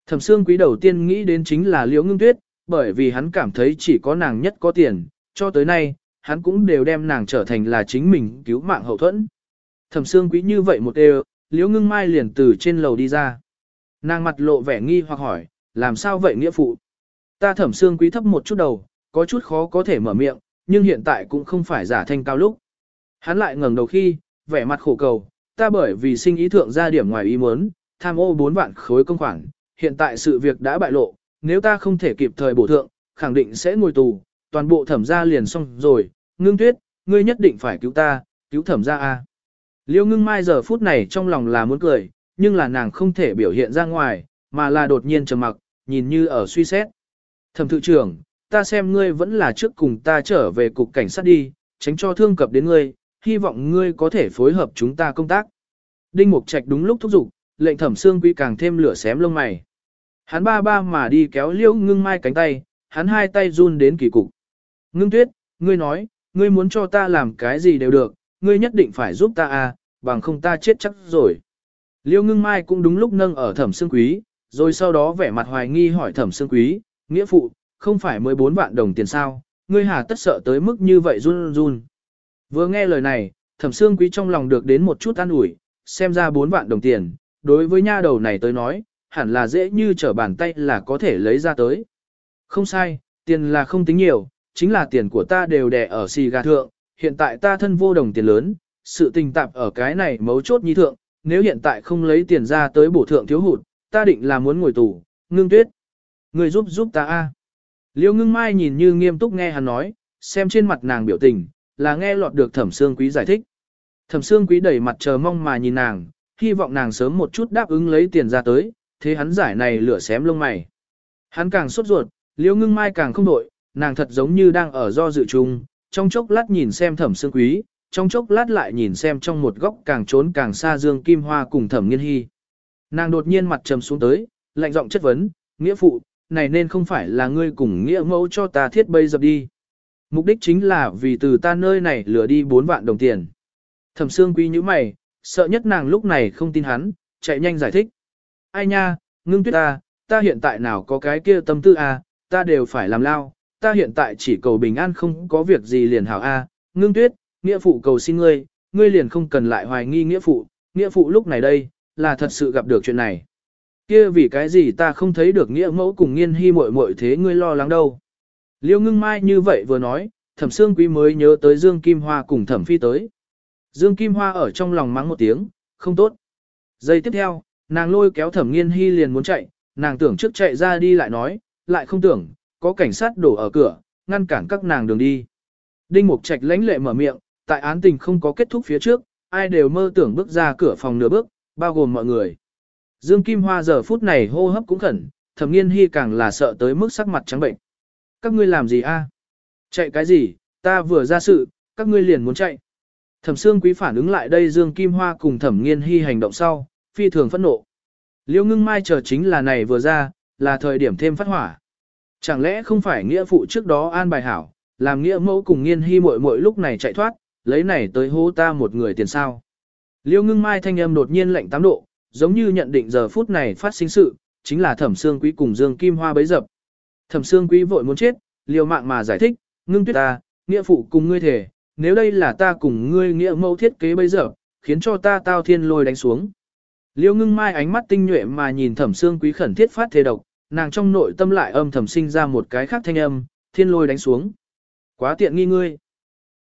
Thẩm Sương Quý đầu tiên nghĩ đến chính là Liễu Ngưng Tuyết, bởi vì hắn cảm thấy chỉ có nàng nhất có tiền, cho tới nay, hắn cũng đều đem nàng trở thành là chính mình cứu mạng hậu thuẫn. Thẩm Sương Quý như vậy một đều, Liễu Ngưng Mai liền từ trên lầu đi ra. Nàng mặt lộ vẻ nghi hoặc hỏi, làm sao vậy nghĩa phụ? Ta Thẩm Sương Quý thấp một chút đầu, có chút khó có thể mở miệng, nhưng hiện tại cũng không phải giả thanh cao lúc. Hắn lại ngẩng đầu khi, vẻ mặt khổ cầu, ta bởi vì sinh ý thượng ra điểm ngoài ý muốn, tham ô 4 vạn khối công khoản, hiện tại sự việc đã bại lộ, nếu ta không thể kịp thời bổ thượng, khẳng định sẽ ngồi tù, toàn bộ thẩm gia liền xong rồi, ngưng tuyết, ngươi nhất định phải cứu ta, cứu thẩm gia a. Liêu ngưng mai giờ phút này trong lòng là muốn cười, nhưng là nàng không thể biểu hiện ra ngoài, mà là đột nhiên trầm mặc, nhìn như ở suy xét. Thẩm thự trưởng, ta xem ngươi vẫn là trước cùng ta trở về cục cảnh sát đi, tránh cho thương cập đến ngươi, hy vọng ngươi có thể phối hợp chúng ta công tác. Đinh Mục Trạch đúng lúc thúc giục, lệnh thẩm xương quý càng thêm lửa xém lông mày. Hắn ba ba mà đi kéo liễu ngưng mai cánh tay, hắn hai tay run đến kỳ cục. Ngưng tuyết, ngươi nói, ngươi muốn cho ta làm cái gì đều được, ngươi nhất định phải giúp ta à, bằng không ta chết chắc rồi. Liêu ngưng mai cũng đúng lúc nâng ở thẩm xương quý, rồi sau đó vẻ mặt hoài nghi hỏi thẩm xương quý, nghĩa phụ, không phải 14 vạn đồng tiền sao, ngươi hà tất sợ tới mức như vậy run run. Vừa nghe lời này, thẩm xương quý trong lòng được đến một chút an ủi, xem ra 4 vạn đồng tiền, đối với nha đầu này tới nói, hẳn là dễ như trở bàn tay là có thể lấy ra tới. Không sai, tiền là không tính nhiều, chính là tiền của ta đều đẻ ở xì gà thượng, hiện tại ta thân vô đồng tiền lớn, sự tình tạp ở cái này mấu chốt nhi thượng, nếu hiện tại không lấy tiền ra tới bổ thượng thiếu hụt, ta định là muốn ngồi tù, ngưng tuyết. Người giúp giúp ta a. Liêu ngưng mai nhìn như nghiêm túc nghe hắn nói, xem trên mặt nàng biểu tình, là nghe lọt được thẩm xương quý giải thích. Thẩm xương quý đẩy mặt chờ mong mà nhìn nàng, hy vọng nàng sớm một chút đáp ứng lấy tiền ra tới, thế hắn giải này lửa xém lông mày. Hắn càng sốt ruột, liêu ngưng mai càng không đội, nàng thật giống như đang ở do dự chung, trong chốc lát nhìn xem thẩm xương quý, trong chốc lát lại nhìn xem trong một góc càng trốn càng xa dương kim hoa cùng thẩm nghiên hy. Nàng đột nhiên mặt trầm xuống tới, lạnh giọng chất vấn, nghĩa phụ, này nên không phải là ngươi cùng nghĩa mẫu cho ta thiết bây dập đi. Mục đích chính là vì từ ta nơi này lừa đi 4 vạn đồng tiền. Thẩm xương quý như mày, sợ nhất nàng lúc này không tin hắn, chạy nhanh giải thích. Ai nha, ngưng tuyết ta, ta hiện tại nào có cái kia tâm tư a, ta đều phải làm lao, ta hiện tại chỉ cầu bình an không có việc gì liền hảo a, ngưng tuyết, nghĩa phụ cầu xin ngươi, ngươi liền không cần lại hoài nghi nghĩa phụ, nghĩa phụ lúc này đây, là thật sự gặp được chuyện này. Kia vì cái gì ta không thấy được nghĩa mẫu cùng nghiên hy muội muội thế ngươi lo lắng đâu. Liêu ngưng mai như vậy vừa nói, thẩm Sương quý mới nhớ tới Dương Kim Hoa cùng thẩm phi tới. Dương Kim Hoa ở trong lòng mắng một tiếng, không tốt. Giây tiếp theo, nàng lôi kéo thẩm nghiên hy liền muốn chạy, nàng tưởng trước chạy ra đi lại nói, lại không tưởng, có cảnh sát đổ ở cửa, ngăn cản các nàng đường đi. Đinh Mục Trạch lãnh lệ mở miệng, tại án tình không có kết thúc phía trước, ai đều mơ tưởng bước ra cửa phòng nửa bước, bao gồm mọi người. Dương Kim Hoa giờ phút này hô hấp cũng khẩn, thẩm nghiên hy càng là sợ tới mức sắc mặt trắng bệnh. Các ngươi làm gì a? Chạy cái gì, ta vừa ra sự, các ngươi liền muốn chạy. Thẩm Sương Quý phản ứng lại đây Dương Kim Hoa cùng Thẩm Nghiên Hy hành động sau, phi thường phẫn nộ. Liêu Ngưng Mai chờ chính là này vừa ra, là thời điểm thêm phát hỏa. Chẳng lẽ không phải nghĩa phụ trước đó an bài hảo, làm nghĩa mẫu cùng Nghiên Hy muội muội lúc này chạy thoát, lấy này tới hô ta một người tiền sao? Liêu Ngưng Mai thanh âm đột nhiên lạnh tám độ, giống như nhận định giờ phút này phát sinh sự, chính là Thẩm xương Quý cùng Dương Kim Hoa bấy dập. Thẩm xương Quý vội muốn chết, liều mạng mà giải thích, ngưng tuyết ta, nghĩa phụ cùng ngươi thể, nếu đây là ta cùng ngươi nghĩa mẫu thiết kế bây giờ, khiến cho ta tao thiên lôi đánh xuống. Liêu ngưng mai ánh mắt tinh nhuệ mà nhìn thẩm xương quý khẩn thiết phát thế độc, nàng trong nội tâm lại âm thầm sinh ra một cái khác thanh âm, thiên lôi đánh xuống. Quá tiện nghi ngươi.